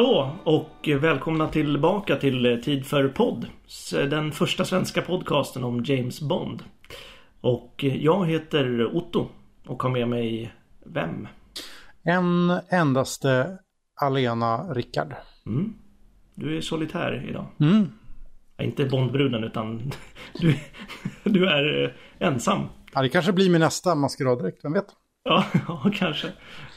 Hallå och välkomna tillbaka till Tid för podd. Den första svenska podcasten om James Bond. Och jag heter Otto och har med mig vem? En endaste Alena Rickard. Mm. Du är solitär idag. Mm. Ja, inte Bondbruden utan du, du är eh, ensam. Ja, det kanske blir min nästa maskeraddräkt, vem vet? Ja, ja, kanske.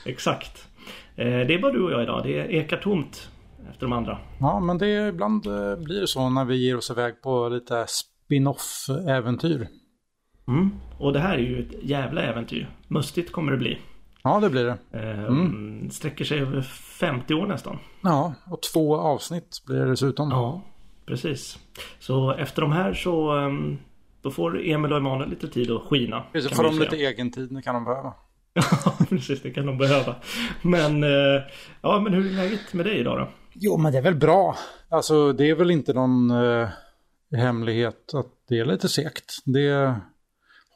Exakt. Eh, Det är bara du och jag idag. Det är ekar tomt efter de andra. Ja, men det ibland eh, blir det så när vi ger oss iväg på lite spin-off-äventyr. Mm. Och det här är ju ett jävla äventyr. Mustigt kommer det bli. Ja, det blir det. Eh, Sträcker sig över 50 år nästan. Ja, och två avsnitt blir det dessutom. Ja, precis. Så efter de här så ehm, då får Emil och Emanuel lite tid att skina. Precis, får de lite egen tid, det kan de behöva. Ja, precis. Det kan de behöva. Men, eh, ja, men hur är läget med dig idag då? Jo, men det är väl bra. Alltså, det är väl inte någon eh, hemlighet att det är lite segt. Det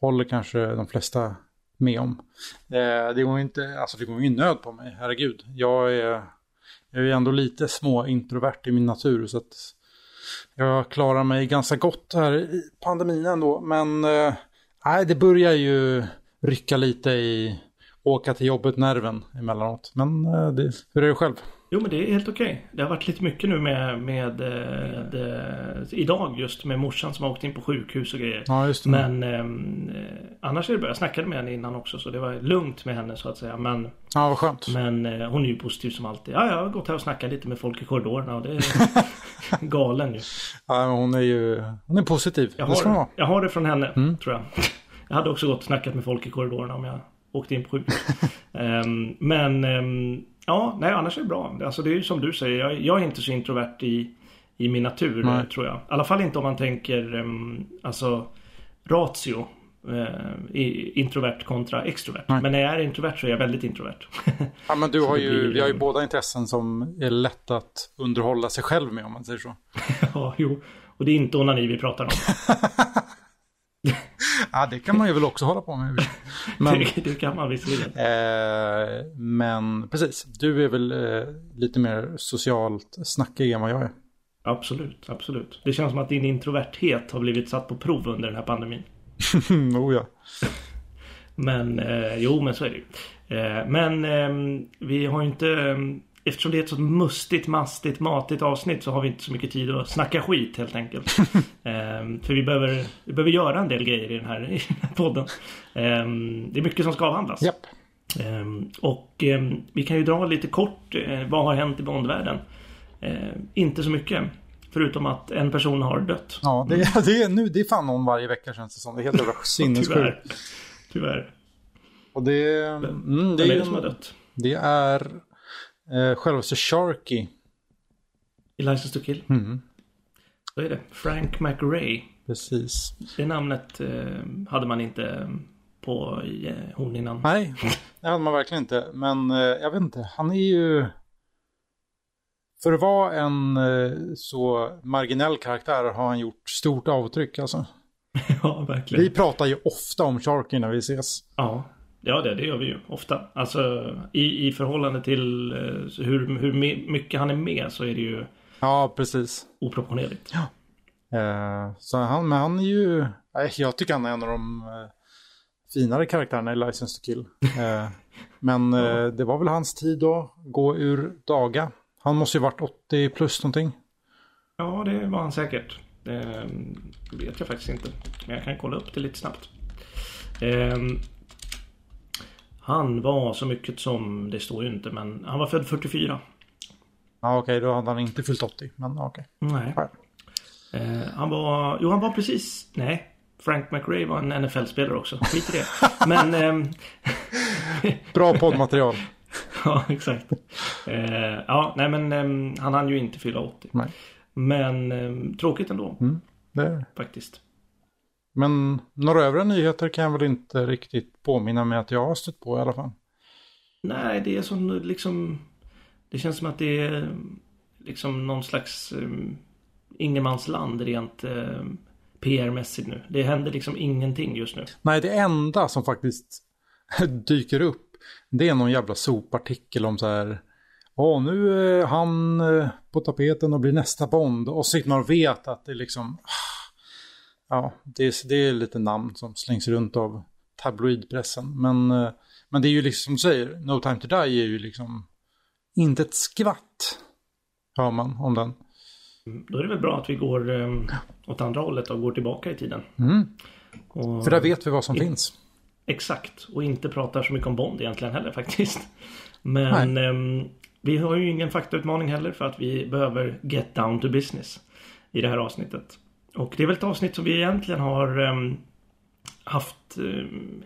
håller kanske de flesta med om. Eh, det går ju inte, alltså det går ju nöd på mig, herregud. Jag är, jag är ändå lite små introvert i min natur så att jag klarar mig ganska gott här i pandemin ändå. Men eh, nej, det börjar ju rycka lite i åka till jobbet-nerven emellanåt. Men eh, det, hur är det själv? Jo men det är helt okej. Det har varit lite mycket nu med, med, eh, det, idag just med morsan som har åkt in på sjukhus och grejer. Ja, just det. Men eh, annars är det bra. Jag snackade med henne innan också så det var lugnt med henne så att säga. Men, Ja, vad skönt. men eh, hon är ju positiv som alltid. Ja, jag har gått här och snackat lite med folk i korridorerna och det är galen ju. Ja, hon är ju hon är positiv. Jag det har, vara. jag har det från henne Mm. tror jag. Jag hade också gått och snackat med folk i korridorerna om jag åkte in på sjukhus. Ehm, men ehm, ja, nej annars är det bra. Alltså det är ju som du säger. Jag, jag är inte så introvert i, i min natur Nej. tror jag. I alla fall inte om man tänker um, alltså ratio. i, introvert kontra extrovert. Nej. Men när jag är introvert så är jag väldigt introvert. Ja, men du har ju, blir, vi har ju eh, båda intressen som är lätt att underhålla sig själv med om man säger så. ja, jo. Och det är inte onani vi pratar om. Ja, det kan man ju väl också hålla på med. Men, det, kan man visserligen. eh, men precis, du är väl eh, lite mer socialt snackig än vad jag är. Absolut, absolut. Det känns som att din introverthet har blivit satt på prov under den här pandemin. oh ja. Men eh, jo, men så är det ju. Eh, men eh, vi har ju inte... Eftersom det är ett så mustigt, mastigt, matigt avsnitt så har vi inte så mycket tid att snacka skit helt enkelt. eh, för vi behöver, vi behöver göra en del grejer i den här, i den här podden. Eh, det är mycket som ska avhandlas. Japp. Ehm, och ehm, vi kan ju dra lite kort eh, vad har hänt i Bondvärlden. Eh, inte så mycket. Förutom att en person har dött. Ja, det, det, är, nu, det är fan någon varje vecka känns det som. Det är helt jävla Tyvärr. sinnessjukt. Tyvärr. Och det, mm, det Vem är är det som har dött? det är eh, självaste Sharky. I License to Kill? Mm, Så är det. Frank McRae. precis. Det namnet eh, hade man inte eh, på eh, hon innan. Nej, det hade man verkligen inte. Men eh, jag vet inte, han är ju... För att vara en eh, så marginell karaktär har han gjort stort avtryck alltså. ja, verkligen. Vi pratar ju ofta om Sharky när vi ses. Ja. Ja, det, det gör vi ju ofta. Alltså i, i förhållande till eh, hur, hur mycket han är med så är det ju Ja, precis. oproportionerligt. Eh, så han, men han är ju... Nej, jag tycker han är en av de eh, finare karaktärerna i License to Kill. Eh, men eh, det var väl hans tid då, gå ur daga. Han måste ju varit 80 plus någonting. Ja, det var han säkert. Det vet jag faktiskt inte. Men jag kan kolla upp det lite snabbt. Han var så mycket som, det står ju inte, men han var född 44. Ja, okej, då hade han inte fyllt 80. Men okej. Nej. Ja. Eh, han var, jo han var precis, nej. Frank McRae var en NFL-spelare också. Skit i det. Men, ehm, Bra poddmaterial. ja exakt. Eh, ja, nej men ehm, han hann ju inte fylla 80. Nej. Men ehm, tråkigt ändå, Mm, det är. det. faktiskt. Men några övriga nyheter kan jag väl inte riktigt påminna mig att jag har stött på i alla fall. Nej, det är som liksom... Det känns som att det är liksom någon slags um, ingenmansland rent eh, PR-mässigt nu. Det händer liksom ingenting just nu. Nej, det enda som faktiskt dyker upp det är någon jävla sopartikel om så här Åh, nu är han eh, på tapeten och blir nästa Bond. Och sitter man och vet att det är liksom... Ja, det är, det är lite namn som slängs runt av tabloidpressen. Men, eh, men det är ju liksom som du säger, No Time To Die är ju liksom inte ett skvatt. Hör man om den. Då är det väl bra att vi går eh, åt andra hållet och går tillbaka i tiden. Mm. Och, För där vet vi vad som i- finns. Exakt. Och inte pratar så mycket om Bond egentligen heller faktiskt. Men ehm, vi har ju ingen faktautmaning heller för att vi behöver get down to business i det här avsnittet. Och det är väl ett avsnitt som vi egentligen har ehm, haft ehm,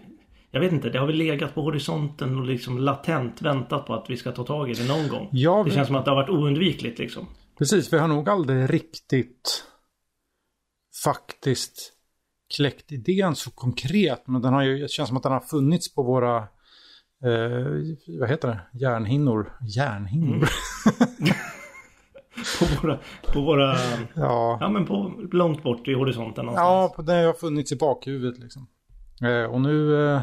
jag vet inte, det har väl legat på horisonten och liksom latent väntat på att vi ska ta tag i det någon gång. Ja, Det känns som att det har varit oundvikligt liksom. precis. Vi har nog aldrig riktigt faktiskt kläckt idén så konkret. Men den har ju, det känns som att den har funnits på våra, eh, vad heter det, järnhinnor. Järnhinnor? På våra, på våra Ja. ja men på långt bort i horisonten någonstans. Ja, det har funnits i bakhuvudet liksom. Eh, och nu... Eh,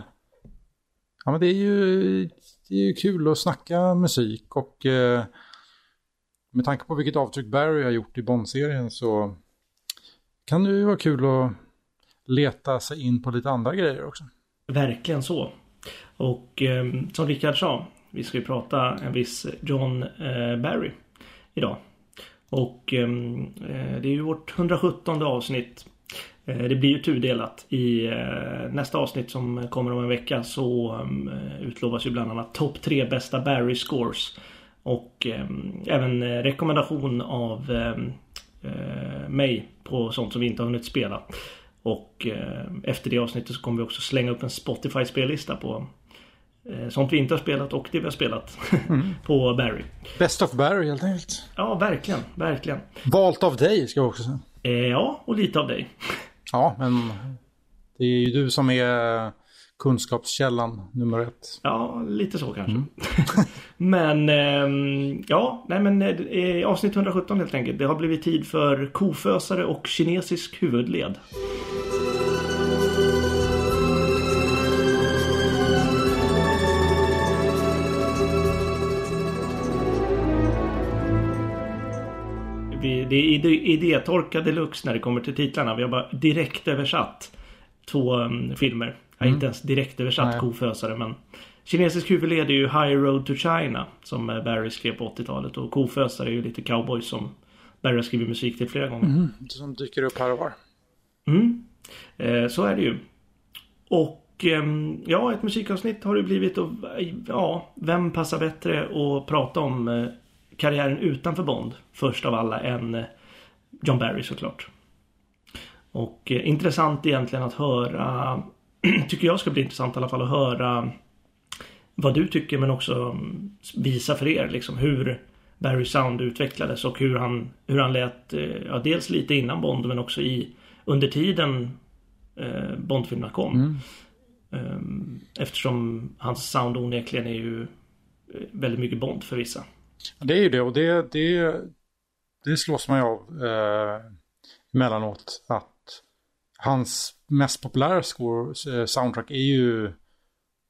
ja, men det är ju, det är ju kul att snacka musik och eh, med tanke på vilket avtryck Barry har gjort i Bond-serien så kan det ju vara kul att leta sig in på lite andra grejer också. Verkligen så. Och eh, som Rickard sa, vi ska ju prata en viss John eh, Barry idag. Och ehm, eh, det är ju vårt 117 avsnitt. Eh, det blir ju tudelat. I eh, nästa avsnitt som kommer om en vecka så ehm, eh, utlovas ju bland annat topp tre bästa Barry scores. Och ehm, även eh, rekommendation av eh, mig på sånt som vi inte har hunnit spela. Och eh, efter det avsnittet så kommer vi också slänga upp en Spotify-spellista på sånt vi inte har spelat och det vi har spelat på Barry. Best of Barry helt enkelt. Ja, verkligen, verkligen. Valt av dig ska jag också säga. Eh, ja, och lite av dig. Ja, men det är ju du som är kunskapskällan nummer ett. Ja, lite så kanske. men ehm, ja, nej men eh, avsnitt 117 helt enkelt. Det har blivit tid för kofösare och kinesisk huvudled. Det är idétorka deluxe när det kommer till titlarna. Vi har bara direkt översatt två um, filmer. Ja, inte ens direkt översatt Nej. kofösare men Kinesisk huvudled är ju High Road to China som eh, Barry skrev på 80-talet och kofösare är ju lite cowboys som Barry har skrivit musik till flera gånger. Som dyker upp här och var. Mm. Eh, så är det ju. Och ehm, ja, ett musikavsnitt har det blivit och ja, vem passar bättre att prata om eh, karriären utanför Bond först av alla än eh, John Barry såklart. Och eh, intressant egentligen att höra, tycker jag ska bli intressant i alla fall att höra vad du tycker men också mm, visa för er liksom hur Barry Sound utvecklades och hur han, hur han lät, eh, ja, dels lite innan Bond men också i under tiden eh, Bondfilmerna kom. Mm. Ehm, eftersom hans sound onekligen är ju eh, väldigt mycket Bond för vissa. Det är ju det och det, det, det slås man ju av eh, emellanåt att hans mest populära score, eh, soundtrack är ju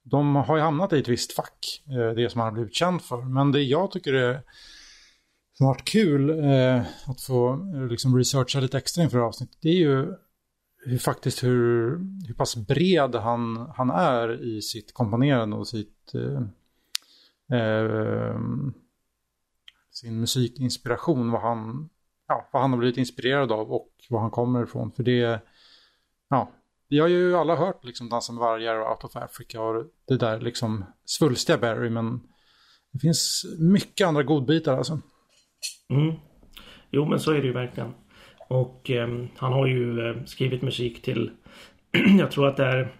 de har ju hamnat i ett visst fack, eh, det som han har blivit känd för. Men det jag tycker är som har varit kul eh, att få eh, liksom researcha lite extra inför avsnittet, det är ju hur faktiskt hur, hur pass bred han, han är i sitt komponerande och sitt eh, eh, sin musikinspiration, vad han, ja, vad han har blivit inspirerad av och var han kommer ifrån. För det, ja, vi har ju alla hört liksom Dansa med vargar och Out of Africa och det där liksom svulstiga Barry, men det finns mycket andra godbitar alltså. Mm. Jo men så är det ju verkligen. Och eh, han har ju eh, skrivit musik till Jag tror att det är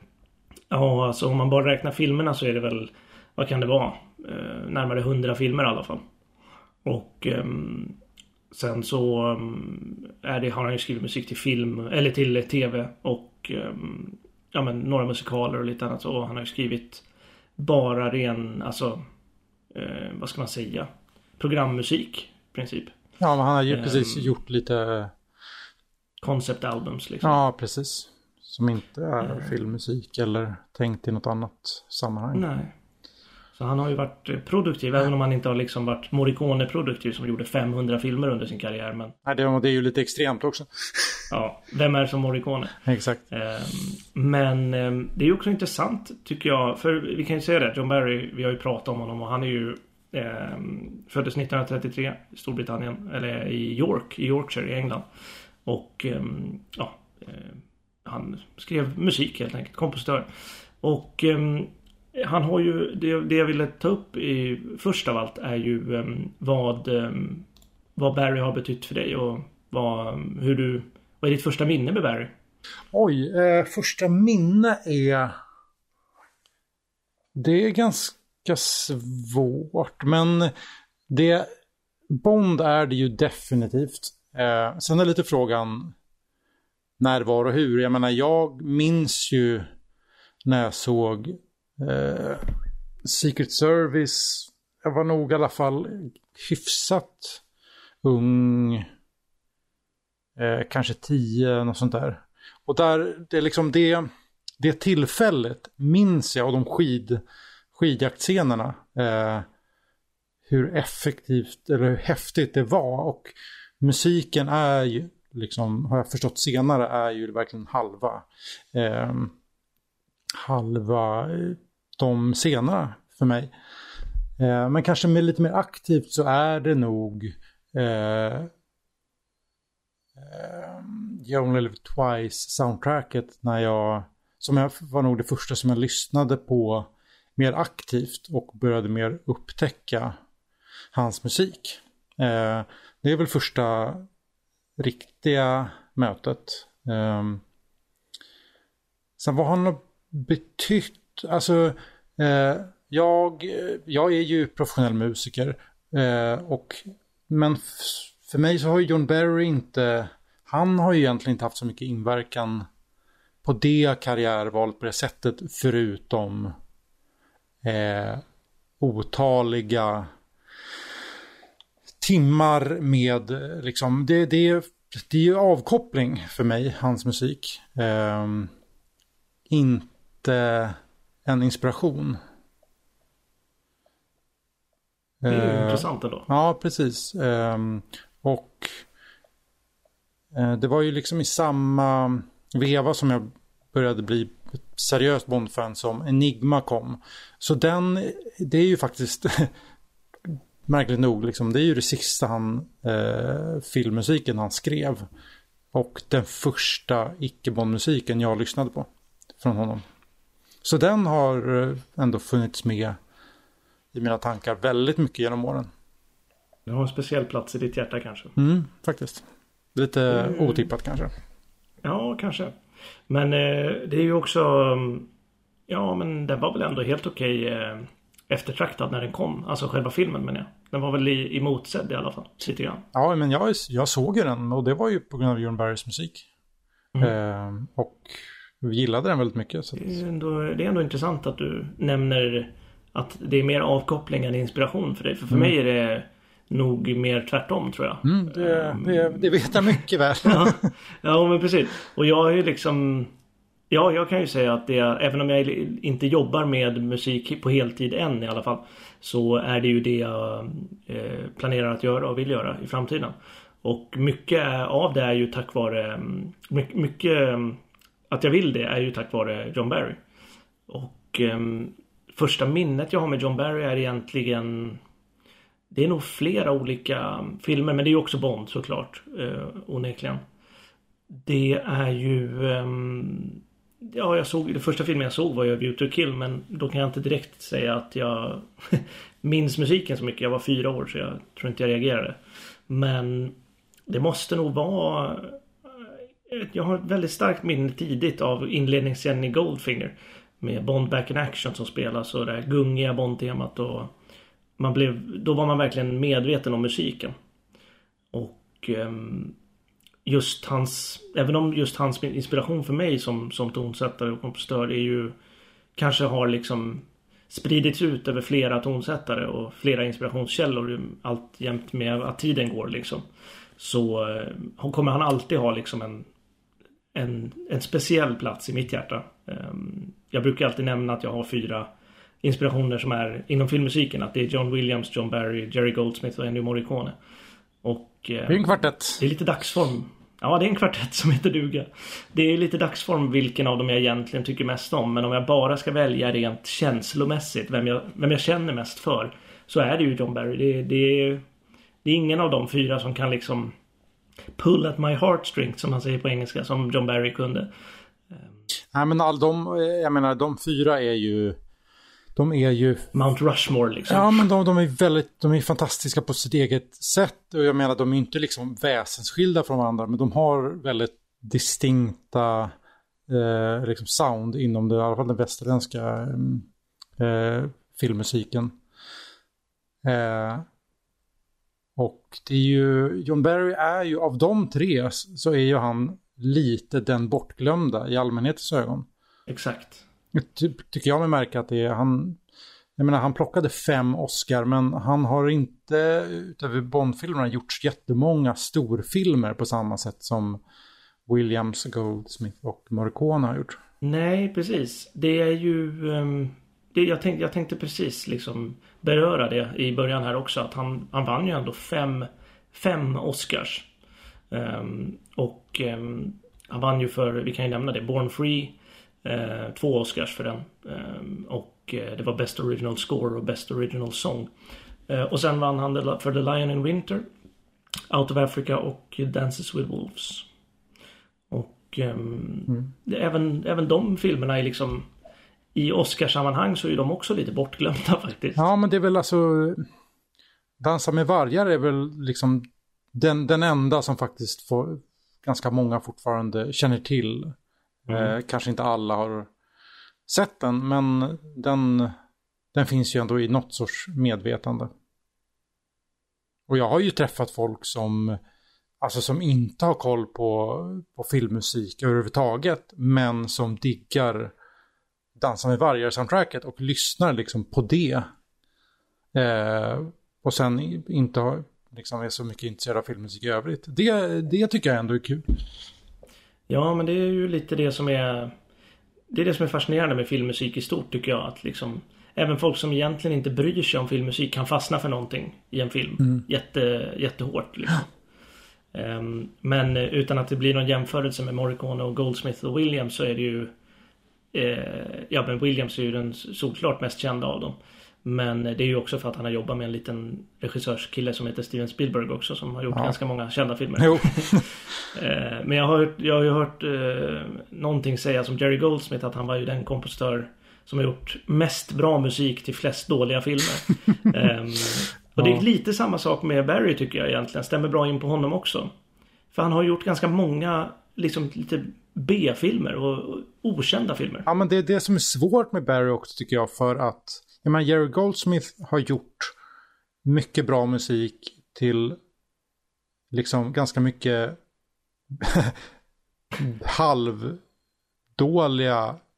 Ja alltså om man bara räknar filmerna så är det väl Vad kan det vara? Eh, närmare 100 filmer i alla fall. Och ehm, Sen så ehm, är det, har han ju skrivit musik till film eller till tv och ehm, Ja men några musikaler och lite annat så. Han har ju skrivit Bara ren alltså eh, Vad ska man säga? Programmusik i princip. Ja, men han har ju precis gjort lite, Concept albums liksom. ja precis, som inte är Mm. filmmusik eller tänkt i något annat sammanhang. Nej. Så han har ju varit eh, produktiv, även om han inte har liksom varit Morricone-produktiv som gjorde 500 filmer under sin karriär. Men... Nej, det, är ju lite extremt också. ja, vem är som Morricone? Exakt. Ehm, men ehm, det är ju också intressant tycker jag. För vi kan ju säga det, John Barry, vi har ju pratat om honom och han är ju eh, Föddes 1933 i Storbritannien, eller i York, i Yorkshire i England. Och ja, han skrev musik helt enkelt, kompositör. Och ehm, han har ju, det, det jag ville ta upp i, först av allt är ju um, vad, um, vad Barry har betytt för dig och vad, ehm, hur du, vad är ditt första minne med Barry? Oj, eh, första minne är... Det är ganska svårt, men det... Bond är det ju definitivt. Eh, sen är lite frågan när, var och hur. Jag menar, jag minns ju när jag såg eh, Secret Service. Jag var nog i alla fall hyfsat ung. Eh, kanske tio, något sånt där. Och där, det är liksom det, det tillfället minns jag och de skid, skidjaktscenerna. Eh, hur effektivt eller hur häftigt det var. Och musiken är ju, liksom, har jag förstått senare, är ju verkligen halva. Eh, halva eh, de senare för mig. Eh, men kanske med lite mer aktivt så är det nog eh, eh, You Only Live Twice soundtracket när jag, som jag var nog det första som jag lyssnade på mer aktivt och började mer upptäcka hans musik. Eh, det är väl första riktiga mötet. Eh, sen vad han har betytt, alltså eh, jag, jag är ju professionell musiker eh, och men för mig så har ju John Barry inte, han har ju egentligen inte haft så mycket inverkan på det karriärvalet på det sättet förutom eh, otaliga timmar med liksom, det, det, det är ju avkoppling för mig, hans musik. Eh, inte en inspiration. Det är ju uh, intressant ändå. Ja, precis. Um, och uh, det var ju liksom i samma veva som jag började bli seriöst Bond-fan som Enigma kom. Så den, det är ju faktiskt märkligt nog, liksom, det är ju det sista han, uh, filmmusiken han skrev. Och den första icke-Bond-musiken jag lyssnade på från honom. Så den har eh, ändå funnits med i mina tankar väldigt mycket genom åren. Den har en speciell plats i ditt hjärta kanske? Mm, faktiskt. Lite mm. otippat kanske. Ja, kanske. Men eh, det är ju också... Mm, ja, men den var väl ändå helt okej eh, eftertraktad när den kom. Alltså själva filmen menar jag. Den var väl i, i motsedd i alla fall. Lite grann. Ja, men jag, jag såg ju den och det var ju på grund av John Barrys musik. Mm. Eh, och vi gillade den väldigt mycket. Så. Det, är ändå, det är ändå intressant att du nämner att det är mer avkoppling än inspiration för dig. För för mm. mig är det nog mer tvärtom tror jag. Mm, det, det, det, vet jag mycket väl. ja, ja, men precis. Och jag är ju liksom... Ja, jag kan ju säga att det även om jag inte jobbar med musik på heltid än i alla fall. Så är det ju det jag eh, planerar att göra och vill göra i framtiden. Och mycket av det är ju tack vare mycket, mycket att jag vill det är ju tack vare John Barry. Och eh, första minnet jag har med John Barry är egentligen Det är nog flera olika filmer men det är ju också Bond såklart eh, onekligen. Det är ju eh, Ja, jag såg, det första filmen jag såg var ju View to Kill men då kan jag inte direkt säga att jag minns musiken så mycket. Jag var fyra år så jag tror inte jag reagerade. Men det måste nog vara jag har ett väldigt starkt minne tidigt av inledningsscenen i Goldfinger. Med Bond Back in Action som spelas och det här gungiga Bond-temat och man blev, då var man verkligen medveten om musiken. Och ehm, just hans, även om just hans inspiration för mig som, som tonsättare och kompositör är ju kanske har liksom spridits ut över flera tonsättare och flera inspirationskällor allt jämt med att tiden går liksom. Så eh, kommer han alltid ha liksom en en, en speciell plats i mitt hjärta. Ehm, jag brukar alltid nämna att jag har fyra inspirationer som är inom filmmusiken. Att det är John Williams, John Barry, Jerry Goldsmith och Ennio Morricone. Och... Eh, det är en kvartett. Det är lite dagsform. Ja, det är en kvartett som heter duga. Det är lite dagsform vilken av dem jag egentligen tycker mest om. Men om jag bara ska välja rent känslomässigt vem jag, vem jag känner mest för. Så är det ju John Barry. Det, det, det är ingen av de fyra som kan liksom pull at my heartstring som man säger på engelska som John Barry kunde. Nej men all de, jag menar de fyra är ju de är ju... Mount Rushmore liksom. Ja, men de, de, är väldigt, de är fantastiska på sitt eget sätt. Och jag menar, de är inte liksom väsensskilda från varandra, men de har väldigt distinkta eh, liksom sound inom det, i alla fall den västerländska eh, filmmusiken. Eh, och det är ju, John Barry är ju, av de tre så är ju han lite den bortglömda i allmänhetens ögon. Exakt. Ty tycker jag mig märka att det är han. Jag menar han plockade fem Oscar men han har inte utöver Bondfilmerna gjort jättemånga storfilmer på samma sätt som Williams, Goldsmith och Morricone har gjort. Nej, precis. Det är ju... Um, det, jag, tänkte, jag tänkte precis liksom beröra det i början här också. Att han, han vann ju ändå fem, fem Oscars. Um, och um, han vann ju för, vi kan ju nämna det, Born Free, Eh, två Oscars för den. Eh, och eh, det var Best Original Score och Best Original Song. Eh, och sen vann han för The Lion in Winter, Out of Africa och Dances with Wolves. Och mm. även, även de filmerna är liksom i Oscarsammanhang så är de också lite bortglömda faktiskt. Ja, men det är väl alltså... Dansa med vargar är väl liksom den, den enda som faktiskt får ganska många fortfarande känner till. Mm. Eh, kanske inte alla har sett den, men den, den finns ju ändå i något sorts medvetande. Och jag har ju träffat folk som, alltså som inte har koll på, på filmmusik överhuvudtaget, men som diggar Dansa med vargar-soundtracket och lyssnar liksom på det. Eh, och sen inte har, liksom är så mycket intresserad av filmmusik i övrigt. Det, det tycker jag ändå är kul. Ja, men det är ju lite det som är... Det är det som är fascinerande med filmmusik i stort tycker jag. Att liksom även folk som egentligen inte bryr sig om filmmusik kan fastna för någonting i en film. Mm. Jätte, jättehårt liksom. Um, men utan att det blir någon jämförelse med Morricone och Goldsmith och Williams så är det ju... Uh, ja, men Williams är ju den solklart mest kända av dem. Men det är ju också för att han har jobbat med en liten regissörskille som heter Steven Spielberg också som har gjort ja. ganska många kända filmer. Eh, men jag har, hört, jag har ju hört eh, någonting sägas om Jerry Goldsmith att han var ju den kompositör som har gjort mest bra musik till flest dåliga filmer. eh, och det är lite samma sak med Barry tycker jag egentligen. Stämmer bra in på honom också. För han har gjort ganska många liksom lite B-filmer och okända filmer. Ja men det är det som är svårt med Barry också tycker jag för att jag menar, Jerry Goldsmith har gjort mycket bra musik till liksom ganska mycket halvdåliga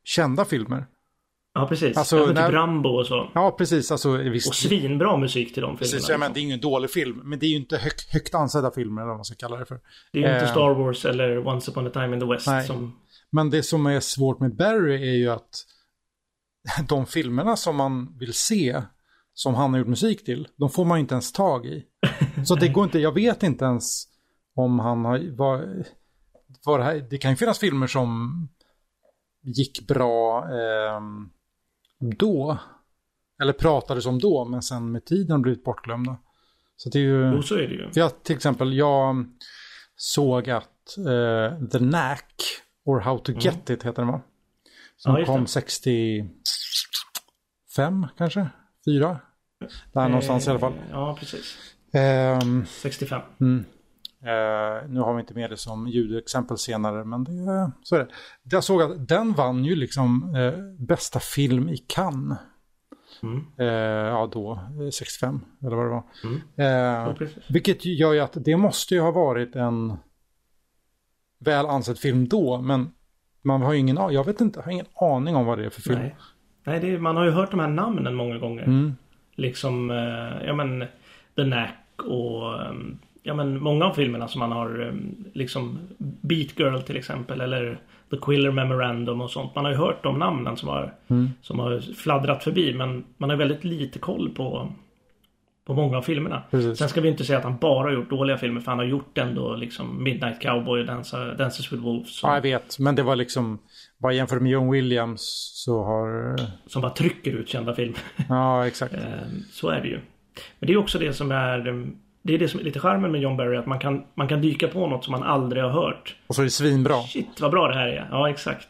kända filmer. Ja, precis. Alltså, typ när... Rambo och så. Ja, precis. Alltså, visst... Och svinbra musik till de filmerna. Precis, jag menar, det är ingen dålig film. Men det är ju inte hög, högt ansedda filmer, eller vad man ska kalla det för. Det är ju eh... inte Star Wars eller Once upon a time in the West Nej. som... Men det som är svårt med Barry är ju att de filmerna som man vill se, som han har gjort musik till, de får man inte ens tag i. Så det går inte, jag vet inte ens om han har, vad, vad det, här, det kan ju finnas filmer som gick bra eh, då. Eller pratades om då, men sen med tiden blivit bortglömda. Så det är ju... Jo, så är det ju. Jag, till exempel, jag såg att eh, The Knack, or How to Get mm. It heter den va? Som ja, kom 65 kanske? Fyra? Där eh, någonstans i alla fall. Ja, precis. Eh, 65. Mm. Eh, nu har vi inte med det som ljudexempel senare, men det, så är det. Jag såg att den vann ju liksom eh, bästa film i Cannes. Mm. Eh, ja, då 65 eh, eller vad det var. Mm. Ja, vilket gör ju att det måste ju ha varit en väl ansedd film då, men man har ju ingen jag vet inte, har ingen aning om vad det är för film. Nej, Nej är, man har ju hört de här namnen många gånger. Mm. Liksom, ja men The Knack och eh, ja men många av filmerna som man har eh, liksom Beat Girl till exempel eller The Quiller Memorandum och sånt. Man har ju hört de namnen som har, Mm. som har fladdrat förbi men man har väldigt lite koll på, på många av filmerna. Precis. Sen ska vi inte säga att han bara har gjort dåliga filmer för han har gjort ändå liksom Midnight Cowboy och Dances with Wolves. Som, Ja, jag vet. Men det var liksom, bara jämfört med John Williams så har... som bara trycker ut kända filmer. Ja, exakt. Eh, Så är det ju. Men det är också det som är eh, det är det som är lite charmen med John Barry. Att man kan, man kan dyka på något som man aldrig har hört. Och så är det svinbra. Shit vad bra det här är. Ja exakt.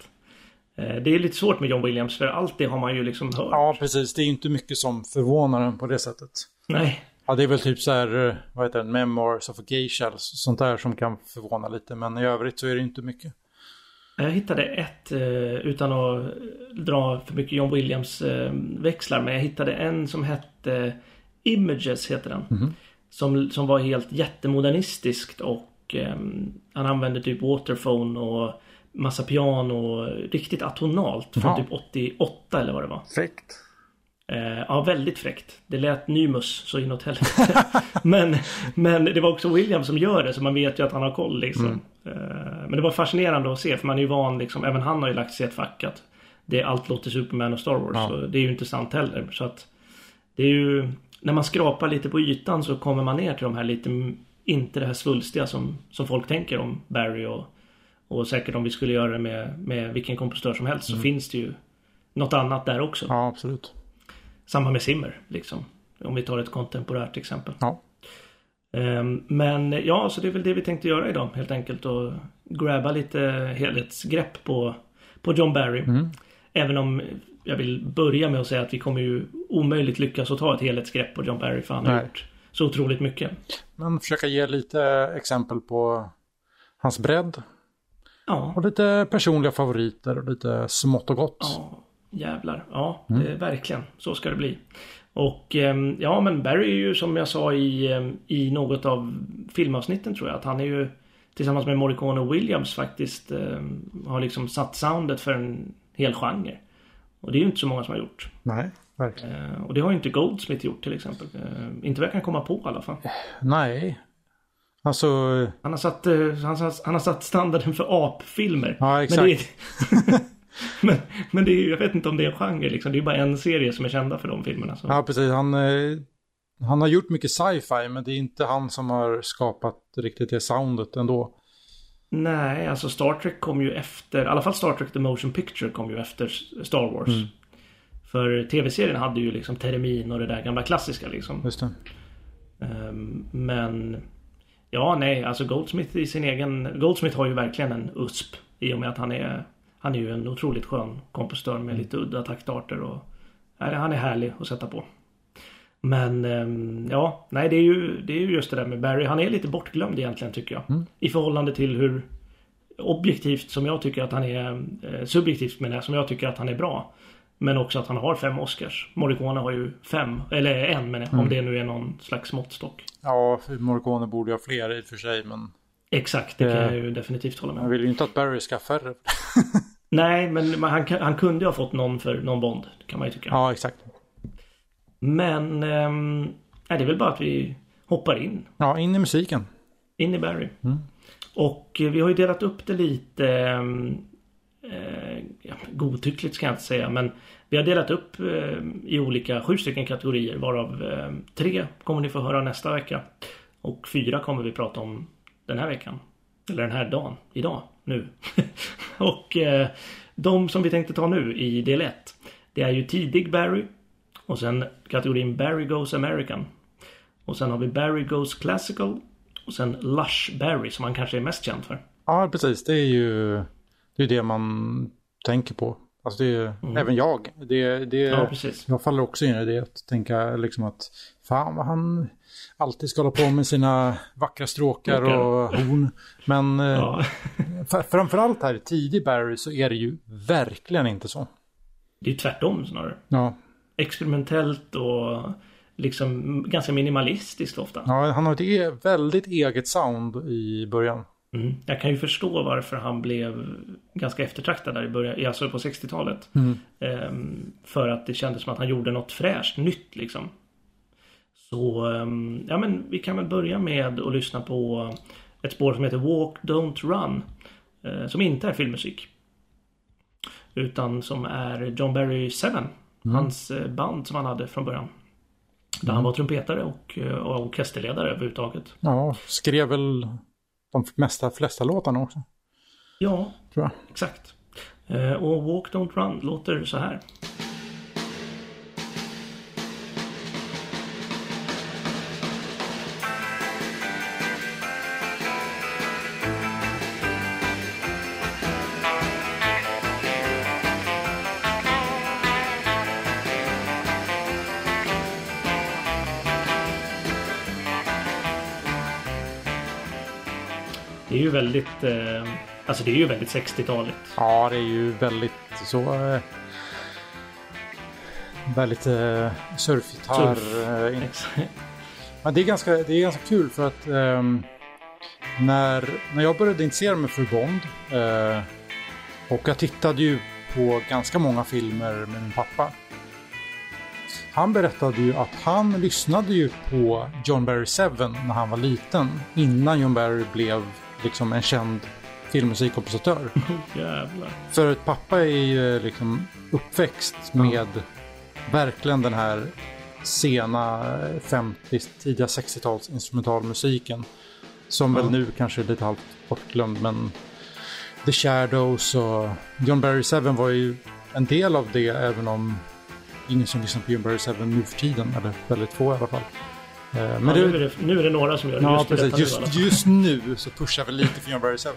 Eh, Det är lite svårt med John Williams för allt det har man ju liksom hört. Ja, precis. Det är ju inte mycket som förvånar en på det sättet. Nej. Ja, det är väl typ så här, eh, vad heter det, Memoirs of a Geisha, sånt där som kan förvåna lite. Men i övrigt så är det inte mycket. Jag hittade ett, eh, utan att dra för mycket John Williams växlar, men jag hittade en som hette Images heter den. Som, som var helt jättemodernistiskt och eh, han använde typ Waterphone och massa piano, riktigt atonalt från typ 88 eller vad det var. Fräckt. Eh, ja, väldigt fräckt. Det lät Nymus så inåt helvete. men, men det var också William som gör det så man vet ju att han har koll liksom. Eh, men det var fascinerande att se för man är ju van liksom, även han har ju lagt sig i ett fack att det, allt låter Superman och Star Wars. Ja. Det är ju inte sant heller. Så att det är ju, när man skrapar lite på ytan så kommer man ner till de här lite, inte det här svulstiga som, som folk tänker om Barry och, och säkert om vi skulle göra det med, med vilken kompositör som helst så finns det ju något annat där också. Ja, absolut. Samma med Zimmer, liksom. Om vi tar ett kontemporärt exempel. Ja. Ehm, Men ja, så det är väl det vi tänkte göra idag helt enkelt. Och grabba lite helhetsgrepp på, på John Barry. Även om jag vill börja med att säga att vi kommer ju omöjligt lyckas att ta ett helhetsgrepp på John Barry. För han har Nej. gjort så otroligt mycket. Men försöka ge lite exempel på hans bredd. Ja, Och lite personliga favoriter och lite smått och gott. ja jävlar. Ja, det är verkligen. Så ska det bli. Och ehm, ja, men Barry är ju som jag sa i, ehm, i något av filmavsnitten tror jag att han är ju tillsammans med Morricone och Williams faktiskt ehm, har liksom satt soundet för en hel genre. Och det är ju inte så många som har gjort. Nej, verkligen. Eh, och det har ju inte Goldsmith gjort till exempel. Eh, inte vad jag kan komma på i alla fall. Nej. Alltså, Han har satt, eh, han, har- han har satt standarden för apfilmer. Ja, Men, det är, men, men det är ju, jag vet inte om det är en genre liksom. Det är ju bara en serie som är kända för de filmerna. Så. ja precis. Han, eh, han har gjort mycket sci-fi men det är inte han som har skapat riktigt det soundet ändå. Nej, alltså Star Trek kom ju efter, i alla fall Star Trek The Motion Picture kom ju efter Star Wars. Mm. För tv-serien hade ju liksom Termin och det där gamla klassiska liksom. Just det. Ehm, Men ja, nej, alltså Goldsmith i sin egen... Goldsmith har ju verkligen en USP i och med att han är han är ju en otroligt skön kompositör med lite udda taktarter och nej, han är härlig att sätta på. Men ehm, ja, nej det är ju det är ju just det där med Barry. Han är lite bortglömd egentligen tycker jag. I förhållande till hur objektivt som jag tycker att han är, eh, subjektivt menar jag, som jag tycker att han är bra. Men också att han har fem Oscars. Morricone har ju fem, eller en men om det nu är någon slags måttstock. Ja, Morricone borde ju ha fler i och för sig men Exakt, det kan Det- jag ju definitivt hålla med om. vill ju inte att Barry ska ha färre. Nej, men han, han kunde ju ha fått någon för någon Bond. Kan man ju tycka. Ja, exakt. Men nej, det är väl bara att vi hoppar in. Ja, in i musiken. In i Barry. Och eh, vi har ju delat upp det lite ehm, eh, ja, godtyckligt ska jag inte säga. Men vi har delat upp eh, i olika sju stycken kategorier. Varav eh, tre kommer ni få höra nästa vecka. Och fyra kommer vi prata om den här veckan. Eller den här dagen. Idag. Nu. och eh, de som vi tänkte ta nu i del 1. Det är ju tidig Barry. Och sen kategorin Barry Goes American. Och sen har vi Barry Goes Classical. Och sen Lush Barry som han kanske är mest känd för. Ja, precis. Det är ju det, är det man tänker på. Alltså det är även jag. Det, det, Mm. Ja, precis. jag faller också in i det. Att tänka liksom att fan vad han alltid ska hålla på med sina vackra stråkar och horn. Men eh, Ja, för, framförallt här tidig Barry så är det ju verkligen inte så. det är tvärtom snarare. Ja, Experimentellt och liksom ganska minimalistiskt ofta. ja han har ett e väldigt eget sound i början. Mm. Jag kan ju förstå varför han blev ganska eftertraktad där i början, alltså på 60-talet. Ehm, för att det kändes som att han gjorde något fräscht, nytt liksom. Så, ehm, ja men vi kan väl börja med att lyssna på ett spår som heter Walk Don't Run. Eh, som inte är filmmusik. Utan som är John Barry 7. Mm. Hans eh, band som han hade från början. Där mm. han var trumpetare och, eh, och orkesterledare överhuvudtaget. Ja, skrev väl de mesta, flesta låtarna också. Ja, exakt. Och Walk Don't Run låter så här. Ju väldigt... Eh, alltså det är ju väldigt 60-taligt. Ja, det är ju väldigt så... Eh, väldigt eh, surfgitarr. Surf. Eh, Men det är, ganska, det är ganska kul för att eh, när, när jag började intressera mig för Bond eh, och jag tittade ju på ganska många filmer med min pappa. Han berättade ju att han lyssnade ju på John Barry 7 när han var liten. Innan John Barry blev liksom en känd filmmusikkompositör. Jävlar. För att pappa är ju liksom uppväxt med verkligen den här sena 50, tidiga 60-tals instrumentalmusiken. Som ja. väl nu kanske är lite halvt bortglömd men The Shadows och John Barry 7 var ju en del av det även om ingen som lyssnar på John Barry 7 nu för tiden, eller väldigt få i alla fall. Eh, men ja, det, nu, är det, nu är det några som gör det. Ja, just precis. Just, nu, just nu så pushar vi lite för John Barry 7.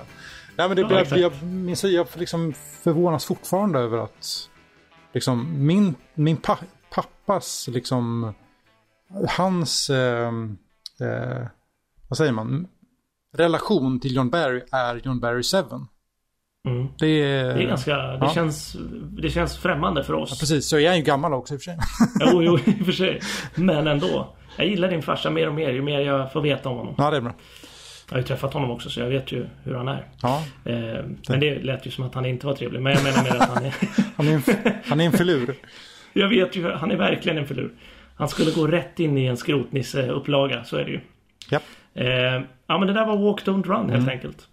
Nej, men det, ja, jag, jag, minns, jag liksom förvånas fortfarande över att liksom, min, min pa, pappas, liksom, hans, eh, eh, vad säger man, relation till John Barry är John Barry 7. Mm. Det, är, det är ganska, det, ja. känns, det känns främmande för oss. Ja, precis, så jag är ju gammal också i och för sig. jo, jo, i och för sig. Men ändå. Jag gillar din farsa mer och mer ju mer jag får veta om honom. Ja, det är bra. Jag har ju träffat honom också så jag vet ju hur han är. Ja, eh, men det lät ju som att han inte var trevlig. Men jag menar mer att han är... han, är en, han är en filur. jag vet ju, han är verkligen en filur. Han skulle gå rätt in i en skrotnisse-upplaga, så är det ju. Ja. Eh, ja men det där var Walk Don't Run helt mm. enkelt.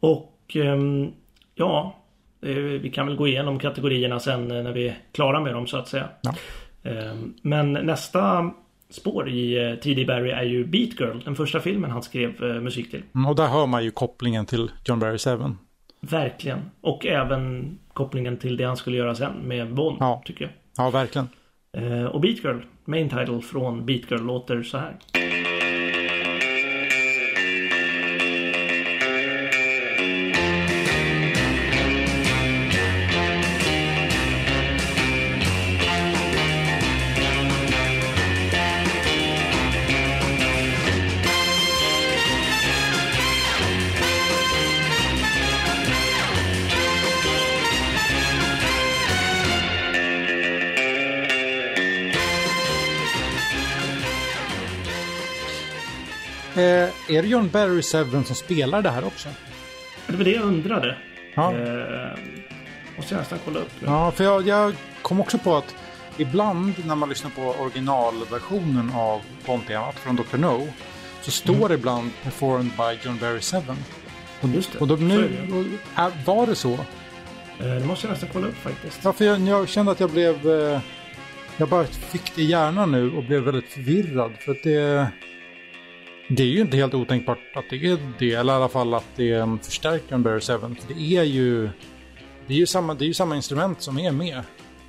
Och ehm, ja, eh, vi kan väl gå igenom kategorierna sen när vi är klara med dem så att säga. Ja. Ehm, men nästa spår i eh, T.D. Barry är ju Beat Girl, den första filmen han skrev eh, musik till. Mm, och där hör man ju kopplingen till John Barry 7. Verkligen. Och även kopplingen till det han skulle göra sen med Bond, ja. tycker jag. Ja, verkligen. Eh, och Beat Girl, main title från Beat Girl, låter så här. Är det John Barry Seven som spelar det här också? Det var det jag undrade. Ja. Eh, måste jag nästan kolla upp nu. Ja, för jag, jag kom också på att ibland när man lyssnar på originalversionen av Bond-temat från Dr. No så står mm. det ibland performed by John Barry Seven. Och, Just det. Och då, nu, och, var det så? Eh, det måste jag nästan kolla upp faktiskt. Ja, för jag, jag kände att jag blev... Eh, jag bara fick det i hjärnan nu och blev väldigt förvirrad. För att det... Det är ju inte helt otänkbart att det är det, eller i alla fall att det är en Barry 7. För det är ju, det är ju, samma, det är ju samma instrument som är med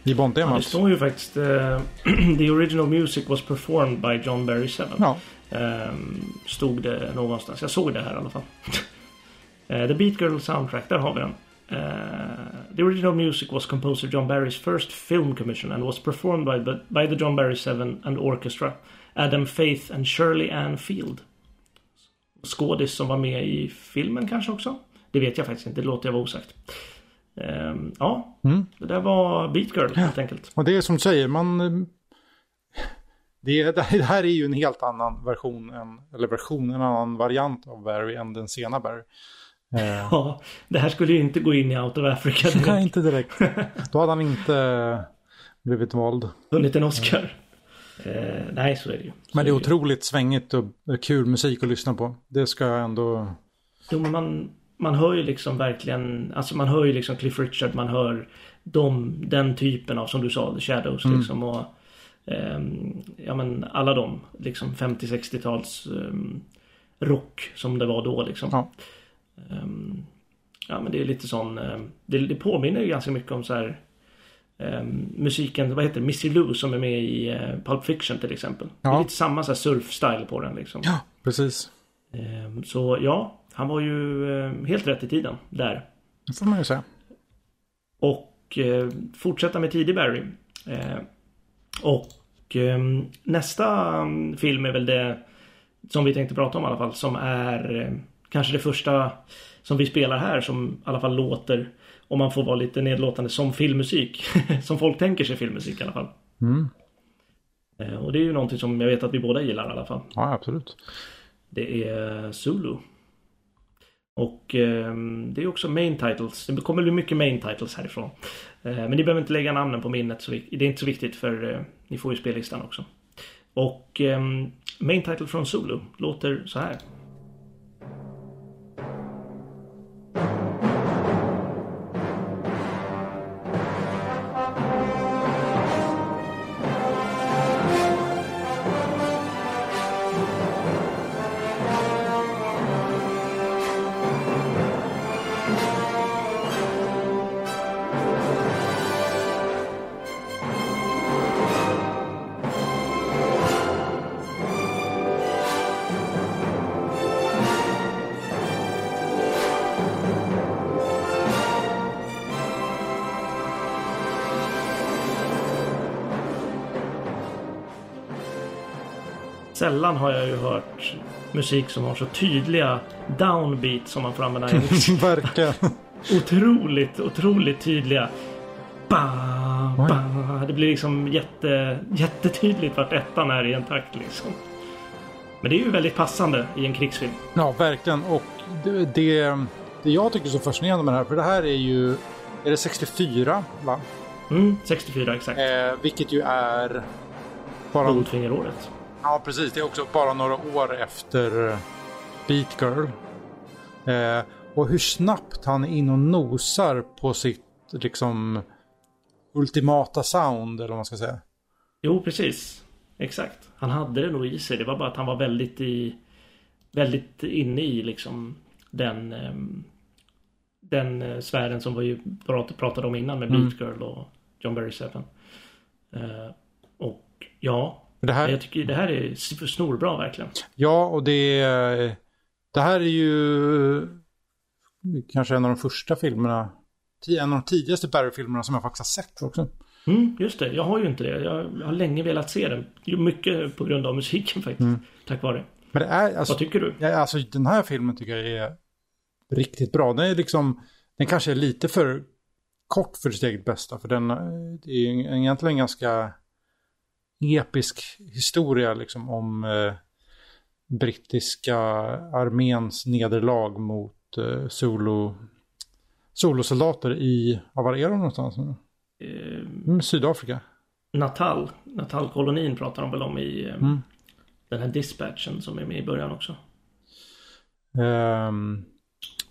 i Bond-temat. Ja, det står ju faktiskt uh, The original music was performed by John Barry 7. Ja. Um, stod det någonstans. Jag såg det här i alla fall. uh, the Beat Girl soundtrack, där har vi den. Uh, the original music was composed of John Barry's first film commission and was performed by, by the John Barry 7 and Orchestra. Adam Faith and Shirley Ann Field. Skådis som var med i filmen kanske också. Det vet jag faktiskt inte, det låter jag vara osagt. Ehm, ja, mm. det där var Beat Girl helt enkelt. Och det är som du säger, man... Det, det här är ju en helt annan version, än, eller version, en annan variant av Barry än den sena Barry. Ehm. Ja, det här skulle ju inte gå in i Out of Africa direkt. Nej, inte direkt. Då hade han inte blivit vald. Vunnit en Oscar. Eh, nej, så är det ju. Så Men det är otroligt svängigt och kul musik att lyssna på. Det ska jag ändå... Jo, men man, man hör ju liksom verkligen, alltså man hör ju liksom Cliff Richard, man hör de, den typen av, som du sa, The Shadows Mm. liksom och ehm, ja men alla de liksom 50-60-tals ehm, rock som det var då liksom. Ja. Ehm, ja men det är lite sån, ehm, det, det påminner ju ganska mycket om så här musiken, vad heter det, Missy Lou som är med i uh, Pulp Fiction till exempel. Det är Ja. lite samma så surf-style på den liksom. Ja, precis. Ehm, Så ja, han var ju eh, helt rätt i tiden där. Det får man ju säga. Och eh, fortsätta med tidig Barry. Eh, och eh, nästa mm, film är väl det som vi tänkte prata om i alla fall. Som är eh, kanske det första som vi spelar här som i alla fall låter, om man får vara lite nedlåtande, som filmmusik. som folk tänker sig filmmusik i alla fall. Mm. Eh, och det är ju någonting som jag vet att vi båda gillar i alla fall. Ja, absolut. Det är Zulu. Och eh, det är också main titles. Det kommer bli mycket main titles härifrån. Eh, men ni behöver inte lägga namnen på minnet. Så det är inte så viktigt för eh, ni får ju spellistan också. Och eh, main title från Zulu låter så här. Sällan har jag ju hört musik som har så tydliga downbeats som man får använda i Verkligen. otroligt, otroligt tydliga. Ba, ba. Det blir liksom jätte, jättetydligt vart ettan är i en takt liksom. Men det är ju väldigt passande i en krigsfilm. Ja, verkligen. Och det, det, det jag tycker är så fascinerande med det här, för det här är ju... Är det 64? Va? Mm, 64 exakt. Eh, vilket ju är... Bara, Goldfingeråret. Ja, precis. Det är också bara några år efter eh, Beat Girl. Eh, och hur snabbt han är in och nosar på sitt liksom ultimata sound, eller vad man ska säga. Jo, precis. Exakt. Han hade det nog i sig. Det var bara att han var väldigt i... Väldigt inne i liksom den... ehm, den eh, sfären som vi prat- pratade om innan med Mm. Beat Girl och John Barry Seven. Eh, och ja, Det här, jag tycker det här är snorbra verkligen. Ja, och det, det här är ju kanske en av de första filmerna, en av de tidigaste Barry-filmerna som jag faktiskt har sett också. Mm, just det, jag har ju inte det. Jag, har länge velat se den. Mycket på grund av musiken faktiskt. Mm. Tack vare. Men det är, alltså, Vad tycker du? ja, alltså den här filmen tycker jag är riktigt bra. Den är liksom, den kanske är lite för kort för sitt eget bästa. För den eh, är egentligen en ganska episk historia liksom om eh, brittiska arméns nederlag mot eh, Zulu solosoldater i, ja, var är de någonstans nu? Eh, Mm, Sydafrika. Natal. Natalkolonin pratar de väl om i eh, Mm. den här dispatchen som är med i början också. Ehm,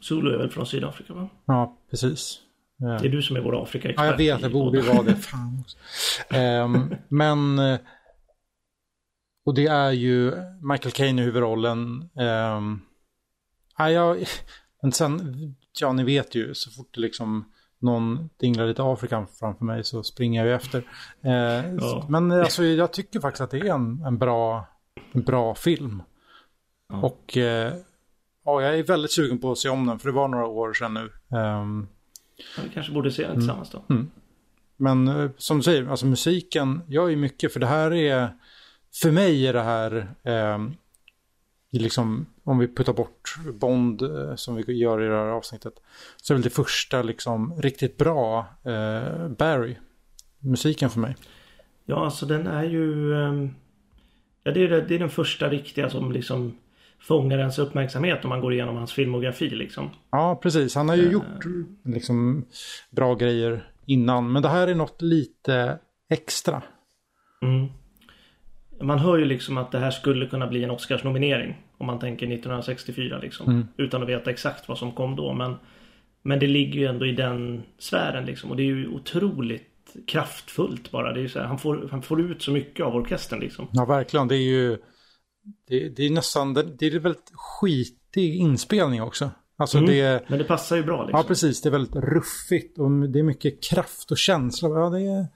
Zulu är väl från Sydafrika va? ja, precis. Det är du som är vår Afrika-expert. Ja, jag vet, det i borde ju vara det. Fan också. Ehm, men... eh, Och det är ju Michael Caine i huvudrollen. Um, ja, jag, men sen, ja ni vet ju, så fort det liksom någon dinglar lite Afrika framför mig så springer jag ju efter. Eh, Ja. Men alltså, jag tycker faktiskt att det är en, en, bra, en bra film. Ja. Och eh, ja, jag är väldigt sugen på att se om den, för det var några år sedan nu. Ja, Vi kanske borde se den tillsammans då. Men eh, som du säger, alltså musiken gör ju mycket för det här är, för mig är det här, eh, liksom, om vi puttar bort Bond eh, som vi gör i det här avsnittet, så är väl det första liksom riktigt bra eh, Barry, musiken för mig. Ja, alltså den är ju... ehm, Ja, det är, det är den första riktiga som liksom fångar ens uppmärksamhet om man går igenom hans filmografi liksom. Ja, precis. Han har ju gjort liksom bra grejer innan, men det här är något lite extra. Mm. Man hör ju liksom att det här skulle kunna bli en Oscarsnominering. Om man tänker 1964 liksom. Mm. Utan att veta exakt vad som kom då. Men, men det ligger ju ändå i den sfären liksom. Och det är ju otroligt kraftfullt bara. Det är så här, han, får, han får ut så mycket av orkestern liksom. Ja, verkligen. Det är ju... Det, det är nästan... Det, är väldigt skitig inspelning också. Alltså Mm. det... Men det passar ju bra liksom. Ja, precis. Det är väldigt ruffigt och det är mycket kraft och känsla. Ja, det är...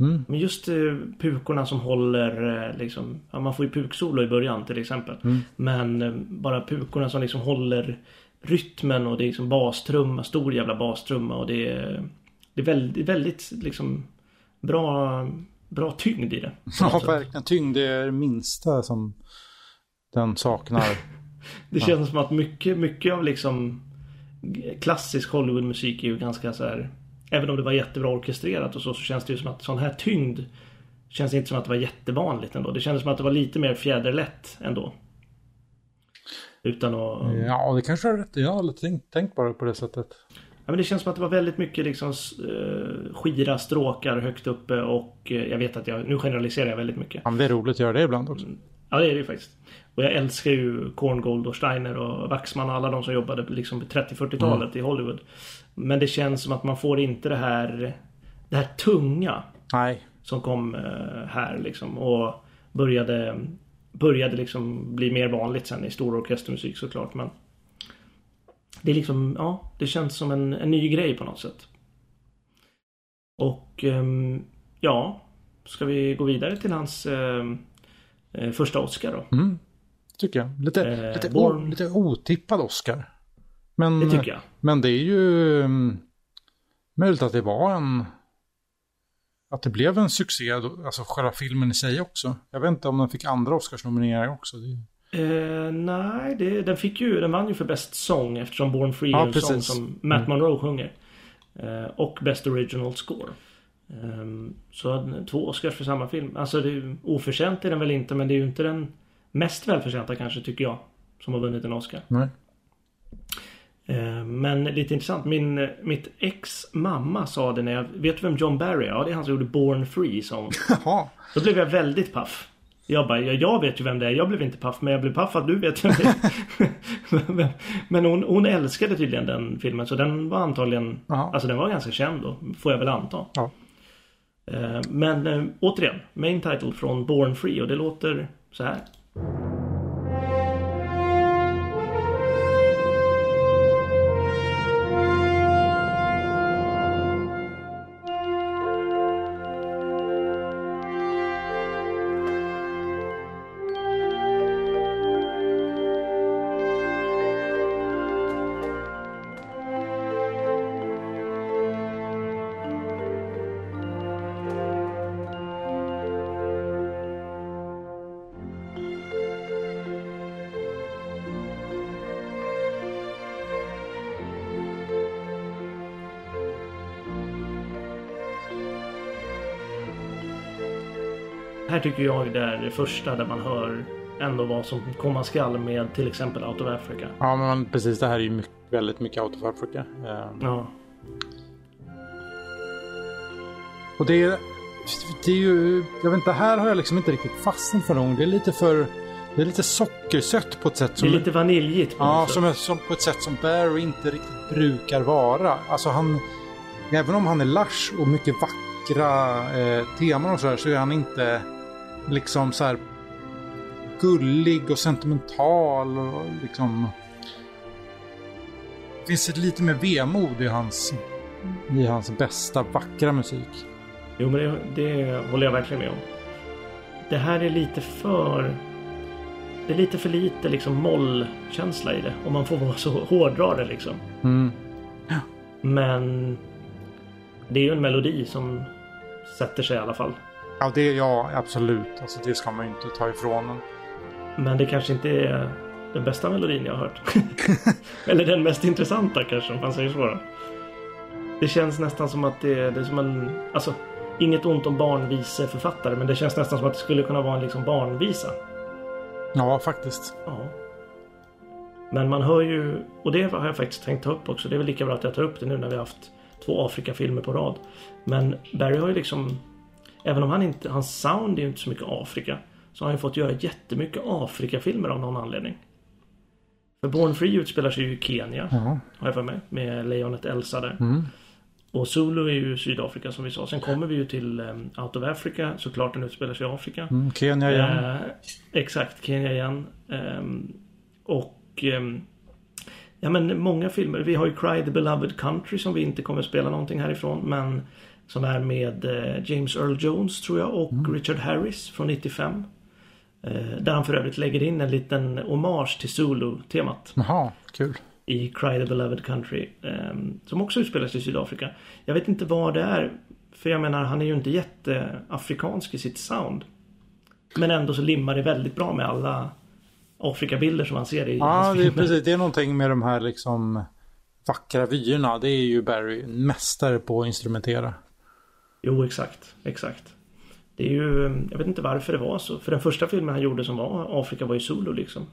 Mm. Men just eh, pukorna som håller eh, liksom, ja, man får ju puksolo i början till exempel. Mm. Men eh, bara pukorna som liksom håller rytmen och det är liksom bastrumma, stor jävla bastrumma och det är, det är väldigt, väldigt liksom bra, bra tyngd i det. Ja, verkligen. Tyngd är det minsta som den saknar. Det känns som att mycket, mycket av liksom klassisk Hollywoodmusik är ju ganska så här Även om det var jättebra orkestrerat och så, så känns det ju som att sån här tyngd Känns inte som att det var jättevanligt ändå. Det kändes som att det var lite mer fjäderlätt ändå. Utan att... Ja, det kanske har rätt. Jag har aldrig tänkt, tänkt bara på det sättet. Men det känns som att det var väldigt mycket liksom eh, skira stråkar högt uppe och eh, jag vet att jag, nu generaliserar jag väldigt mycket. Ja, men det är roligt att göra det ibland också. Ja det är det ju faktiskt. Och jag älskar ju Korngold och Steiner och Waxman och alla de som jobbade liksom på 30-40-talet i Hollywood. Men det känns som att man får inte det här Det här tunga Nej. som kom eh, här liksom och började Började liksom bli mer vanligt sen i stor orkestermusik såklart men Det är liksom, ja det känns som en, en ny grej på något sätt. Och ehm, ja Ska vi gå vidare till hans ehm, eh, första Oscar då? Mm. Tycker jag. Lite, Eh, lite, Born- o, lite otippad Oscar. Men, Det tycker jag. men det är ju mm, möjligt att det var en... Att det blev en succé, alltså själva filmen i sig också. Jag vet inte om den fick andra Oscarsnomineringar också. Det, Eh, nej, det, den fick ju, den vann ju för Best Song eftersom Born Free Ja, är en sång som Matt Mm. Monroe sjunger. Eh, och Best Original Score. Ehm, så två Oscars för samma film. Alltså det är, oförtjänt är den väl inte men det är ju inte den mest välförtjänta kanske tycker jag. Som har vunnit en Oscar. nej. Eh, Men lite intressant. Min, mitt ex mamma sa det när jag... Vet du vem John Barry är? Ja, det är han som gjorde Born Free. Jaha. Då blev jag väldigt paff. Jag bara, ja, jag vet ju vem det är. Jag blev inte paff, men jag blev paff att du vet vem det är. Men- hon, hon älskade tydligen den filmen, så den var antagligen... Jaha. Alltså den var ganska känd då, får jag väl anta. Ja. Eh, Men eh, återigen, main title från Born Free och det låter så här. Tycker jag det är det första där man hör ändå vad som komma skall med till exempel Out of Africa. Ja, men precis. Det här är ju mycket, väldigt mycket Out of Africa. Eh, Ja. Och det är, det är ju, jag vet inte, här har jag liksom inte riktigt fastnat för någon. Det är lite för, det är lite sockersött på ett sätt Det som... är lite vaniljigt på Ja, som, som på ett sätt som Barry inte riktigt brukar vara. Alltså han, även om han är lush och mycket vackra eh, teman och så här så är han inte liksom så här gullig och sentimental och liksom... Det finns ett lite mer vemod i hans, i hans bästa vackra musik. Jo men det, det håller jag verkligen med om. Det här är lite för... Det är lite för lite liksom mollkänsla i det. Om man får vara så hårdra det liksom. Mm. Men... Det är ju en melodi som sätter sig i alla fall. Ja, det, ja, absolut. Alltså, det ska man ju inte ta ifrån en. Men det kanske inte är den bästa melodin jag har hört. Eller den mest intressanta kanske om man säger så. Det känns nästan som att det, det är som en... Alltså, inget ont om barnviseförfattare men det känns nästan som att det skulle kunna vara en liksom barnvisa. Ja, faktiskt. Ja. Men man hör ju, och det har jag faktiskt tänkt ta upp också. Det är väl lika bra att jag tar upp det nu när vi har haft två Afrika-filmer på rad. Men Barry har ju liksom även om han inte, hans sound är ju inte så mycket Afrika. Så har han ju fått göra jättemycket Afrikafilmer av någon anledning. För Born Free utspelar sig ju i Kenya. Ja. Har jag för mig. Med lejonet Elsa där. Mm. Och Zulu är ju Sydafrika som vi sa. Sen kommer vi ju till um, Out of Africa. Såklart den utspelar sig i Afrika. Mm, Kenya igen. Eh, exakt, Kenya igen. Ehm, och ehm, Ja men många filmer. Vi har ju Cry the Beloved Country som vi inte kommer spela någonting härifrån. Men som är med eh, James Earl Jones tror jag och Richard Harris från 95. Eh, där han för övrigt lägger in en liten hommage till Zulu-temat Jaha, kul. i Cry the Beloved Country. ehm, som också utspelar sig i Sydafrika. Jag vet inte vad det är. För jag menar, han är ju inte jätteafrikansk i sitt sound. Men ändå så limmar det väldigt bra med alla Afrikabilder som man ser i Ja, hans det är filmer. precis. Det är någonting med de här liksom vackra vyerna. Det är ju Barry mästare på att instrumentera. Jo, exakt. Exakt. Det är ju, jag vet inte varför det var så. För den första filmen han gjorde som var Afrika var ju Zulu liksom.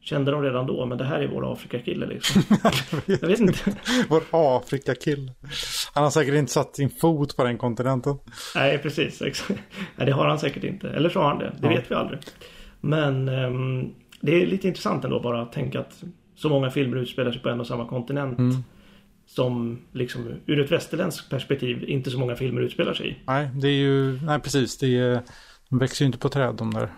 Kände de redan då, men det här är vår Afrikakille liksom. jag vet inte. Vår Afrikakille. Han har säkert inte satt sin fot på den kontinenten. Nej, precis. Exakt. Nej, det har han säkert inte. Eller så har han det. Det Ja. vet vi aldrig. Men ehm, det är lite intressant ändå bara att tänka att så många filmer utspelar sig på en och samma kontinent. Mm. Som liksom ur ett västerländskt perspektiv inte så många filmer utspelar sig i. Nej, det är ju... Nej, precis. Det är... De växer ju inte på träd de där.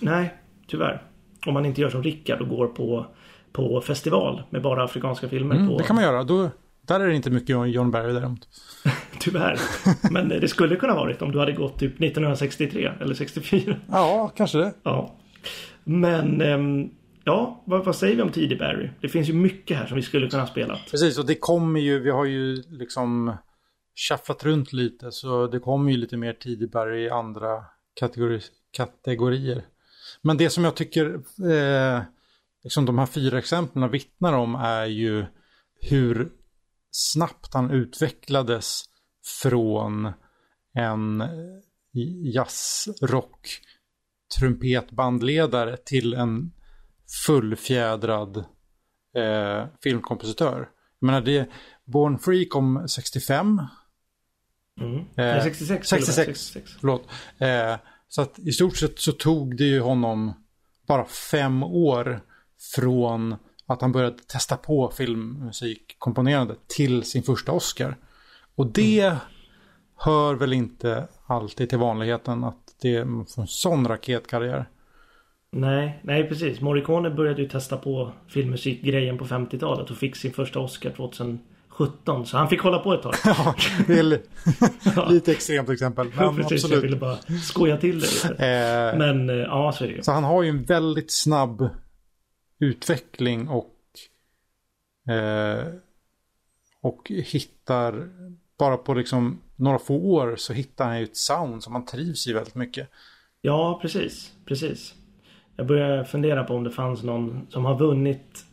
Nej, tyvärr. Om man inte gör som Rickard och går på, på festival med bara afrikanska filmer. Mm, på, det kan man göra. Då, där är det inte mycket John Barry däremot. Tyvärr. Men det skulle kunna varit om du hade gått typ 1963 eller 64. Ja, kanske det. Ja. Men ehm, ja, vad, vad säger vi om tidig Barry? Det finns ju mycket här som vi skulle kunna ha spelat. Precis, och det kommer ju... Vi har ju liksom tjaffat runt lite. Så det kommer ju lite mer tidig Barry i andra kategori, kategorier. Men det som jag tycker eh, liksom de här fyra exemplen vittnar om är ju hur snabbt han utvecklades från en jazzrock trumpetbandledare till en fullfjädrad eh, filmkompositör. Jag menar det, Born Free kom 65. Mm. Nej, 66. skulle det vara, 66. 66. Förlåt. Eh, så att i stort sett så tog det ju honom bara fem år från att han började testa på filmmusikkomponerande till sin första Oscar. Och det hör väl inte alltid till vanligheten att det får en sån raketkarriär. Nej, nej precis. Morricone började ju testa på filmmusikgrejen på 50-talet och fick sin första Oscar 2017. Så han fick hålla på ett tag. Ja, lite extremt exempel. Men precis, jag absolut. ville bara skoja till det lite. Eh, Men eh, ja, så är det ju. Så han har ju en väldigt snabb utveckling och eh, och hittar bara på liksom några få år så hittar han ju ett sound som han trivs i väldigt mycket. Ja, precis. Precis. Jag börjar fundera på om det fanns någon som har vunnit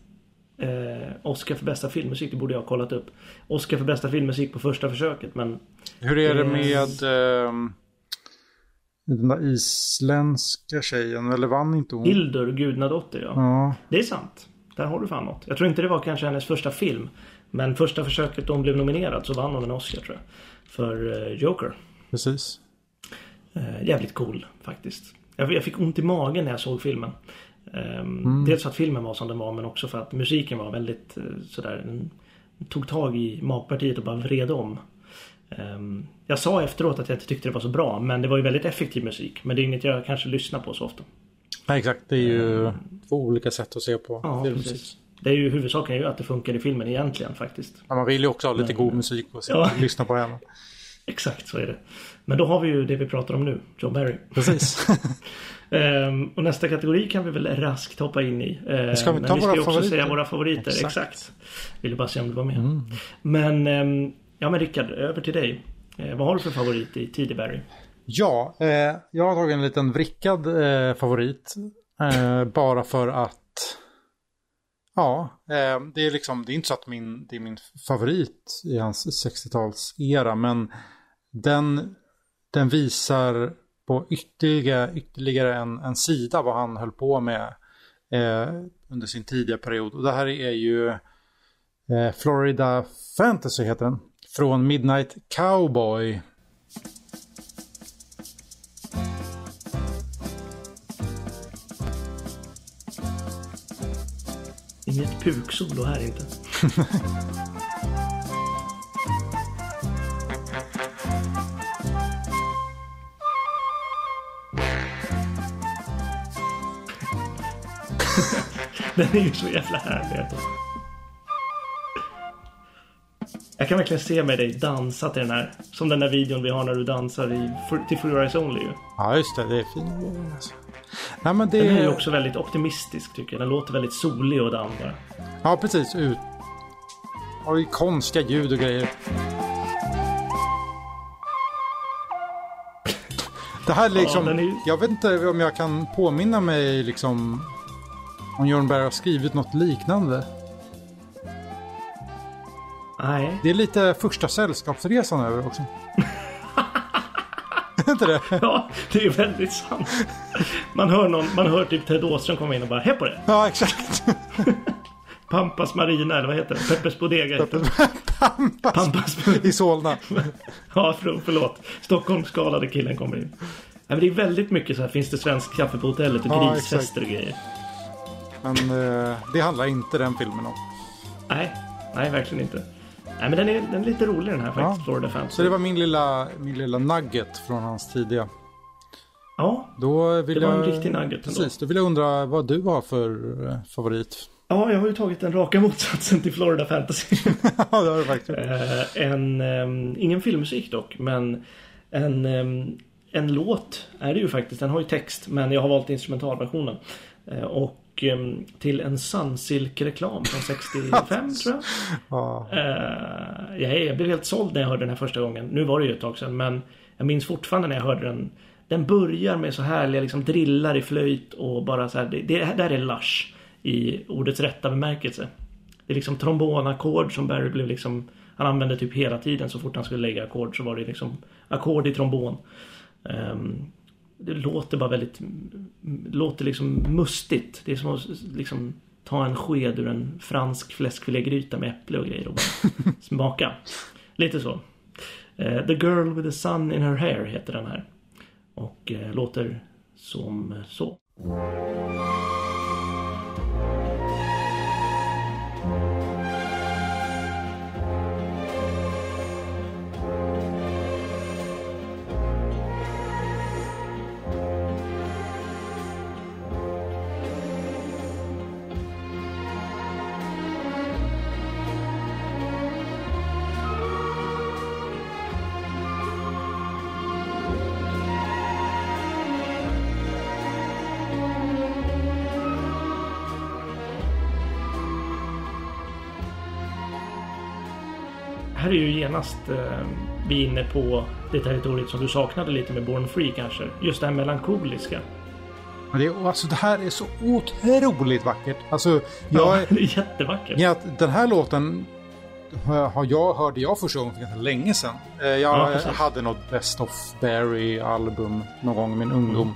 eh, Oscar för bästa filmmusik. Det borde jag ha kollat upp. Oscar för bästa filmmusik på första försöket. Men Hur är det Eh, med ehm, den där isländska tjejen? Eller vann inte hon? Hildur Gudnadotter, ja. Ja, Det är sant. Där har du fan något. Jag tror inte det var kanske hennes första film. Men första försöket hon blev nominerad så vann hon en Oscar tror jag. För eh, Joker. precis. Eh, jävligt cool faktiskt. Jag, fick ont i magen när jag såg filmen. Ehm, Dels för att filmen var som den var men också för att musiken var väldigt eh, sådär. Den tog tag i magpartiet och bara vred om. Ehm, jag sa efteråt att jag inte tyckte det var så bra men det var ju väldigt effektiv musik. Men det är inget jag kanske lyssnar på så ofta. Nej, exakt. Det är ju två olika sätt att se på Ja, filmmusik. precis. Det är ju huvudsaken är ju att det funkar i filmen egentligen faktiskt. Men man vill ju också ha lite god musik och Ja. lyssna på henne. Exakt så är det. Men då har vi ju det vi pratar om nu, John Barry. Precis. Ehm, och nästa kategori kan vi väl raskt hoppa in i. Ehm, Ska vi men ta vi ska våra ju också favoriter? säga våra favoriter. Exakt. Exakt. Ville bara se om du var med. Mm. Men, ehm, ja men Rickard, över till dig. Eh, vad har du för favorit i Tidig Barry? Ja, eh, jag har tagit en liten vrickad eh, favorit. Eh, bara för att Ja, eh, det är liksom, det är inte så att min, det är min favorit i hans 60-talsera, men den, den visar på ytterligare, ytterligare en, en sida vad han höll på med eh, under sin tidiga period. Och det här är ju eh, Florida Fantasy heter den. Från Midnight Cowboy. Inget puksolo här inte. Den är ju så jävla härlig. Jag kan verkligen se med dig dansa till den här. Som den där videon vi har när du dansar i, till For Rise Only ju. Ja, just det. Det är fin video. alltså. Nej, men det Den är också väldigt optimistisk tycker jag. Den låter väldigt solig och damm bara. Ja, precis. Ut. Har ju konstiga ljud och grejer. Det här är liksom... den är Jag vet inte om jag kan påminna mig liksom... Om Jörn Berg har skrivit något liknande. Nej. Det är lite första sällskapsresan över också. Inte det? Ja, det är väldigt sant. Man hör, någon, man hör typ Ted Åström komma in och bara Hej på det! Ja, exakt. Pampas Marina eller vad heter det? Peppers Bodega heter det. Pampas Pampas i Solna. Ja, för, förlåt. Stockholmsskadade killen kommer in. Nej, men det är väldigt mycket så här. Finns det svensk kaffe på hotellet och Ja, grisfester och grejer. Men eh, det handlar inte den filmen om. Nej, nej verkligen inte. Nej, men den är, den är lite rolig den här faktiskt. Ja. Florida Fantasy. Så det var min lilla, min lilla nugget från hans tidiga. Ja, Då vill Det var jag... en riktig nugget ändå. Precis, då vill jag undra vad du har för eh, favorit. ja, jag har ju tagit den raka motsatsen till Florida Fantasy. Ja, det har du faktiskt. Eh, en, ehm, ingen filmmusik dock, men en, ehm, en låt är det ju faktiskt. Den har ju text, men jag har valt instrumentalversionen. Eh, och ehm, till en Sunsilk-reklam från 65 tror jag. Ja. Eh, jag, jag blev helt såld när jag hörde den här första gången. Nu var det ju ett tag sedan, men jag minns fortfarande när jag hörde den. Den börjar med så härliga liksom drillar i flöjt och bara så här. Det, det där är lush i ordets rätta bemärkelse. Det är liksom trombonackord som Barry blev liksom Han använde typ hela tiden så fort han skulle lägga ackord så var det liksom ackord i trombon. Ehm, det låter bara väldigt m- Låter liksom mustigt. Det är som att liksom ta en sked ur en fransk fläskfilégryta med äpple och grejer och bara smaka. Lite så. Eh, The Girl with the Sun in Her Hair heter den här. Och eh, låter som så. Här är ju genast eh, vi inne på det territoriet som du saknade lite med Born Free kanske. Just det här melankoliska. Det, är- alltså, det här är så otroligt vackert. Alltså, Ja, jag, det är jättevackert. ja, den här låten har jag, hörde jag första gången för ganska länge sedan. Eh, Ja, Jag precis. hade något Best of Barry-album någon gång i min ungdom.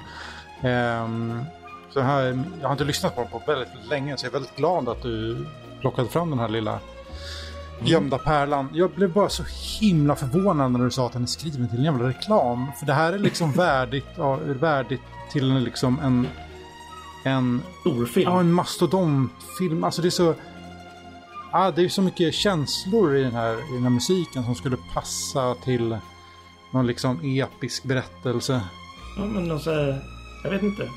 Ehm, så här, jag har inte lyssnat på den på väldigt länge, så jag är väldigt glad att du plockade fram den här lilla gömda pärlan. Jag blev bara så himla förvånad när du sa att den är skriven till en jävla reklam. För det här är liksom värdigt, ja, värdigt till en, liksom en, en Storfilm. Ja, en mastodontfilm. Alltså det är så... Ah, det är så mycket känslor i den, här, i den här musiken som skulle passa till någon liksom episk berättelse. Ja, men någon så här, Jag vet inte.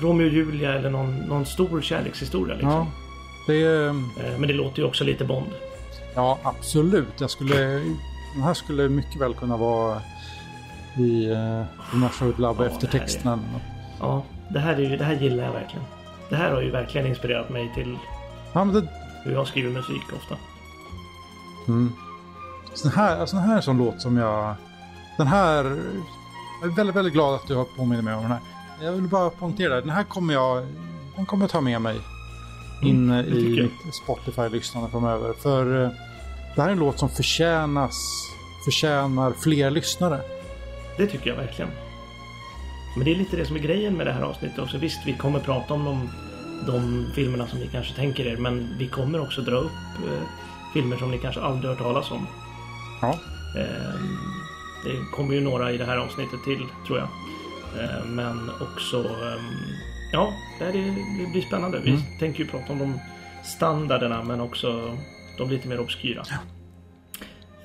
Romeo och Julia eller någon, någon stor kärlekshistoria liksom. Ja, det är... Eh, Men det låter ju också lite Bond. Ja, absolut. Jag skulle... Den här skulle mycket väl kunna vara i uh, Nashville Lab Ja, eftertexten. eller något. Ja, det här, är det här gillar jag verkligen. Det här har ju verkligen inspirerat mig till Ja, det, hur jag skriver musik ofta. Mm. Sån här, alltså den här är en sån låt som jag... Den här... Jag är väldigt, väldigt glad att du har påmint mig om den här. Jag vill bara poängtera, den här kommer jag... Den kommer jag ta med mig Mm, det i mitt Spotify-lyssnande framöver. För eh, det här är en låt som förtjänas, förtjänar fler lyssnare. Det tycker jag verkligen. Men det är lite det som är grejen med det här avsnittet också. Visst, vi kommer prata om de, de filmerna som ni kanske tänker er. Men vi kommer också dra upp eh, filmer som ni kanske aldrig hört talas om. Ja. Eh, det kommer ju några i det här avsnittet till, tror jag. Eh, men också... ehm, ja, det, det blir spännande. Vi Mm. tänker ju prata om de standarderna men också de lite mer obskyra. Ja.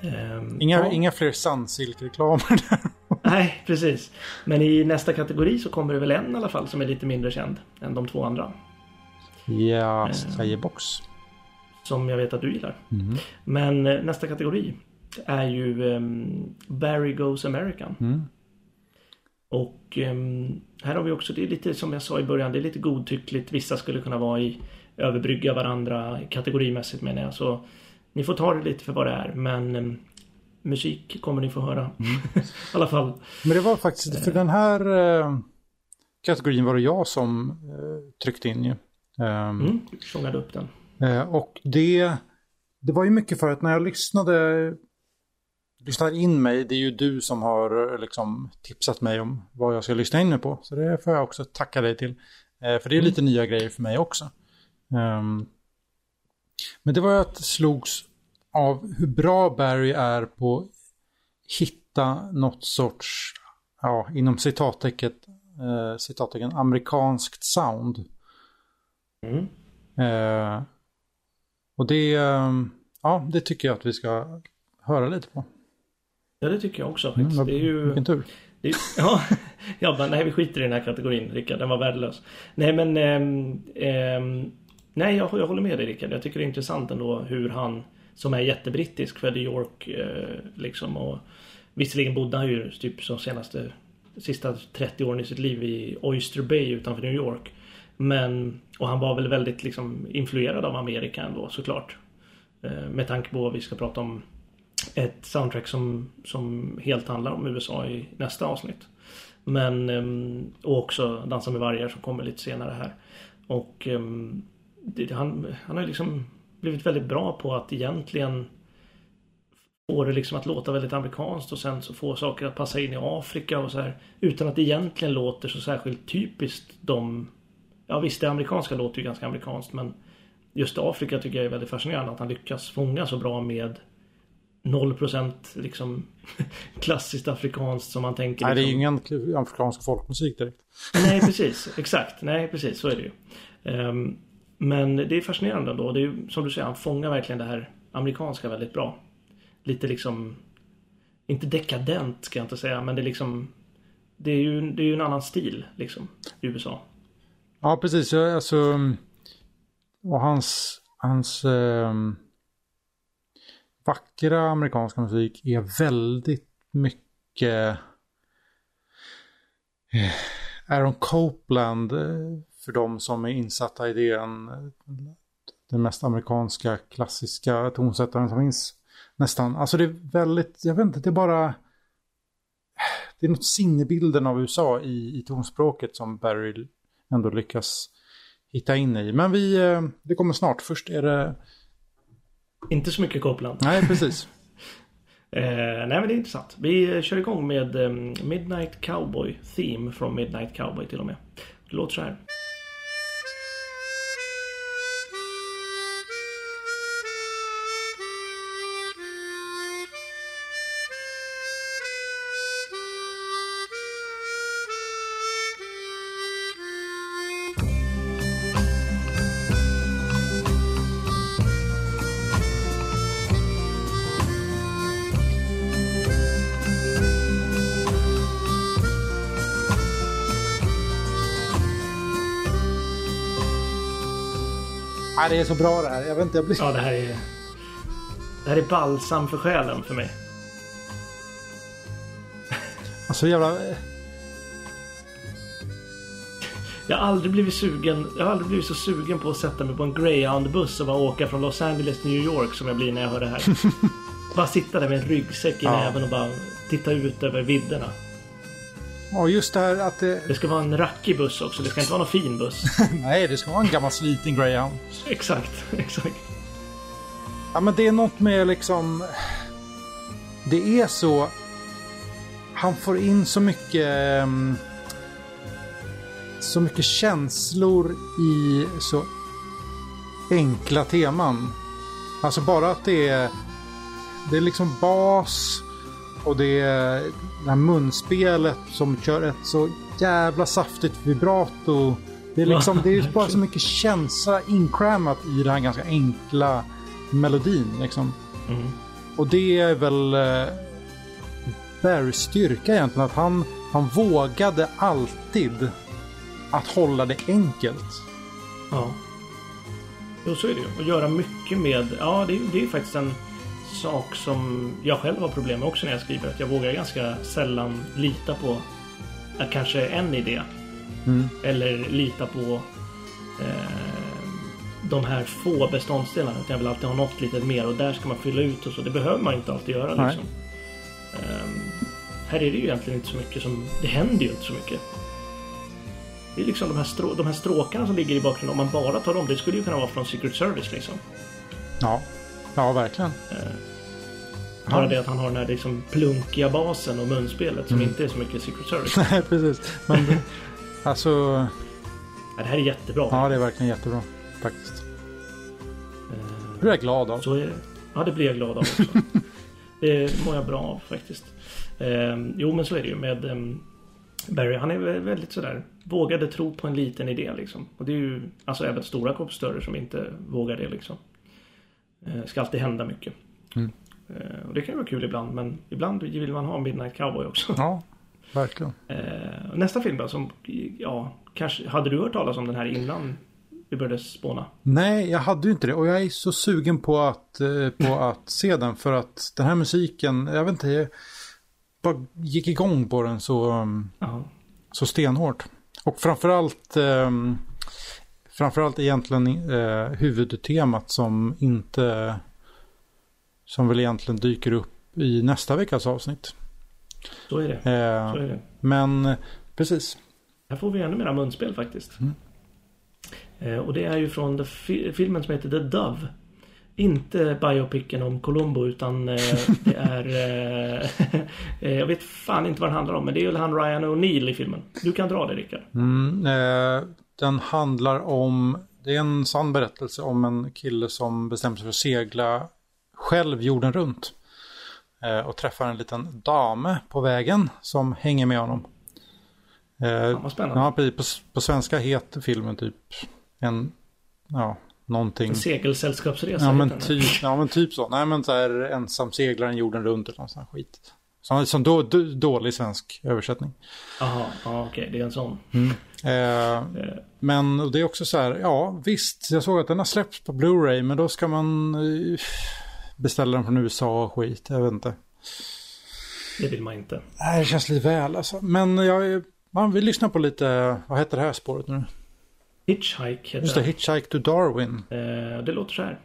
Ehm, Inga, ja. inga fler Sunsilk-reklamer där. Nej, precis. Men i nästa kategori så kommer det väl en i alla fall som är lite mindre känd än de två andra. Ja, Skybox. Som jag vet att du gillar. Mm. Men eh, nästa kategori är ju ehm, Barry Goes American. Mm. Och ehm, här har vi också, det är lite som jag sa i början, det är lite godtyckligt. Vissa skulle kunna vara i överbrygga varandra kategorimässigt menar jag. Så ni får ta det lite för vad det är. Men ehm, musik kommer ni få höra. I alla fall. Men det var faktiskt, för den här eh, kategorin var det jag som eh, tryckte in ju. Ehm, Mm, fångade upp den. Eh, och det, det var ju mycket för att när jag lyssnade, lyssnade in mig, det är ju du som har eh, liksom tipsat mig om vad jag ska lyssna in mig på. Så det får jag också tacka dig till. Eh, för det är lite nya grejer för mig också. Ehm, men det var att slogs av hur bra Barry är på att hitta något sorts, ja, inom citattecken, eh, citattecken amerikanskt sound. Mm. Eh, och det, eh, ja, det tycker jag att vi ska höra lite på. Ja, det tycker jag också. Mm, faktiskt. vad- det är ju... Vilken tur. Det, ja, ja men nej vi skiter i den här kategorin Rickard, den var värdelös. Nej men ehm, ehm, Nej jag, jag håller med dig Rickard. Jag tycker det är intressant ändå hur han Som är jättebrittisk, född i York eh, liksom och Visserligen bodde han ju typ de senaste Sista 30 åren i sitt liv i Oyster Bay utanför New York. Men Och han var väl väldigt liksom influerad av Amerika ändå såklart. Eh, med tanke på vad vi ska prata om ett soundtrack som, som helt handlar om USA i nästa avsnitt. Men, ehm, och också Dansa med vargar som kommer lite senare här. Och ehm, det, han, han har liksom blivit väldigt bra på att egentligen få det liksom att låta väldigt amerikanskt och sen så få saker att passa in i Afrika och så här. Utan att det egentligen låter så särskilt typiskt de... Ja visst, det amerikanska låter ju ganska amerikanskt men just Afrika tycker jag är väldigt fascinerande att han lyckas fånga så bra med 0% liksom klassiskt afrikanskt som man tänker. Nej, det är ju liksom, ingen afrikansk folkmusik direkt. Nej, precis. Exakt. Nej, precis. Så är det ju. Ehm, men det är fascinerande ändå. Det är ju som du säger, han fångar verkligen det här amerikanska väldigt bra. Lite liksom inte dekadent ska jag inte säga, men det är liksom det är ju, det är ju en annan stil liksom i USA. Ja, precis. Jag, Alltså, och hans, hans ehm, vackra amerikanska musik är väldigt mycket eh, Aaron Copeland eh, för de som är insatta i det. en- Den mest amerikanska klassiska tonsättaren som finns. Nästan. Alltså det är väldigt, jag vet inte, det är bara det är något sinnebilden av USA i, i tonspråket som Barry ändå lyckas hitta in i. Men vi, eh, det kommer snart. Först är det... Inte så mycket Copeland. Nej, precis. Eh, nej men det är intressant. Vi kör igång med eh, Midnight Cowboy Theme från Midnight Cowboy till och med. Det låter så här. Nej, det är så bra det här. Jag vet inte, jag blir... Ja, det här är... Det här är balsam för själen för mig. Alltså jävla... Jag har aldrig blivit sugen, jag har aldrig blivit så sugen på att sätta mig på en greyhound-buss och bara åka från Los Angeles till New York som jag blir när jag hör det här. bara sitta där med en ryggsäck i Ja. näven och bara titta ut över vidderna. Ja, just det här att det... Det ska vara en rackig buss också, det ska inte vara någon fin buss. Nej, det ska vara en gammal sliten greyhound. exakt, exakt. Ja, men det är något med liksom... Det är så... Han får in så mycket... ehm, Så mycket känslor i så enkla teman. Alltså bara att det är... Det är liksom bas och det är det här munspelet som kör ett så jävla saftigt vibrato. Det är, liksom, det är bara så mycket känsla inkrämat i den här ganska enkla melodin. Liksom. Mm. Och det är väl eh, Barrys styrka egentligen. Att han, han vågade alltid att hålla det enkelt. Ja. Jo, så är det ju. Och göra mycket med... Ja, det, det är faktiskt en sak som jag själv har problem med också när jag skriver. Att jag vågar ganska sällan lita på eh, kanske en idé. Mm. Eller lita på eh, de här få beståndsdelarna. Utan jag vill alltid ha något lite mer och där ska man fylla ut och så. Det behöver man inte alltid göra liksom. Ehm, här är det ju egentligen inte så mycket som... Det händer ju inte så mycket. Det är liksom de här, strå, de här stråkarna som ligger i bakgrunden. Om man bara tar dem. Det skulle ju kunna vara från Secret Service liksom. Ja, ja verkligen. Bara Ja. det att han har den här liksom plunkiga basen och munspelet som Mm. inte är så mycket Secret Service. Nej, precis. Men alltså, Ja, det här är jättebra. ja det är verkligen jättebra faktiskt. Eh, Det blir jag glad av. Så är, ja, det blir jag glad av också. det mår jag bra av faktiskt. Eh, jo, men så är det ju med eh, Barry. Han är vä- väldigt sådär vågade tro på en liten idé liksom. Och det är ju alltså även stora kompositörer som inte vågar det liksom. Eh, ska alltid hända mycket. Mm. Eh, och det kan ju vara kul ibland, men ibland vill man ha Midnight Cowboy också. Ja, verkligen. Eh, nästa film då, som, ja, kanske, hade du hört talas om den här innan vi började spåna? Nej, jag hade ju inte det. Och jag är så sugen på att, på att se den. För att den här musiken, jag vet inte, jag bara gick igång på den så, så stenhårt. Och framförallt, um, framförallt egentligen uh, huvudtemat som inte, som väl egentligen dyker upp i nästa veckas avsnitt. Så är det. Eh, Så är det. men eh, precis. Här får vi ännu mera munspel faktiskt. Mm. Eh, och det är ju från fi- filmen som heter The Dove. Inte biopicen om Columbo utan eh, det är... Eh, eh, jag vet fan inte vad den handlar om men det är väl han Ryan O'Neill i filmen. Du kan dra det Rickard. Mm, eh, den handlar om, det är en sann berättelse om en kille som bestämmer sig för att segla själv jorden runt. Eh, och träffar en liten dame på vägen som hänger med honom. Eh, Fan vad spännande. ja, på, på svenska heter filmen typ en, ja, någonting. En segelsällskapsresa. Ja men, typ, ja men typ så. Nej men så här ensam seglaren jorden runt eller någon sån här skit. Som, som då, då, dålig svensk översättning. Jaha, ja, okej det är en sån. Eh, Eh, Men det är också så här, ja visst, jag såg att den har släppts på Blu-ray, men då ska man eh, beställa den från USA och skit, jag vet inte. det vill man inte. Nej, det känns lite väl alltså. Men jag, man vill lyssna på lite, vad heter det här spåret nu? Hitchhike heter Just det. Hitchhike to Darwin. Eh, det låter så här.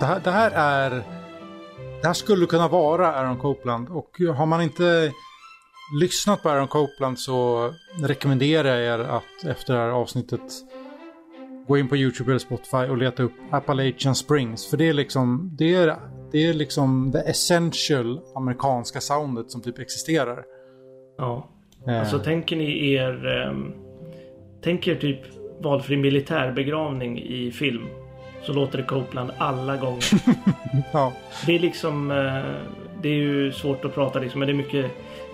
Det här, det här är, det här skulle kunna vara Aaron Copland och har man inte lyssnat på Aaron Copland så rekommenderar jag er att efter det här avsnittet gå in på YouTube eller Spotify och leta upp Appalachian Springs. För det är liksom, det är, det är liksom the essential amerikanska soundet som typ existerar. Ja. Eh, Alltså tänker ni er... ehm, tänk er typ valfri militärbegravning i film. Så låter det Copeland alla gånger. ja, Det är liksom... eh, det är ju svårt att prata liksom, men det är mycket,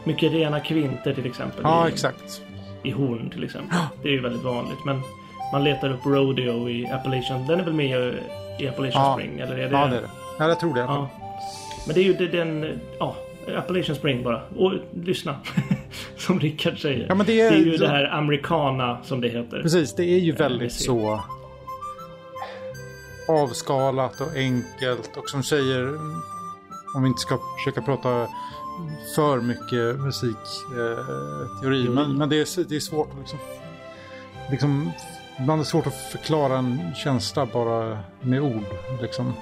mycket rena kvinter till exempel. ja, i, exakt. I horn till exempel. Det är ju väldigt vanligt. Men man letar upp Rodeo i Appalachian. Den är väl med i Appalachian Ja. Spring? Eller är det... Ja, det är det. Ja, jag tror det. Ja. Men det är ju den... Ja, Appalachian Spring bara. Och lyssna. som Rickard säger. Ja, det är- det är ju det här americana som det heter. Precis, det är ju väldigt så avskalat och enkelt och som säger om vi inte ska försöka prata för mycket musikteori. Eh, men men det, är, det är svårt att liksom, liksom ibland är det svårt att förklara en känsla bara med ord. Liksom.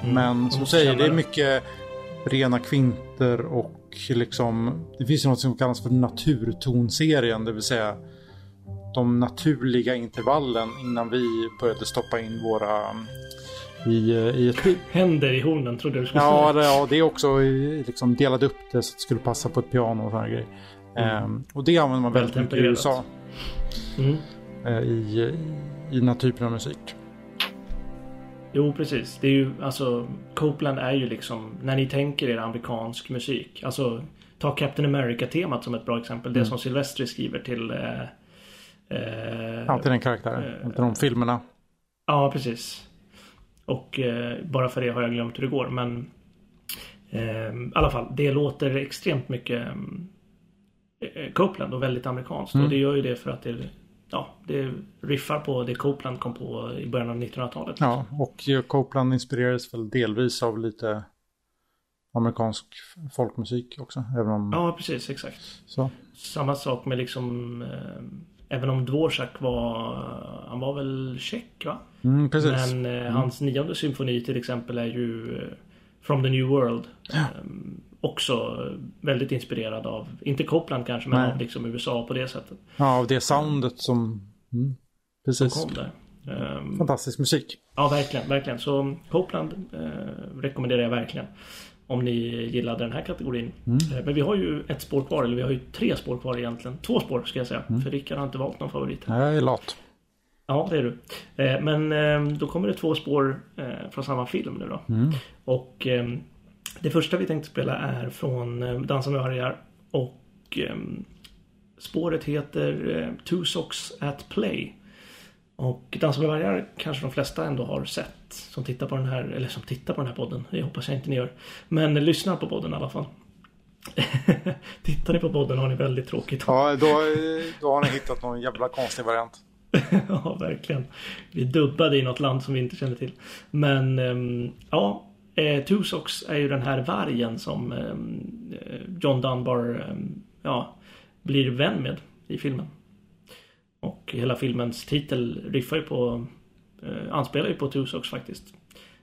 Mm. Men som måste säger, det är mycket rena kvinter och liksom det finns något som kallas för naturtonserien, det vill säga de naturliga intervallen innan vi började stoppa in våra i, eh, i ett... Händer i hornen trodde du skulle Ja, säga. det, ja, det är också liksom delade upp det så att det skulle passa på ett piano och sådana grejer. Ehm, och det använder man väldigt mycket i. USA. Mm. eh, I, i, den här typen av musik. Jo, precis. Det är ju alltså Copeland är ju liksom när ni tänker er amerikansk musik. Alltså ta Captain America-temat som ett bra exempel. Det Mm. som Silvestri skriver till eh, eh, Ja, till den karaktären. eh, till de filmerna. Ja, precis. Och eh, bara för det har jag glömt hur det går. Men eh, i alla fall, det låter extremt mycket eh, Copeland och väldigt amerikanskt. Mm. Och det gör ju det för att det, ja, det riffar på det Copeland kom på i början av 1900-talet. Ja, och Copeland inspirerades väl delvis av lite amerikansk folkmusik också. Även om... Ja, precis. Exakt. Så. Samma sak med liksom eh, Även om Dvorak var Han var väl tjeck va? Mm, precis. Men eh, hans nionde symfoni till exempel är ju eh, From the New World. Eh, också väldigt inspirerad av, inte Copeland kanske, men Nej. av liksom USA på det sättet. Ja, av det soundet som... Mm, Som precis. kom där. Ehm, Fantastisk musik. ja, verkligen, verkligen. Så Copeland eh, rekommenderar jag verkligen. Om ni gillade den här kategorin. Eh, Men vi har ju ett spår kvar, eller vi har ju tre spår kvar egentligen. Två spår ska jag säga. För Rickard har inte valt någon favorit. Jag är lat. Ja, det är du. Eh, Men eh, då kommer det två spår från samma film nu då. Och eh, det första vi tänkte spela är från Dansa med vargar. Och spåret heter Two Socks at Play. Och Dansa med vargar kanske de flesta ändå har sett. Som tittar på den här, eller som tittar på den här podden. Det hoppas jag inte ni gör. Men lyssnar på podden i alla fall. tittar ni på podden har ni väldigt tråkigt. Ja, då, då har ni hittat någon jävla konstig variant. ja, verkligen. Vi dubbade i något land som vi inte kände till. Men ehm, ja, eh, Two Socks är ju den här vargen som ehm, eh, John Dunbar ehm, ja, blir vän med i filmen. Och hela filmens titel riffar ju på, eh, anspelar ju på Two Socks faktiskt.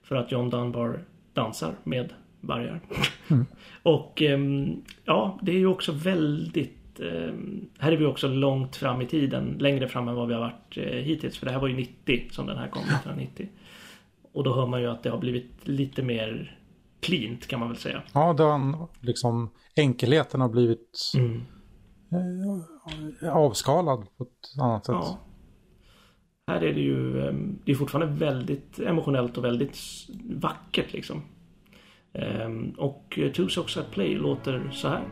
För att John Dunbar dansar med vargar. Och ehm, ja, det är ju också väldigt ehm, här är vi också långt fram i tiden. Längre fram än vad vi har varit eh, hittills. För det här var ju 90 som den här kom. 1990. Och då hör man ju att det har blivit lite mer cleant kan man väl säga. Ja, den, liksom, enkelheten har blivit Mm avskalad på ett annat sätt. Ja. Här är det ju ehm, Det är fortfarande väldigt emotionellt och väldigt vackert liksom. Ehm, och Two Socks at Play låter så här.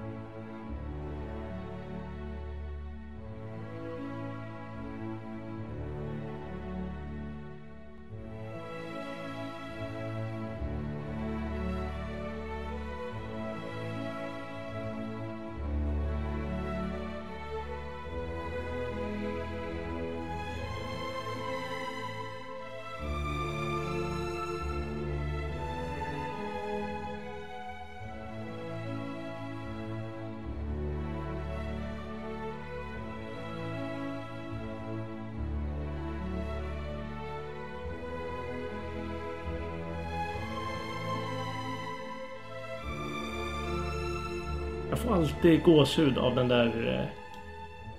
Alltid gåshud av den där eh,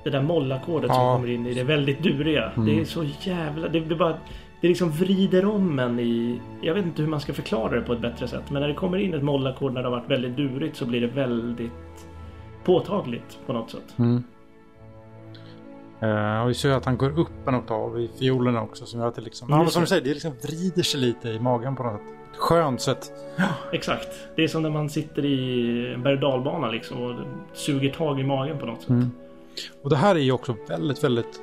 Det där mollackordet som Ja. kommer in i det väldigt duriga. Det är så jävla... Det, det bara... Det liksom vrider om en i... Jag vet inte hur man ska förklara det på ett bättre sätt. Men när det kommer in ett mollackord när det har varit väldigt durigt så blir det väldigt påtagligt på något sätt. Mm. Eh, och vi ser ju att han går upp en oktav i fiolerna också. Som gör att det liksom, ja, men som du säger, det liksom vrider sig lite i magen på något sätt. Skönt sätt. Exakt. Det är som när man sitter i en berg och liksom och suger tag i magen på något sätt. Mm. Och det här är ju också väldigt, väldigt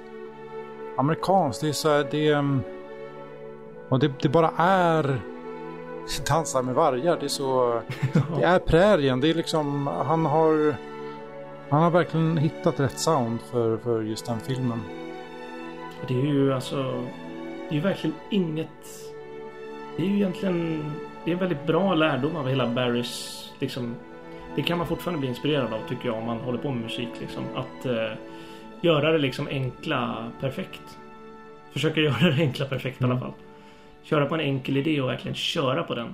amerikanskt. Det är så här, det... mm, Och det, det bara är dansar med vargar. Det är så... Det är prärien. Det är liksom... Han har... Han har verkligen hittat rätt sound för, för just den filmen. Det är ju alltså... Det är ju verkligen inget... Det är ju egentligen... Det är en väldigt bra lärdom av hela Barrys liksom... Det kan man fortfarande bli inspirerad av tycker jag om man håller på med musik liksom. Att eh, göra det liksom enkla perfekt. Försöka göra det enkla perfekt i alla fall. Köra på en enkel idé och verkligen köra på den.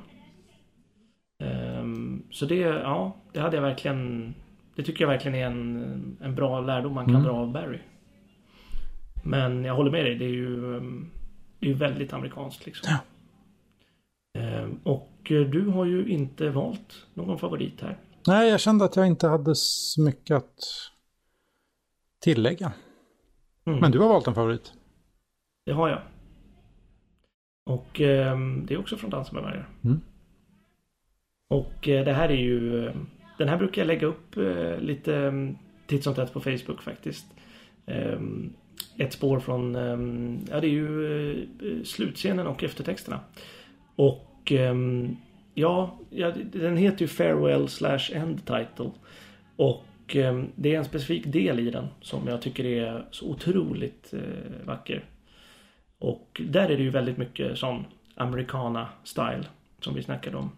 Ehm, så det, ja, det hade jag verkligen... Det tycker jag verkligen är en, en bra lärdom man kan Mm. dra av Barry. Men jag håller med dig, det är ju, um, det är ju väldigt amerikanskt liksom. Ja. Eh, och du har ju inte valt någon favorit här. Nej, jag kände att jag inte hade så mycket att tillägga. Mm. Men du har valt en favorit. Det har jag. Och eh, det är också från Dansa med vargar. Mm. Och eh, det här är ju... Eh, den här brukar jag lägga upp eh, lite mm, titt som tätt på Facebook faktiskt. Ehm, ett spår från... Ehm, ja, det är ju eh, slutscenen och eftertexterna. Och ehm, ja, den heter ju Farewell slash End Title. Och ehm, det är en specifik del i den som jag tycker är så otroligt eh, vacker. Och där är det ju väldigt mycket sån americana style som vi snackade om.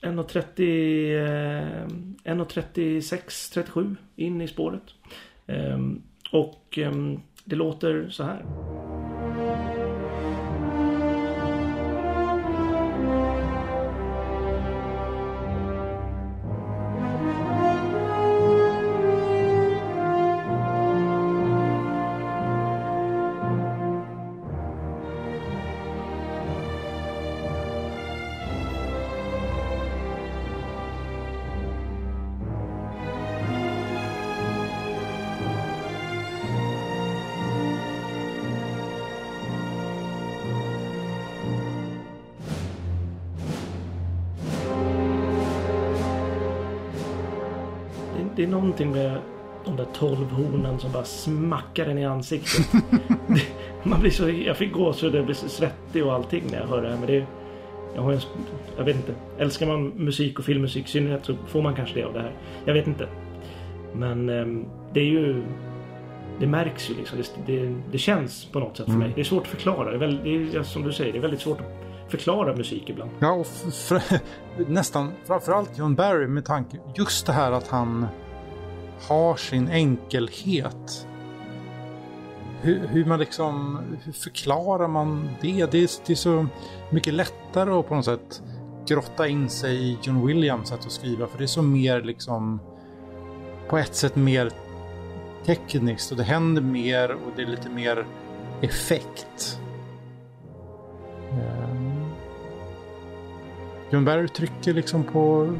1.36 37 eh, in i spåret. Ehm, och det låter så här. Det är någonting med de där tolv hornen som bara smackar en i ansiktet. man blir så, jag fick gåshud, jag blir svettig och allting när jag hör det här. Men det, jag, har en, jag vet inte. Älskar man musik och filmmusik i synnerhet så får man kanske det av det här. Jag vet inte. Men um, det är ju... Det märks ju liksom. Det, det, det känns på något sätt för mm. mig. Det är svårt att förklara. Det är, väldigt, det är som du säger, det är väldigt svårt att förklara musik ibland. Ja, och nästan framförallt John Barry med tanke just det här att han har sin enkelhet. Hur, hur, man liksom, hur förklarar man det? det är, det är så mycket lättare att på något sätt grotta in sig i John Williams sätt att skriva. För det är så mer liksom, på ett sätt mer tekniskt och det händer mer och det är lite mer effekt. Ehm. John Barry trycker liksom på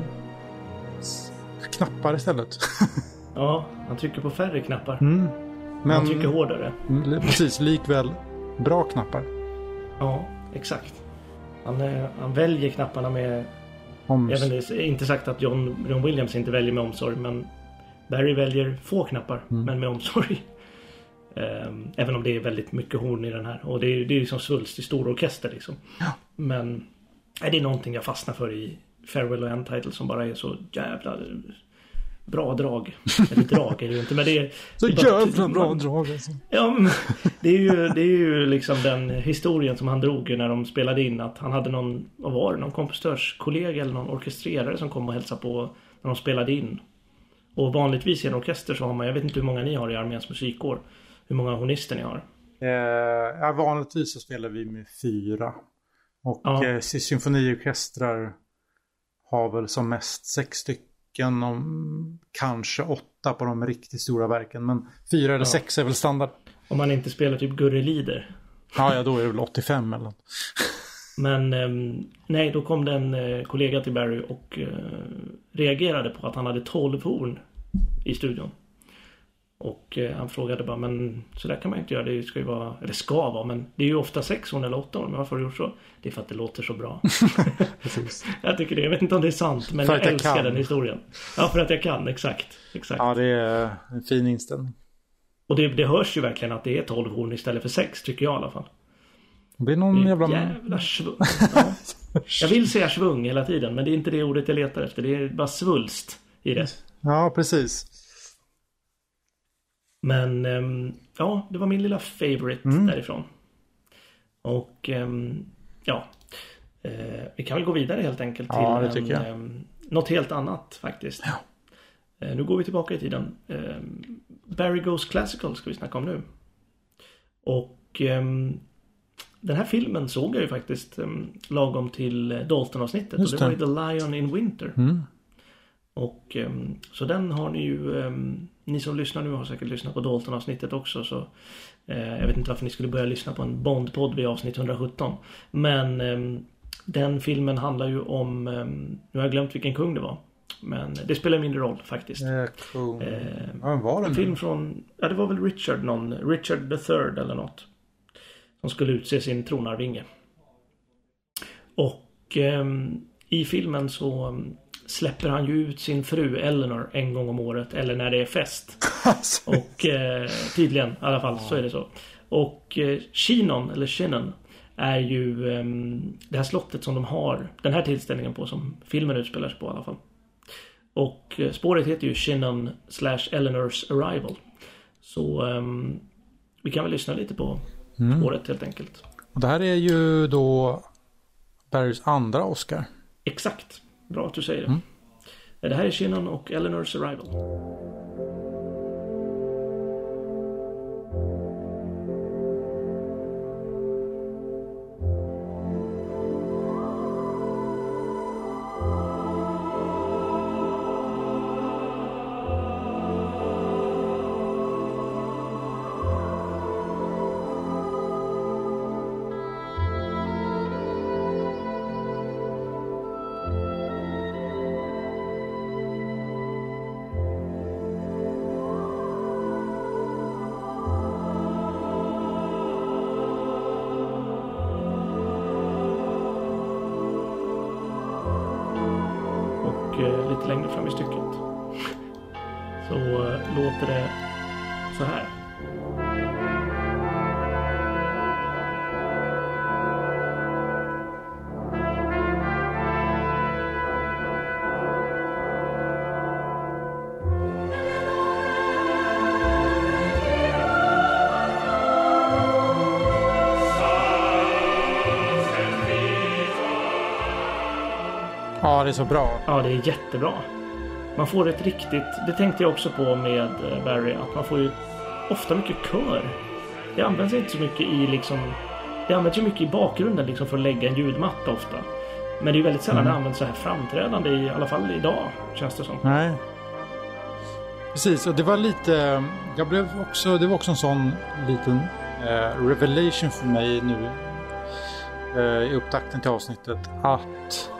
knappar istället. Ja, han trycker på färre knappar. Mm. Men han trycker hårdare. Mm, precis, likväl bra knappar. Ja, exakt. Han, eh, han väljer knapparna med... Oms. Jag vet inte sagt att John, John Williams inte väljer med omsorg, men Barry väljer få knappar, mm. men med omsorg. Ehm, även om det är väldigt mycket horn i den här. Och det är, det är liksom svulst i stor orkester liksom. Ja. Men är det är någonting jag fastnar för i Farewell och End Title som bara är så jävla bra drag. Eller drag är det ju inte men det är... Så det är jävla bra drag alltså. Ja men det är, ju, det är ju liksom den historien som han drog när de spelade in att han hade någon, vad var det, någon kompositörskollega eller någon orkestrerare som kom och hälsade på när de spelade in. Och vanligtvis i en orkester så har man, jag vet inte hur många ni har i arméns musikår. Hur många hornister ni har? Eh, ja, vanligtvis så spelar vi med fyra. Och ja. eh, symfoniorkestrar har väl som mest sex stycken stycken, om, kanske åtta på de riktigt stora verken. Men fyra eller ja. sex är väl standard. Om man inte spelar typ Gurre Lider. Ja, ja, då är det väl 85 eller något. Men eh, nej, då kom det en eh, kollega till Barry och eh, reagerade på att han hade 12 horn i studion. Och eh, han frågade bara, men så där kan man inte göra. Det ska ju vara, eller ska vara, men det är ju ofta sex horn eller åtta horn. Men varför har du gjort så? Det är för att det låter så bra. jag tycker det. Jag vet inte om det är sant, men jag, jag älskar kan. den historien. Ja, för att jag kan. Exakt. exakt. Ja, det är en fin inställning. Och det, det hörs ju verkligen att det är 12 horn istället för sex, tycker jag i alla fall. Det är någon det är jävla... jävla svung. Ja. Jag vill säga svung hela tiden, men det är inte det ordet jag letar efter. Det är bara svulst i det. Ja, precis. Men ehm, ja, det var min lilla favorite mm. därifrån. Och ehm, ja, eh, vi kan väl gå vidare helt enkelt ja, till en, ehm, något helt annat faktiskt. Ja. Eh, nu går vi tillbaka i tiden. Barry Goes Classical ska vi snacka om nu. Och den här filmen såg jag ju faktiskt lagom till Dalton-avsnittet. Och det var ju The Lion in Winter. Mm. Och så den har ni ju ni som lyssnar nu har säkert lyssnat på Dalton-avsnittet också så eh, jag vet inte varför ni skulle börja lyssna på en Bond-podd vid avsnitt 117. Men eh, Den filmen handlar ju om, eh, nu har jag glömt vilken kung det var. Men det spelar mindre roll faktiskt. Eh, kung. Eh, Ja, var det en nu? film från, ja det var väl Richard någon, Richard the third eller något. Som skulle utse sin tronarvinge. Och ehm, i filmen så ehm, släpper han ju ut sin fru Eleanor en gång om året eller när det är fest. Och eh, tydligen i alla fall så är det så. Och eh, Chinon, eller Shinnon, är ju ehm, det här slottet som de har den här tillställningen på som filmen utspelar sig på i alla fall. Och eh, spåret heter ju Shinnon slash Eleanor's Arrival. Så ehm, vi kan väl lyssna lite på spåret helt enkelt. och det här är ju då Barrys andra Oscar. Exakt. Bra att du säger det. Eh, Det här är Shinnon och Eleanor's Arrival. Ja, det är så bra. Ja, det är jättebra. Man får ett riktigt, det tänkte jag också på med eh, Barry, att man får ju ofta mycket kör. Det används inte så mycket i liksom, det används ju mycket i bakgrunden liksom för att lägga en ljudmatta ofta. Men det är ju väldigt sällan det används så här framträdande, i alla fall idag, känns det som. Nej. Precis, och det var lite... Jag blev också... Det var också en sån liten eh, revelation för mig nu eh, i upptakten till avsnittet att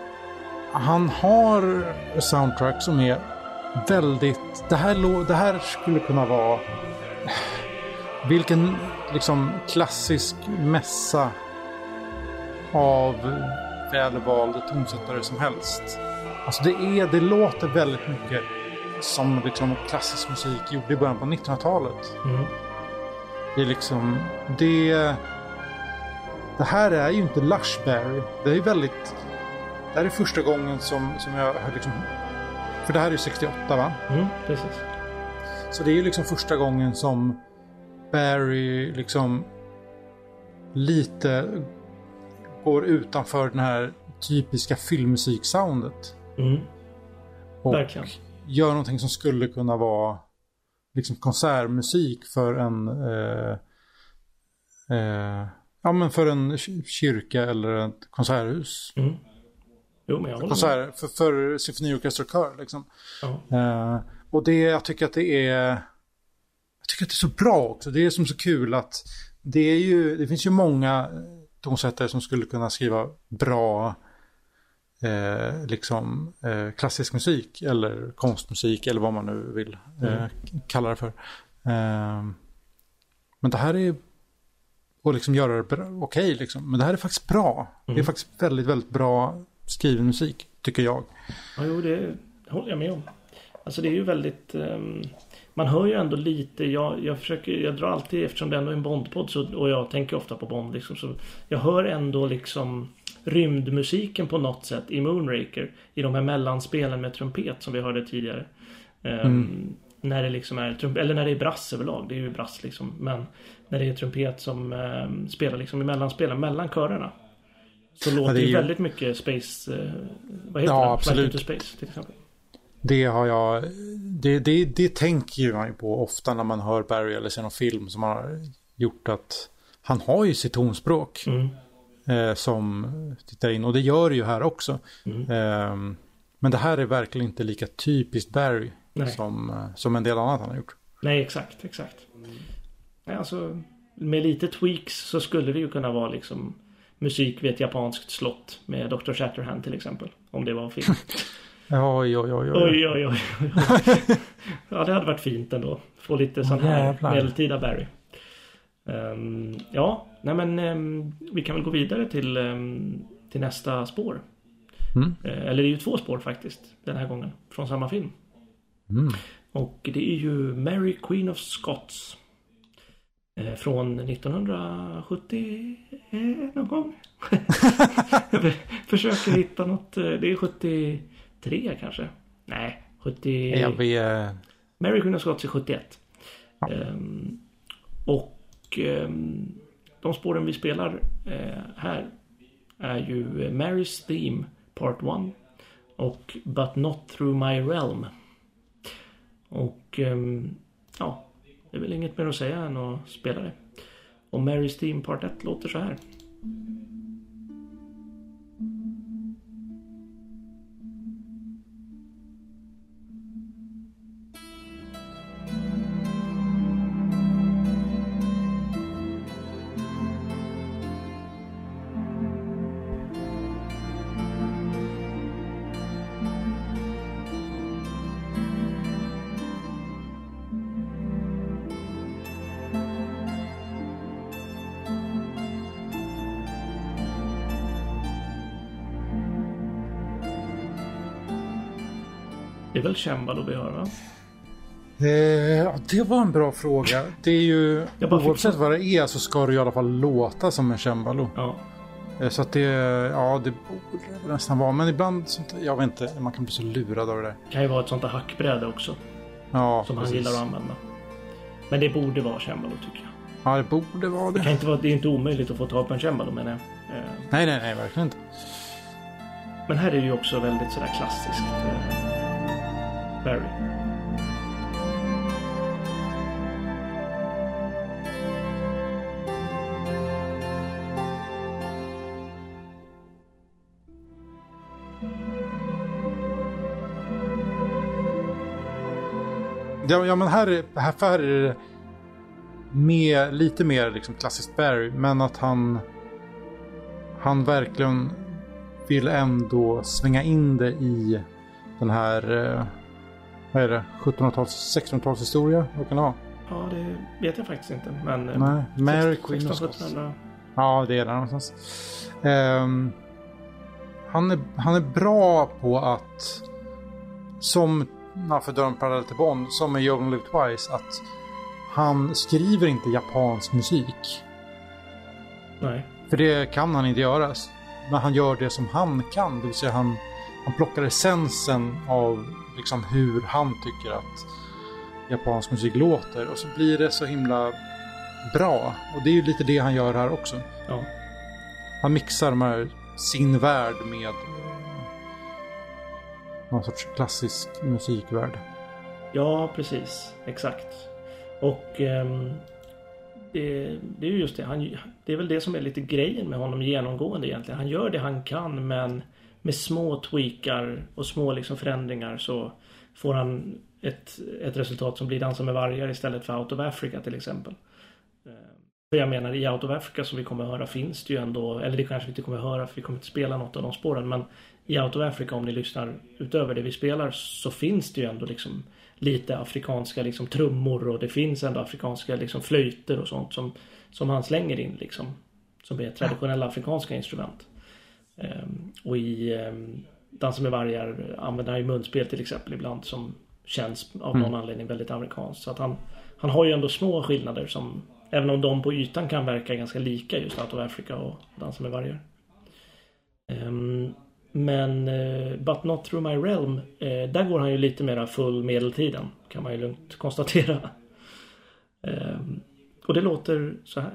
han har soundtrack som är väldigt... Det här, det här skulle kunna vara vilken liksom klassisk mässa av välvalda tonsättare som helst. Alltså det, är, det låter väldigt mycket som liksom klassisk musik gjorde i början på 1900-talet. Mm. Det är liksom... Det... Det här är ju inte Lushberry. Det är väldigt... Det här är första gången som, som jag har liksom... För det här är ju 68 va? Mm, precis. Så det är ju liksom första gången som Barry liksom lite går utanför den här typiska filmmusiksoundet. Mm, Och verkligen. gör någonting som skulle kunna vara liksom konsertmusik för en eh, eh, ja men för en kyrka eller ett konserthus. Mm. Jo, men jag håller med. Konsert, för, för symfoniorkester och kör liksom. Ja. Eh, och det, jag tycker att det är jag tycker att det är så bra också. Det är som så kul att det är ju, det finns ju många tonsättare som skulle kunna skriva bra eh, liksom eh, klassisk musik eller konstmusik eller vad man nu vill eh, kalla det för. Eh, men det här är och liksom göra det okej liksom. Men det här är faktiskt bra. Det är faktiskt väldigt, väldigt bra skriven musik, tycker jag. Ja, jo, det håller jag med om. Alltså det är ju väldigt... ehm, man hör ju ändå lite. Jag, jag försöker, jag drar alltid, eftersom det ändå är en Bondpodd så, och jag tänker ofta på Bond liksom, så jag hör ändå liksom rymdmusiken på något sätt i Moonraker. I de här mellanspelen med trumpet som vi hörde tidigare. Ehm, När det liksom är trump- eller när det är brass överlag. Det är ju brass liksom. Men när det är trumpet som ehm, spelar liksom i mellanspelen mellan körerna. Så låter det är det ju- väldigt mycket Space... eh, vad heter Ja, den? absolut. Space till exempel. Det har jag, det, det, det tänker ju man ju på ofta när man hör Barry eller ser någon film som har gjort att han har ju sitt tonspråk Mm. eh, som tittar in och det gör det ju här också. Mm. Eh, men det här är verkligen inte lika typiskt Barry Nej. som, eh, som en del annat han har gjort. Nej, exakt, exakt. Alltså, med lite tweaks så skulle det ju kunna vara liksom musik vid ett japanskt slott med Dr. Shatterhand till exempel. Om det var en film. Oj, oj, oj, oj. Oj, oj, ja, det hade varit fint ändå. Få lite sån här jävlar. medeltida Barry. Ehm, ja, nej men ehm, vi kan väl gå vidare till, ehm, till nästa spår. Mm. Eh, eller det är ju två spår faktiskt den här gången. Från samma film. Mm. Och det är ju Mary Queen of Scots. Eh, från 1970 eh, någon gång. Försöker hitta något. eh, Det är 73 kanske. Nej, 70. Jag vet. Mary Queen of Scots är 71. Ja. Ehm, och ehm, de spåren vi spelar eh, här är ju Mary's Theme Part 1 och But Not Through My Realm. Och ehm, ja, det är väl inget mer att säga än att spela det. Och Mary's Theme Part 1 låter så här. Väl cembalo vi hör va? Eh, det var en bra fråga. Det är ju, oavsett vad det är så ska det i alla fall låta som en cembalo. Ja. Eh, Så att det, ja det borde det nästan vara. Men ibland, sånt, jag vet inte, man kan bli så lurad av det där. Kan ju vara ett sånt där hackbräde också. Ja, Som precis. han gillar att använda. Men det borde vara cembalo tycker jag. Ja, det borde vara Det det. kan inte vara, det är inte omöjligt att få tag på en cembalo menar jag. Eh, Nej, nej, nej, verkligen inte. Men här är det ju också väldigt sådär klassiskt. Barry. Ja, men här, är- här, här är det Med lite mer liksom klassiskt Barry. Men att han, han verkligen vill ändå svänga in det i den här, eh, vad är det, 1700-tals, 1600-tals historia? Vad kan det vara? Ja, det vet jag faktiskt inte. Men... eh, Nej, Mary 16, Queen of 16, Scots. 1700. Ja, det är det någonstans. Ehm, han, är, han är bra på att, som, ja, för att dra en parallell till Bond, som med Only Live Twice, att han skriver inte japansk musik. Nej. För det kan han inte göra. Men han gör det som han kan. Det vill säga han, han plockar essensen av liksom hur han tycker att japansk musik låter. Och så blir det så himla bra. Och det är ju lite det han gör här också. Ja. Han mixar de här, sin värld med eh, någon sorts klassisk musikvärld. Ja, precis. Exakt. Och ehm, det, det är ju just det. Han, det är väl det som är lite grejen med honom genomgående egentligen. Han gör det han kan men med små tweakar och små liksom förändringar så får han ett, ett resultat som blir Dansa med vargar istället för Out of Africa till exempel. Eh, För jag menar i Out of Africa som vi kommer att höra finns det ju ändå, eller det kanske vi inte kommer att höra för vi kommer inte spela något av de spåren men i Out of Africa om ni lyssnar utöver det vi spelar så finns det ju ändå liksom lite afrikanska liksom trummor och det finns ändå afrikanska liksom flöjter och sånt som, som han slänger in liksom. Som är traditionella afrikanska instrument. Ehm, och i um, Dansa med vargar använder han ju munspel till exempel ibland som känns av någon anledning väldigt amerikanskt. Så att han, han har ju ändå små skillnader som Även om de på ytan kan verka ganska lika just Out of Africa och Dansa med vargar. Ehm, men eh, But Not Through My Realm, eh, där går han ju lite mera full medeltiden. Kan man ju lugnt konstatera. Ehm, och det låter så här.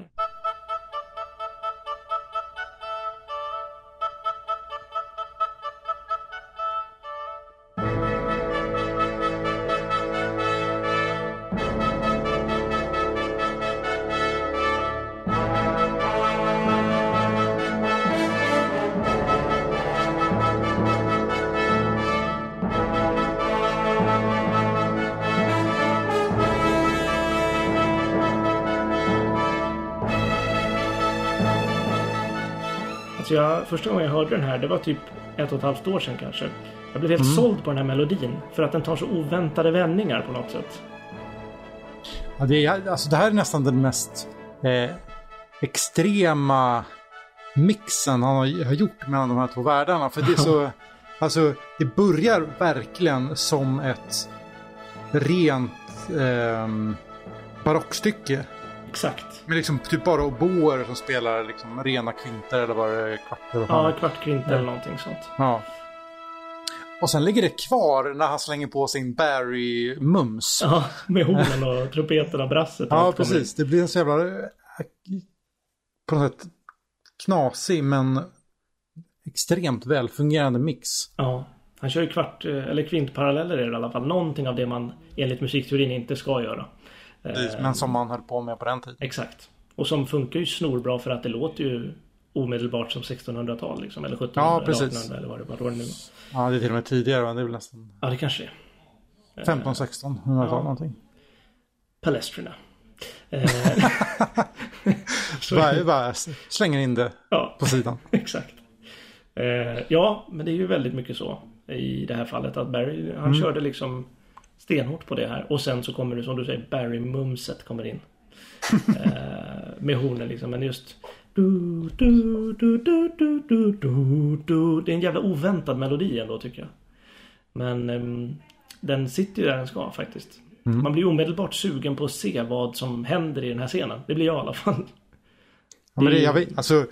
Alltså jag, första gången jag hörde den här, det var typ ett och ett halvt år sedan kanske. Jag blev helt mm. såld på den här melodin. För att den tar så oväntade vändningar på något sätt. Ja, det, är, alltså det här är nästan den mest eh, extrema mixen han har, har gjort mellan de här två världarna. För det är så... alltså, det börjar verkligen som ett rent eh, barockstycke. Exakt. Med liksom typ bara oboer som spelar liksom rena kvinter eller var det kvarter? Ja, kvartkvinter eller någonting sånt. Ja. Och sen ligger det kvar när han slänger på sin Barry-mums. Ja, med hornen och trumpeterna, brasset. ja, precis. Det blir en så jävla... Eh, på något sätt knasig men extremt välfungerande mix. Ja. Han kör ju kvart eller kvintparalleller i alla fall. Någonting av det man enligt musikteorin inte ska göra. Precis, men som man höll på med på den tiden. Exakt. Och som funkar ju snorbra för att det låter ju omedelbart som 1600-tal liksom. Eller 1700 ja, precis. eller 1800 eller vad det, vad det nu var. Ja, det är till och med tidigare. Det är väl nästan... Ja, det kanske är. 15, 16, 100-tal ja. någonting. Palestrina. bara, bara slänger in det ja, på sidan. exakt. Eh, ja, men det är ju väldigt mycket så i det här fallet att Barry, han mm. körde liksom stenhårt på det här. Och sen så kommer det som du säger, Barry-mumset kommer in. eh, med hornen liksom, men just du, du, du, du, du, du, du, du. Det är en jävla oväntad melodi ändå tycker jag. Men um, den sitter ju där den ska faktiskt. Mm. Man blir omedelbart sugen på att se vad som händer i den här scenen. Det blir jag i alla fall. Ja, men det, jag vet, alltså,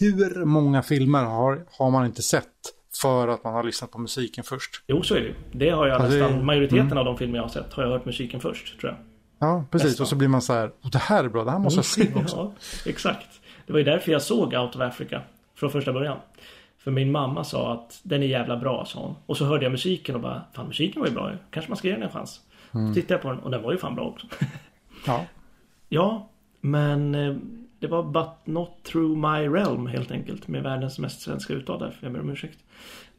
hur många filmer har, har man inte sett för att man har lyssnat på musiken först? Jo, så är det Det har jag alltså, nästan, majoriteten mm. av de filmer jag har sett har jag hört musiken först, tror jag. Ja, precis. Nästan. Och så blir man så här, det här är bra, det här måste jag se också. ja, exakt. Det var ju därför jag såg Out of Africa från första början. För min mamma sa att den är jävla bra, sa hon. Och så hörde jag musiken och bara, fan musiken var ju bra Kanske man ska ge den en chans. Mm. Så tittade jag på den och den var ju fan bra också. ja. Ja, men eh, det var But Not Through My Realm helt enkelt. Med världens mest svenska uttal där. Jag ber om ursäkt.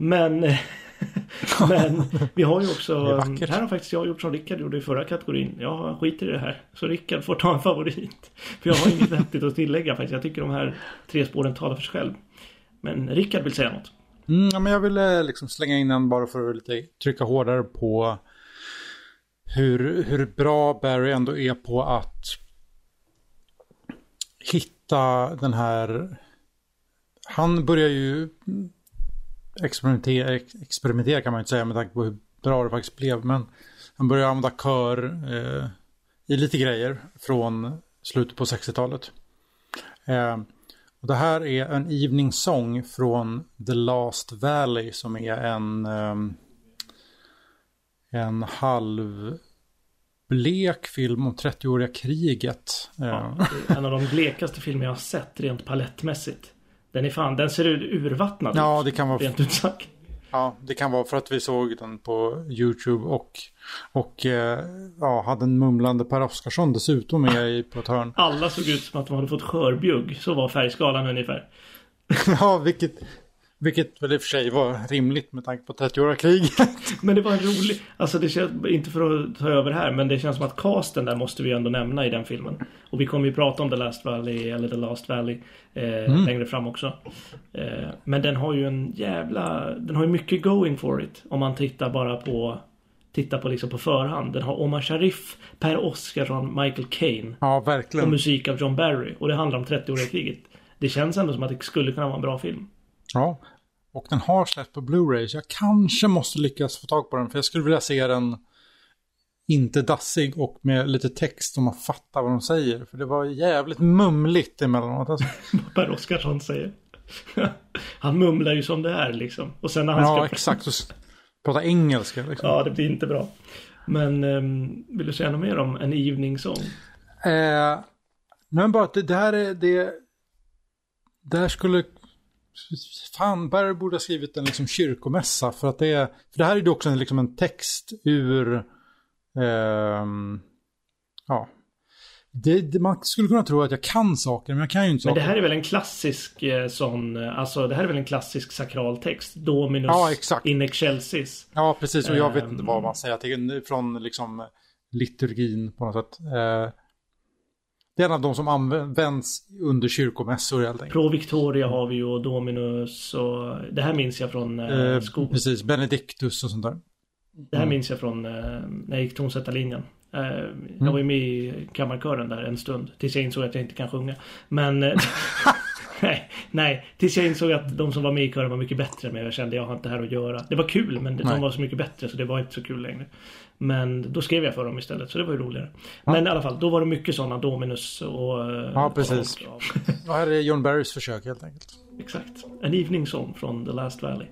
Men, men vi har ju också... Det, här har faktiskt jag gjort som Rickard gjorde i förra kategorin. Jag skiter i det här. Så Rickard får ta en favorit. För jag har inget vettigt att tillägga faktiskt. Jag tycker de här tre spåren talar för sig själv. Men Rickard vill säga något. Mm, ja, men jag ville liksom slänga in den bara för att lite trycka hårdare på hur, hur bra Barry ändå är på att hitta den här... Han börjar ju experimentera, experimentera kan man inte säga med tanke på hur bra det faktiskt blev. Men han började använda kör eh, i lite grejer från slutet på 60-talet. Eh, och det här är en Evening Song från The Last Valley som är en, eh, en halv blek film om 30-åriga kriget. Eh, ja, en av de blekaste filmer jag har sett rent palettmässigt. Den är fan, den ser urvattnad ja, det kan vara... Rent ut sagt. Ja, det kan vara för att vi såg den på YouTube och, och eh, ja, hade en mumlande Per Oscarsson dessutom med i, på ett hörn. Alla såg ut som att de hade fått skörbjugg. Så var färgskalan ungefär. ja, vilket, vilket väl i och för sig var rimligt med tanke på 30-åriga kriget. men det var en rolig, alltså det känns, inte för att ta över här, men det känns som att casten där måste vi ändå nämna i den filmen. Och vi kommer ju prata om The Last Valley, eller The Last Valley, eh, mm. längre fram också. Eh, men den har ju en jävla, den har ju mycket going for it. Om man tittar bara på titta på liksom på förhand. Den har Omar Sharif, Per Oscarsson, Michael Caine. Ja, verkligen. Och musik av John Barry. Och det handlar om 30-åriga kriget. Det känns ändå som att det skulle kunna vara en bra film. Ja, och den har släppts på Blu-ray så jag kanske måste lyckas få tag på den. För jag skulle vilja se den inte dassig och med lite text som man fattar vad de säger. För det var jävligt mumligt emellanåt. Alltså. Per Oscarsson säger. han mumlar ju som det är liksom. Och sen när han ja, ska... exakt. Och prata engelska liksom. Ja, det blir inte bra. Men um, vill du säga något mer om en evening song? Eh, men bara att det, det här är det... Här skulle Fan, Barry borde ha skrivit en liksom kyrkomässa för att det är, för det här är ju också en, liksom en text ur, eh, ja, det, det, man skulle kunna tro att jag kan saker, men jag kan ju inte saker. Men det här är väl en klassisk eh, sån, eh, alltså det här är väl en klassisk sakral text? Dominus ja, exakt. in excelsis. Ja, precis. Och jag vet inte vad man säger. Från liksom liturgin på något sätt. Eh, Det är en av de som används under kyrkomässor helt enkelt. Pro Victoria har vi ju och Dominus och det här minns jag från eh, Eh, skolan. precis, Benedictus och sånt där. Det här Mm. minns jag från eh, när jag gick tonsättarlinjen. Eh, jag Mm. var ju med i kammarkören där en stund. Tills jag insåg att jag inte kan sjunga. Men... Nej, nej. Tills jag insåg att de som var med i kören var mycket bättre. Men jag kände jag har inte här att göra. Det var kul men de Nej. var så mycket bättre så det var inte så kul längre. Men då skrev jag för dem istället så det var ju roligare. Men i alla fall, då var det mycket sådana Dominus och... eh, Ja, precis. och- ja, Och här är John Barrys försök helt enkelt. exakt. En evening song från The Last Valley.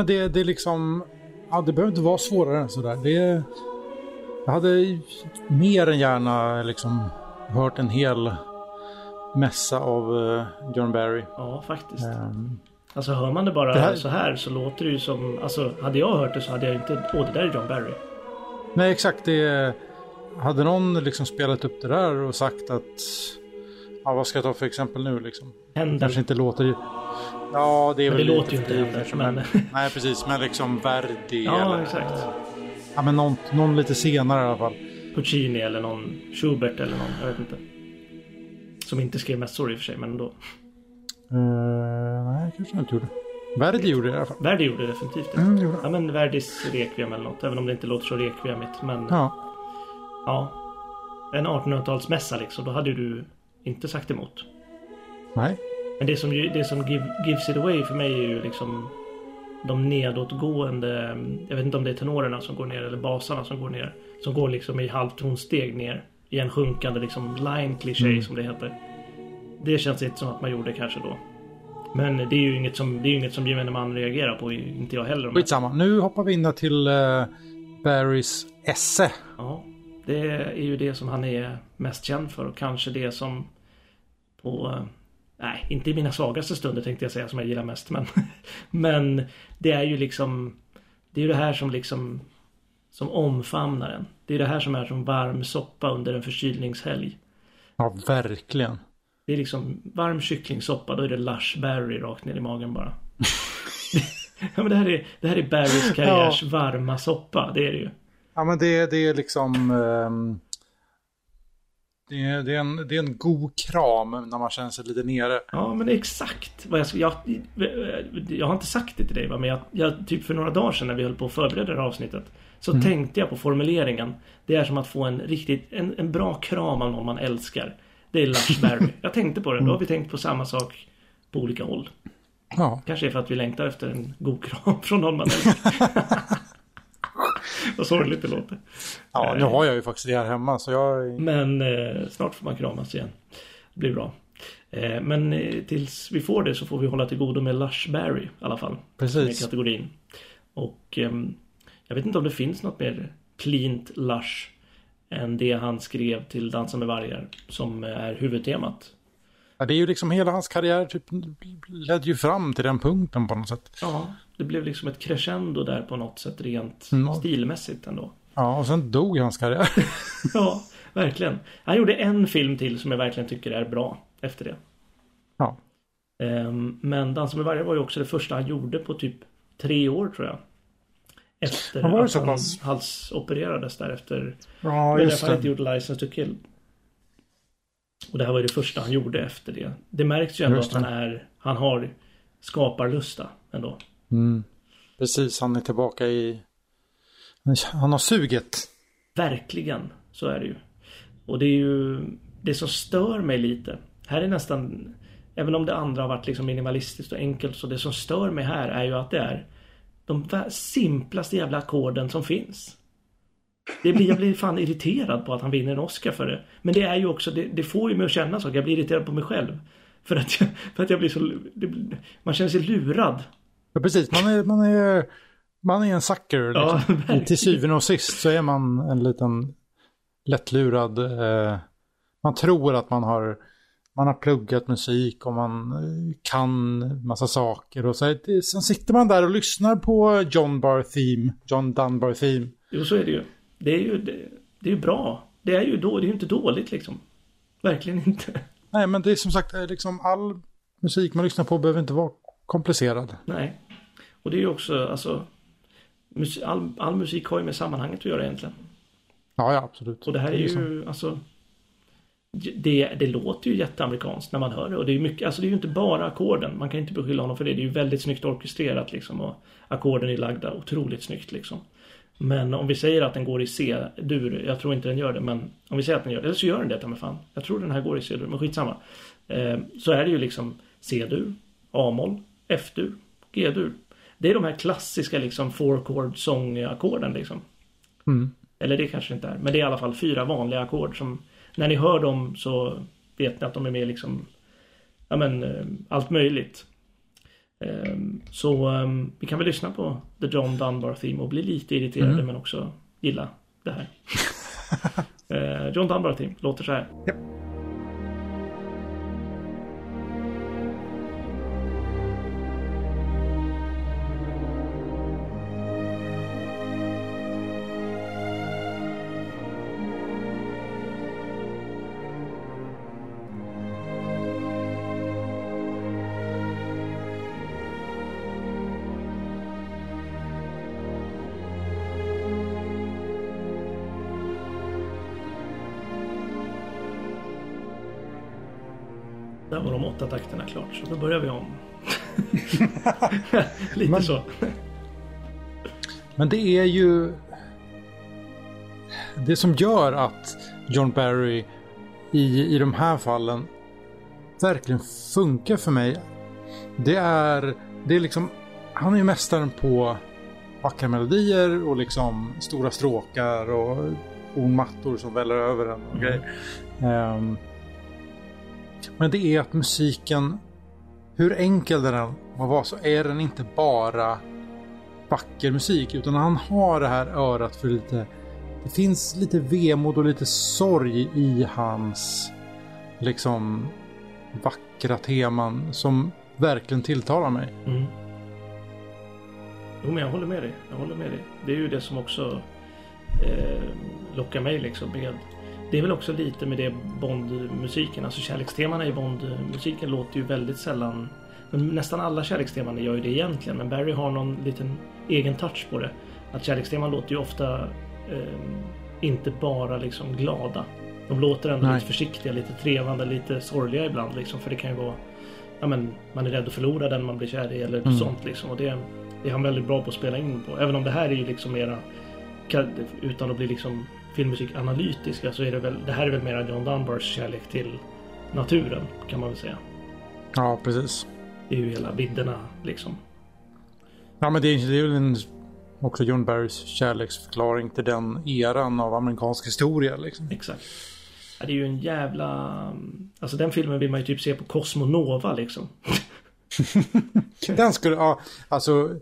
Men det, det liksom... Ja, det behöver inte vara svårare än sådär. Det, jag hade mer än gärna liksom hört en hel mässa av eh, John Barry. Ja, faktiskt. Ehm, Alltså hör man det bara Det här- så här så låter det ju som... Alltså hade jag hört det så hade jag inte... Åh, det där är John Barry. nej, exakt. Det, hade någon liksom spelat upp det där och sagt att... Ja, vad ska jag ta för exempel nu liksom? Händen. Kanske inte låter... Ja, det är Men väl det låter ju inte heller, kanske, men- men... Nej, precis. Men liksom Verdi Ja, eller... exakt. Ja, men någon, någon lite senare i alla fall. Puccini eller någon Schubert eller någon. Jag vet inte. Som inte skrev mässor i och för sig, men ändå. Uh, nej, kanske inte gjorde. Verdi gjorde det i alla fall. Verdi gjorde definitivt det. Mm, det gjorde. Ja, men Verdis Requiem eller något. Även om det inte låter så requiemigt. Men ja. Ja, En 1800-talsmässa liksom. Då hade du inte sagt emot. nej. Men det som, det som give, gives it away för mig är ju liksom de nedåtgående, jag vet inte om det är tenorerna som går ner eller basarna som går ner. Som går liksom i halvtonsteg ner. I en sjunkande liksom line cliché Mm. som det heter. Det känns inte som att man gjorde kanske då. Men det är ju inget som, det är inget som gemene man reagerar på. Inte jag heller. Skitsamma. Nu hoppar vi in till uh, Barrys esse. ja, det är ju det som han är mest känd för och kanske det som på Nej, inte i mina svagaste stunder tänkte jag säga som jag gillar mest. Men, men det är ju liksom Det är ju det här som liksom Som omfamnar en. Det är det här som är som varm soppa under en förkylningshelg. Ja, verkligen. Det är liksom varm kycklingsoppa, då är det Lush Berry rakt ner i magen bara. ja men det här är, det här är Barrys karriärs varma soppa, det är det ju. Ja, men det, det är liksom... ehm, det, är, det, är en, det är en god kram när man känner sig lite nere. Ja men det är exakt vad jag ska, jag, jag har inte sagt det till dig va, men jag, jag, typ för några dagar sedan när vi höll på att förbereda det här avsnittet. Så tänkte jag på formuleringen. Det är som att få en riktigt, en, en bra kram av någon man älskar. Det är Lush Berry. Jag tänkte på det, då har vi tänkt på samma sak på olika håll. Ja, Kanske är för att vi längtar efter en god kram från någon man älskar. Vad sorgligt det låter. ja nu har jag ju faktiskt det här hemma så jag... Men eh, snart får man kramas igen. Det blir bra. Eh, men eh, tills vi får det så får vi hålla till godo med Lush Berry i alla fall. Precis. kategorin. Och ehm, jag vet inte om det finns något mer cleant Lush än det han skrev till Dansa med vargar som är huvudtemat. Ja, det är ju liksom hela hans karriär typ ledde ju fram till den punkten på något sätt. Ja, det blev liksom ett crescendo där på något sätt rent Mm. stilmässigt ändå. Ja, och sen dog hans karriär. Ja, verkligen. Han gjorde en film till som jag verkligen tycker är bra efter det. ja. Ehm, Men Dansa med vargar var ju också det första han gjorde på typ tre år tror jag. Efter Ja, att så han halsopererades där efter. Ja, just därför han inte gjorde License to Kill. Och det här var ju det första han gjorde efter det. Det märks ju ändå att han är, han har skaparlusta ändå. Mm. Precis, han är tillbaka i... Han har suget. Verkligen, så är det ju. Och det är ju det som stör mig lite. Här är nästan, även om det andra har varit liksom minimalistiskt och enkelt, så det som stör mig här är ju att det är de simplaste jävla ackorden som finns. Det blir, jag blir fan irriterad på att han vinner en Oscar för det. Men det är ju också, det, det får ju mig att känna så. Jag blir irriterad på mig själv. För att jag, för att jag blir så, det, man känner sig lurad Ja, precis. Man är, man är, man är en sucker. Liksom. Ja, Till syvende och sist så är man en liten lättlurad. Eh, man tror att man har, man har pluggat musik och man eh, kan massa saker. Och så, sen sitter man där och lyssnar på John Bar Theme, John Dunbar Theme. Jo, så är det ju. Det är ju, det, det är bra. Det är ju då, det är ju inte dåligt liksom. Verkligen inte. Nej, men det är som sagt eh, liksom all musik man lyssnar på behöver inte vara komplicerad. Nej. Och det är ju också, alltså. All, all musik har ju med sammanhanget att göra egentligen. Ja, ja, absolut. Och det här är så. ju, alltså. Det, det låter ju jätteamerikanskt när man hör det. Och det är ju mycket, alltså det är ju inte bara ackorden. Man kan inte beskylla honom för det. Det är ju väldigt snyggt orkestrerat liksom. Och ackorden är lagda otroligt snyggt liksom. Men om vi säger att den går i C-dur, jag tror inte den gör det, men om vi säger att den gör det, eller så gör den det, ta mig fan. Jag tror den här går i C-dur, men skitsamma. Eh, så är det ju liksom C-dur, A-moll, F-dur, G-dur. Det är de här klassiska liksom four chord sångackorden liksom. Mm. Eller det kanske inte är, men det är i alla fall fyra vanliga ackord som när ni hör dem så vet ni att de är med liksom ja men eh, allt möjligt. Eh, Så eh, vi kan väl lyssna på The John Dunbar Theme och bli lite irriterade Mm. men också gilla det här. Eh, John Dunbar Theme låter så här. Japp. Åtta takterna klart så då börjar vi om. lite Men- så. Men det är ju... Det som gör att John Barry i, i de här fallen verkligen funkar för mig. Det är, det är liksom... Han är ju mästaren på vackra melodier och liksom stora stråkar och ornmattor som väller över en och Mm. grejer. Men det är att musiken, hur enkel den än må vara så är den inte bara vacker musik utan han har det här örat för lite det finns lite vemod och lite sorg i hans liksom vackra teman som verkligen tilltalar mig. Mm. Jo men jag håller med dig. Jag håller med dig. Det är ju det som också eh, lockar mig liksom med. Det är väl också lite med det Bond-musiken. Alltså kärlekstemana i Bond-musiken låter ju väldigt sällan. Nästan alla kärleksteman gör ju det egentligen. Men Barry har någon liten egen touch på det. Att kärleksteman låter ju ofta eh, inte bara liksom glada. De låter ändå Nej. lite försiktiga, lite trevande, lite sorgliga ibland liksom. För det kan ju vara ja, men, man är rädd att förlora den man blir kär i eller Mm. sånt liksom. Och det, det är han väldigt bra på att spela in på. Även om det här är ju liksom mera utan att bli liksom filmmusikanalytiska så är det väl det här är väl mera John Dunbars kärlek till naturen kan man väl säga. Ja, precis. Det är ju hela vidderna liksom. Ja, men det är, det är väl en, också John Barrys kärleksförklaring till den eran av amerikansk historia. Liksom. Exakt. Ja, det är ju en jävla... Alltså den filmen vill man ju typ se på Cosmonova liksom. Den skulle, ja, alltså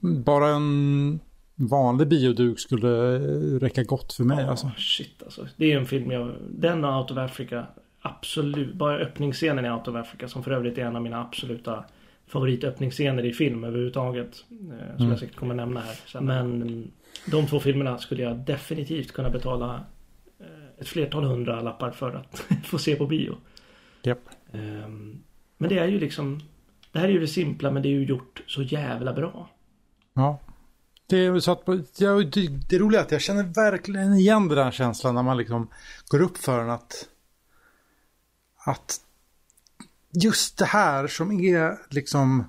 bara en vanlig bioduk skulle räcka gott för mig. Ja, Alltså. Shit alltså. Det är en film jag... Den och Out of Africa. Absolut. Bara öppningsscenen i Out of Africa som för övrigt är en av mina absoluta favoritöppningsscener i film överhuvudtaget. Eh, som Mm. jag säkert kommer nämna här. sen. Men de två filmerna skulle jag definitivt kunna betala eh, ett flertal hundra lappar för att få se på bio. Japp. Ehm, Men det är ju liksom... Det här är ju det simpla men det är ju gjort så jävla bra. Ja. Det är så att, ja, det, det roliga är att jag känner verkligen igen den känslan när man liksom går upp för en att att just det här som är liksom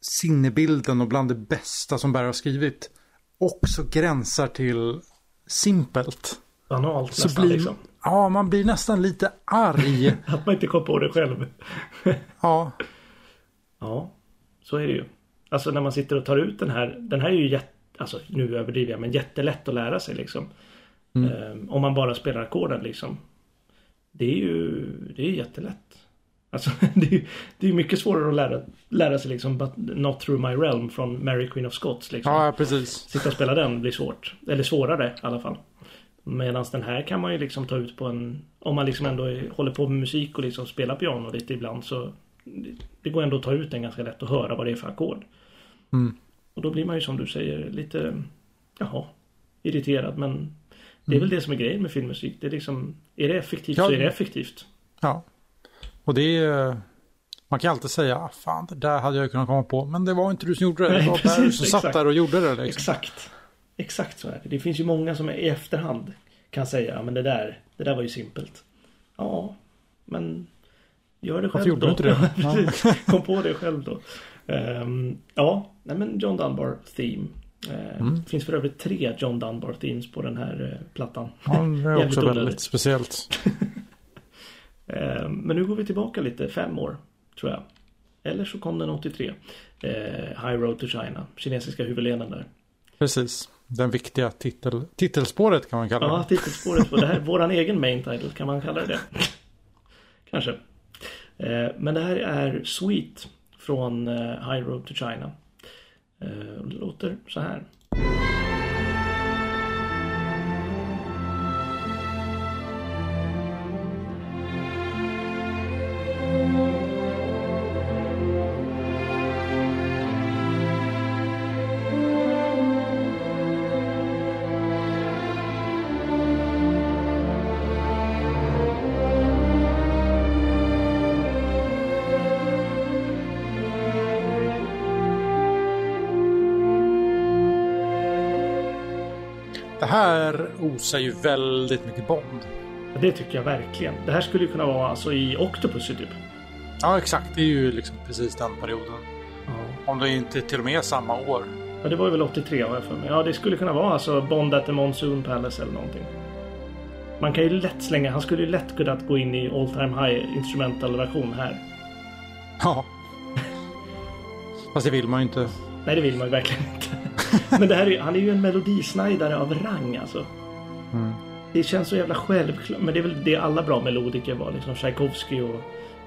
sinnebilden och bland det bästa som Berg har skrivit också gränsar till simpelt. Banalt Så nästan blir, liksom. ja, man blir nästan lite arg. Att man inte kom på det själv. ja, Ja, så är det ju. Alltså när man sitter och tar ut den här. Den här är ju jätte, alltså nu överdriver jag, men jättelätt att lära sig liksom. Mm. Ehm, om man bara spelar ackorden liksom. Det är ju, det är jättelätt. Alltså det är ju det är mycket svårare att lära, lära sig liksom But Not Through My Realm från Mary Queen of Scots. Liksom. Ja, precis. Sitta och spela den blir svårt. Eller svårare i alla fall. Medan den här kan man ju liksom ta ut på en... Om man liksom ändå är, håller på med musik och liksom spelar piano lite ibland så... Det, det går ändå att ta ut den ganska lätt och höra vad det är för ackord. Mm. Och då blir man ju som du säger lite... Jaha. Irriterad men... Det är Mm. väl det som är grejen med filmmusik. Det är liksom... Är det effektivt Ja. så är det effektivt. Ja. Och det är... Man kan alltid säga, ah, fan det där hade jag kunnat komma på. Men det var inte du som gjorde det. Det Nej, var precis, Per som satt exakt. där och gjorde det. Liksom. Exakt. Exakt så är det. Det finns ju många som i efterhand kan säga, men det där, det där var ju simpelt. Ja, men gör det själv Varför gjorde då. du inte det? Precis. Kom på det själv då. Ehm, ja, nej men John Dunbar Theme. Ehm, Mm. Det finns för övrigt tre John Dunbar Themes på den här eh, plattan. Ja, det är också väldigt speciellt. Ehm, men nu går vi tillbaka lite, fem år tror jag. Eller så kom den 83. Eh, High Road to China, kinesiska huvudleden där. Precis. Den viktiga titel, titelspåret kan man kalla Ja, det. titelspåret på det här. Våran egen main title, kan man kalla det? Kanske. Men det här är Sweet från eh, High Road to China. Eh, det låter så här. Osar ju väldigt mycket Bond. Ja, Det tycker jag verkligen. Det här skulle ju kunna vara alltså i Octopus typ. Ja, exakt. Det är ju liksom precis den perioden. Om det inte till och med är samma år. Ja, det var ju väl 83 har jag för mig. Ja, det skulle kunna vara alltså Bond at the Monsoon Palace eller någonting. Man kan ju lätt slänga, han skulle ju lätt kunnat gå in i All Time High instrumental version här. Ja. Fast det vill man ju inte. Nej, det vill man ju verkligen inte. Men det här är, ju- han är ju en melodisnajdare av rang alltså. Mm. Det känns så jävla självklart. Men det är väl det alla bra melodiker var. Liksom Tchaikovsky och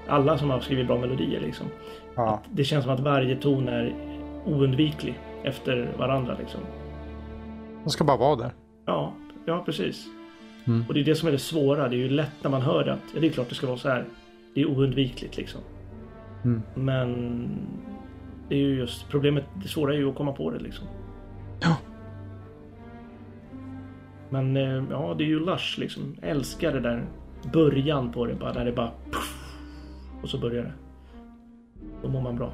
alla som har skrivit bra melodier liksom. Ja. Det känns som att varje ton är oundviklig efter varandra liksom. De ska bara vara där. Ja, ja precis. Mm. Och det är det som är det svåra. Det är ju lätt när man hör det att ja, det är klart det ska vara så här. Det är oundvikligt liksom. Mm. Men det är ju just problemet. Det svåra är ju att komma på det liksom. Ja. Men eh, ja, det är ju Lush liksom. Jag älskar det där början på det bara. När det bara och så börjar det. Då mår man bra.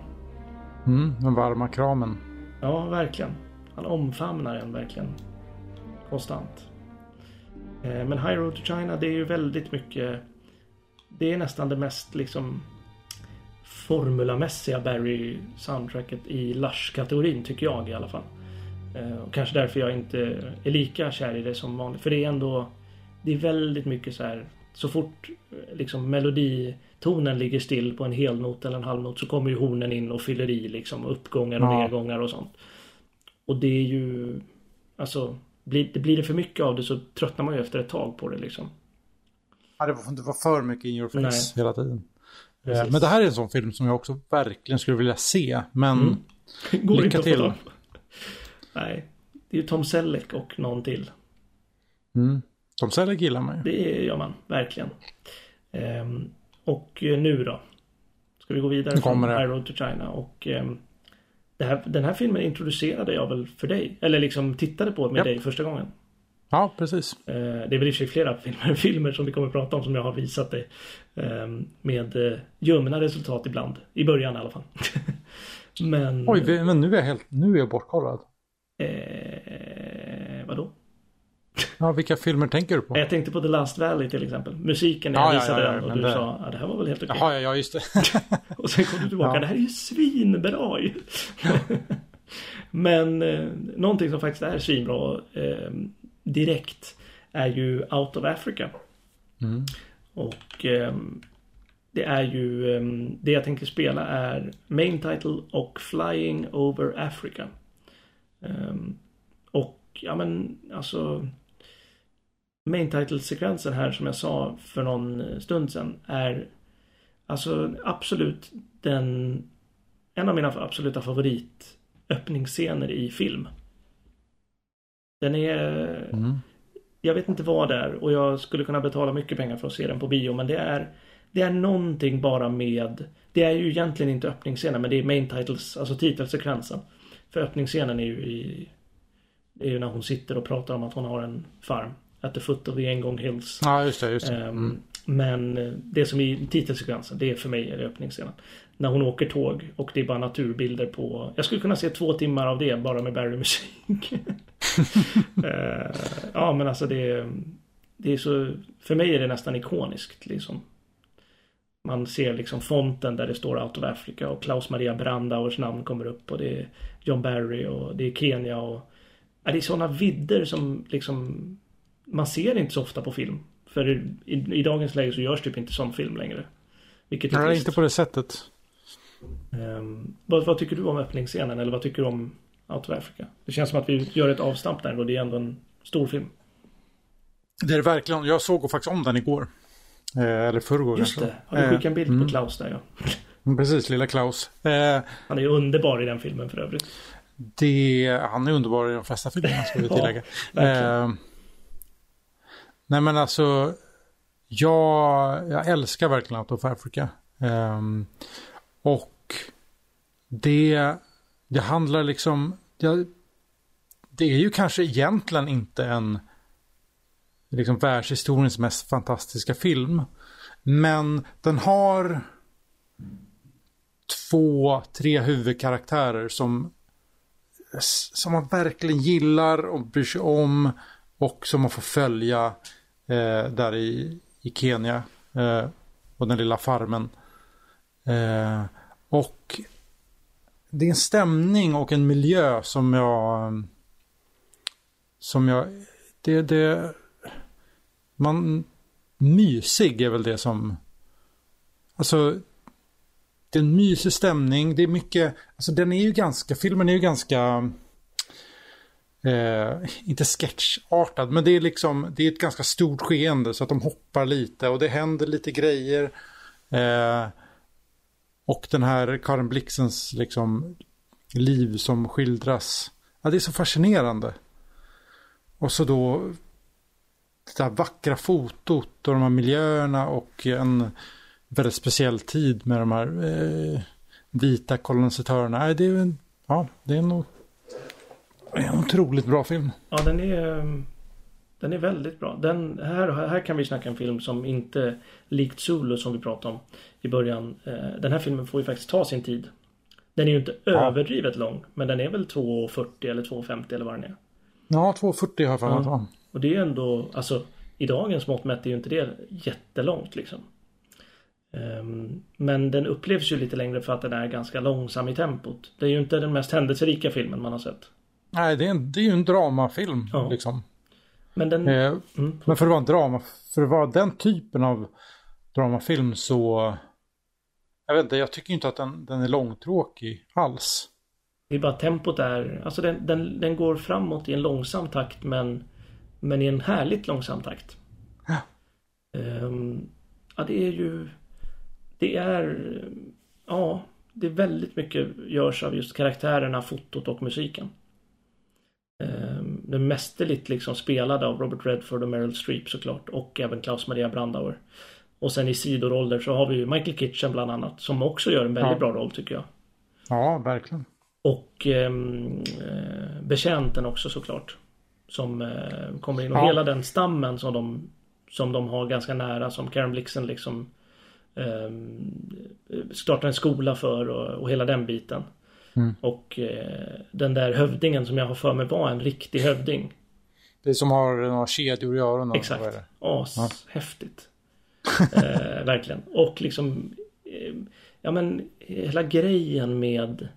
Mm, den varma kramen. Ja, verkligen. Han omfamnar en verkligen. Konstant. Eh, Men High Road to China, det är ju väldigt mycket... Det är nästan det mest liksom formulamässiga Barry-soundtracket i Lush-kategorin, tycker jag i alla fall. Eh, Och kanske därför jag inte är lika kär i det som vanligt. För det är ändå... Det är väldigt mycket så här... Så fort eh, liksom meloditonen ligger still på en helnot eller en halvnot så kommer ju hornen in och fyller i liksom uppgångar och Ja. nedgångar och sånt. Och det är ju... Alltså, blir det, blir det för mycket av det så tröttnar man ju efter ett tag på det liksom. Ja, det får inte vara för mycket in your face Nej. hela tiden. Precis. Eh, Men det här är en sån film som jag också verkligen skulle vilja se. Men Mm. Går Lycka inte att få till. Nej. Det är ju Tom Selleck och någon till. mm, de säljer gillar man ju. Det gör man, verkligen. Ehm, och eh, nu då? Ska vi gå vidare från Road to China? Och ehm, här, den här filmen introducerade jag väl för dig? Eller liksom tittade på med Japp. dig första gången. Ja, precis. Eh, det är väl i och för sig flera filmer, filmer som vi kommer att prata om som jag har visat dig. ehm, med eh, ljumna resultat ibland. I början i alla fall. Men... Oj, vi- men nu är jag helt, nu är jag bortkollad. Eh, vadå? Ja, vilka filmer tänker du på? Jag tänkte på The Last Valley till exempel. Musiken när Ja, jag ja, visade ja, ja, den och du det- sa att det här var väl helt okej. Jaha, ja, ja, just det. Och sen kom du tillbaka. Det här är ju svinbra ju. Men eh, någonting som faktiskt är svinbra eh, direkt är ju Out of Africa. Mm. Och eh, det är ju eh, det jag tänker spela är Main Title och Flying Over Africa. Eh, och ja men alltså Main Title-sekvensen här som jag sa för någon stund sedan är Alltså absolut den... En av mina absoluta favoritöppningsscener i film. Den är... Mm. Jag vet inte vad det är och jag skulle kunna betala mycket pengar för att se den på bio men det är... Det är någonting bara med... Det är ju egentligen inte öppningsscenen men det är main titles, alltså titelsekvensen. För öppningsscenen är ju i... Är ju när hon sitter och pratar om att hon har en farm. At the foot of the Engång Hills. Ja, just det. Just det. Ehm, Mm. Men eh, det som i titelsekvensen, det är för mig är öppningsscenen. När hon åker tåg och det är bara naturbilder på... Jag skulle kunna se två timmar av det bara med Barry-musik. Eh, ja men alltså det är, det är så... För mig är det nästan ikoniskt liksom. Man ser liksom fonten där det står Out of Africa och Klaus Maria Brandauers namn kommer upp och det är John Barry och det är Kenya och... Ja, det är sådana vidder som liksom... Man ser inte så ofta på film. För i, i dagens läge så görs typ inte sån film längre. Vilket är Nej, trist. inte på det sättet. Ehm, vad, vad tycker du om öppningsscenen eller vad tycker du om Out of Africa? Det känns som att vi gör ett avstamp där och det är ändå en stor film. Det är det verkligen. Jag såg faktiskt om den igår. Eh, eller förrgår Just det, har du Eh, skickat en bild mm. på Klaus där ja. Precis, lilla Klaus. Eh, Han är ju underbar i den filmen för övrigt. det, han är underbar i de flesta filmerna ska vi Ja, tillägga. eh, nej men alltså, jag, jag älskar verkligen Out of Africa. Ehm, och det, det handlar liksom, det, det är ju kanske egentligen inte en liksom världshistoriens mest fantastiska film. Men den har två, tre huvudkaraktärer som, som man verkligen gillar och bryr sig om och som man får följa eh, där i, i Kenya eh, och den lilla farmen. Eh, och det är en stämning och en miljö som jag som jag det, det man mysig är väl det som alltså det är en mysig stämning. Det är mycket, alltså den är ju ganska, filmen är ju ganska eh, inte sketchartad, men det är liksom, det är ett ganska stort skeende så att de hoppar lite och det händer lite grejer. Eh, och den här Karin Blixens liksom liv som skildras, ja det är så fascinerande. Och så då det där vackra fotot och de här miljöerna och en väldigt speciell tid med de här eh, vita kolonisatörerna. Nej, det är en, ja, det är nog en otroligt bra film. Ja, den är... Den är väldigt bra. Den, här, här kan vi snacka en film som inte likt Zulu som vi pratade om i början. Eh, den här filmen får ju faktiskt ta sin tid. Den är ju inte överdrivet lång. Men den är väl 2.40 eller 2.50 eller vad den är. Ja, 2.40 har jag för mig. Ja. Och det är ändå, alltså i dagens mått mätt är ju inte det jättelångt liksom. Ehm, Men den upplevs ju lite längre för att den är ganska långsam i tempot. Det är ju inte den mest händelserika filmen man har sett. Nej, det är, en, det är ju en dramafilm Ja. liksom. Men den... Eh, Mm, men för att vara en drama, för att vara den typen av dramafilm så jag vet inte, jag tycker inte att den, den är långtråkig alls. Det är bara tempot är, alltså den, den, den går framåt i en långsam takt men Men i en härligt långsam takt. Ja. Ehm, ja, det är ju Det är Ja, det är väldigt mycket görs av just karaktärerna, fotot och musiken. Ehm, den mästerligt liksom spelade av Robert Redford och Meryl Streep såklart och även Klaus Maria Brandauer. Och sen i sidoroller så har vi ju Michael Kitchen bland annat som också gör en väldigt Ja. bra roll tycker jag. Ja, verkligen. Och eh, betjänten också såklart. Som eh, kommer in och Ja. hela den stammen som de Som de har ganska nära som Karen Blixen liksom ehm, Startar en skola för och, och hela den biten. Mm. Och eh, den där hövdingen som jag har för mig var en riktig hövding. Det som har några kedjor i öronen. Exakt. det? As häftigt. eh, verkligen. Och liksom eh, Ja men hela grejen med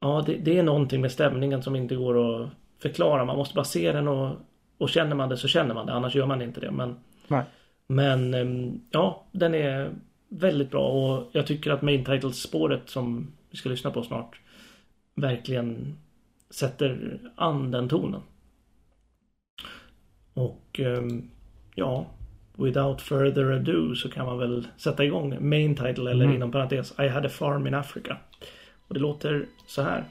Ja det, det är någonting med stämningen som inte går att förklara. Man måste bara se den och, och känner man det så känner man det. Annars gör man inte det. Men, Nej. men ehm, ja, den är väldigt bra och jag tycker att main titles spåret som vi ska lyssna på snart verkligen sätter an den tonen. Och ehm, ja, without further ado så kan man väl sätta igång main title eller Mm. inom parentes I had a farm in Africa. Och det låter så här.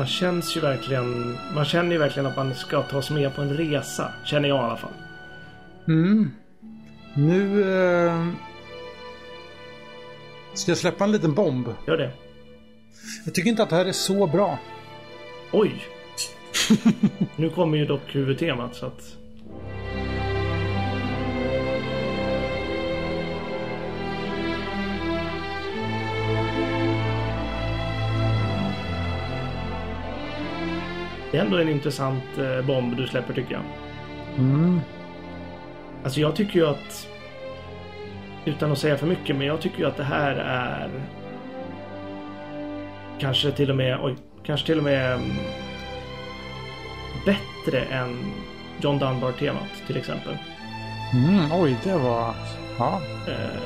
Man känns ju verkligen, man känner ju verkligen att man ska tas med på en resa. Känner jag i alla fall. Mm. Nu eh, ska jag släppa en liten bomb. Gör det. Jag tycker inte att det här är så bra. Oj! nu kommer ju dock huvudtemat så att... Det är ändå en intressant eh, bomb du släpper tycker jag. Mm. Alltså jag tycker ju att... Utan att säga för mycket, men jag tycker ju att det här är... Kanske till och med... Oj. Kanske till och med... mm, Bättre än John Dunbar-temat till exempel. Mm, oj, det var... Ja. Eh,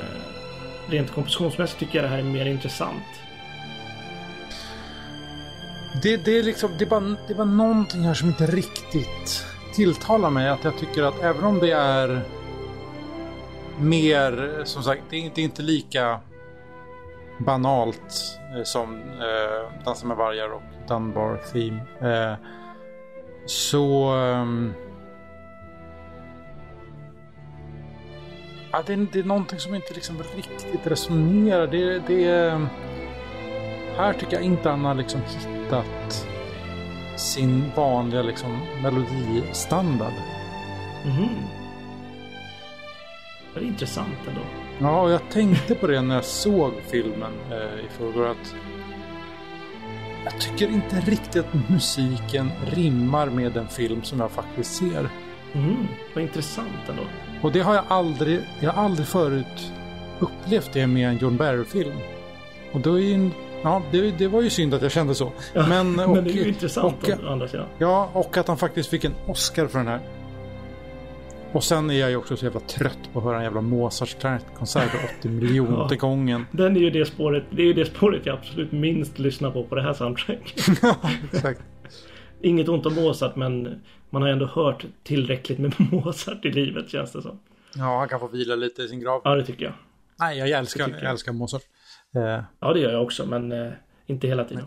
rent kompositionsmässigt tycker jag det här är mer intressant. Det, det, är liksom, det, är bara, det är bara någonting här som inte riktigt tilltalar mig. Att jag tycker att även om det är mer, som sagt, det är inte, inte lika banalt eh, som eh, Dansa med vargar och Dunbar Theme. Eh, så... ehm, ja, det, är, det är någonting som inte liksom riktigt resonerar. Det, det är... Här tycker jag inte han har liksom hittat sin vanliga liksom melodistandard. Mhm. Det är intressant ändå. Ja, och jag tänkte på det när jag såg filmen eh, i förrgår att jag tycker inte riktigt att musiken rimmar med den film som jag faktiskt ser. Mhm. Vad intressant ändå. Och det har jag aldrig, jag har aldrig förut upplevt det med en John Barry-film. Och då är ju, ja, det, det var ju synd att jag kände så. Ja, men, och, Men det är ju intressant och, å andra sidan. Ja, och att han faktiskt fick en Oscar för den här. Och sen är jag ju också så jävla trött på att höra en jävla Mozart-konsert för 80 miljoner Ja. gången. Den är ju det spåret, det är ju det spåret jag absolut minst lyssnar på på det här soundtracket. Exakt. Inget ont om Mozart men man har ändå hört tillräckligt med Mozart i livet känns det som. Ja, han kan få vila lite i sin grav. Ja det tycker jag. Nej, jag älskar, jag. älskar Mozart. Eh, Ja det gör jag också men eh, inte hela tiden.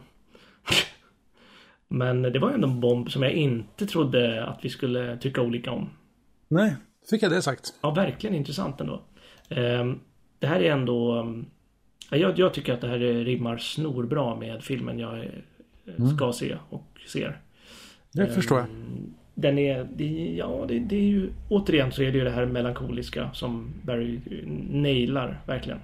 men det var ändå en bomb som jag inte trodde att vi skulle tycka olika om. nej, fick jag det sagt. Ja verkligen intressant ändå. Ehm, det här är ändå... ja, Jag, jag tycker att det här rimmar snorbra med filmen jag eh, ska se och ser. Det förstår jag. Ehm, Den är, det, ja det, det är ju, återigen så är det ju det här melankoliska som Barry nailar verkligen.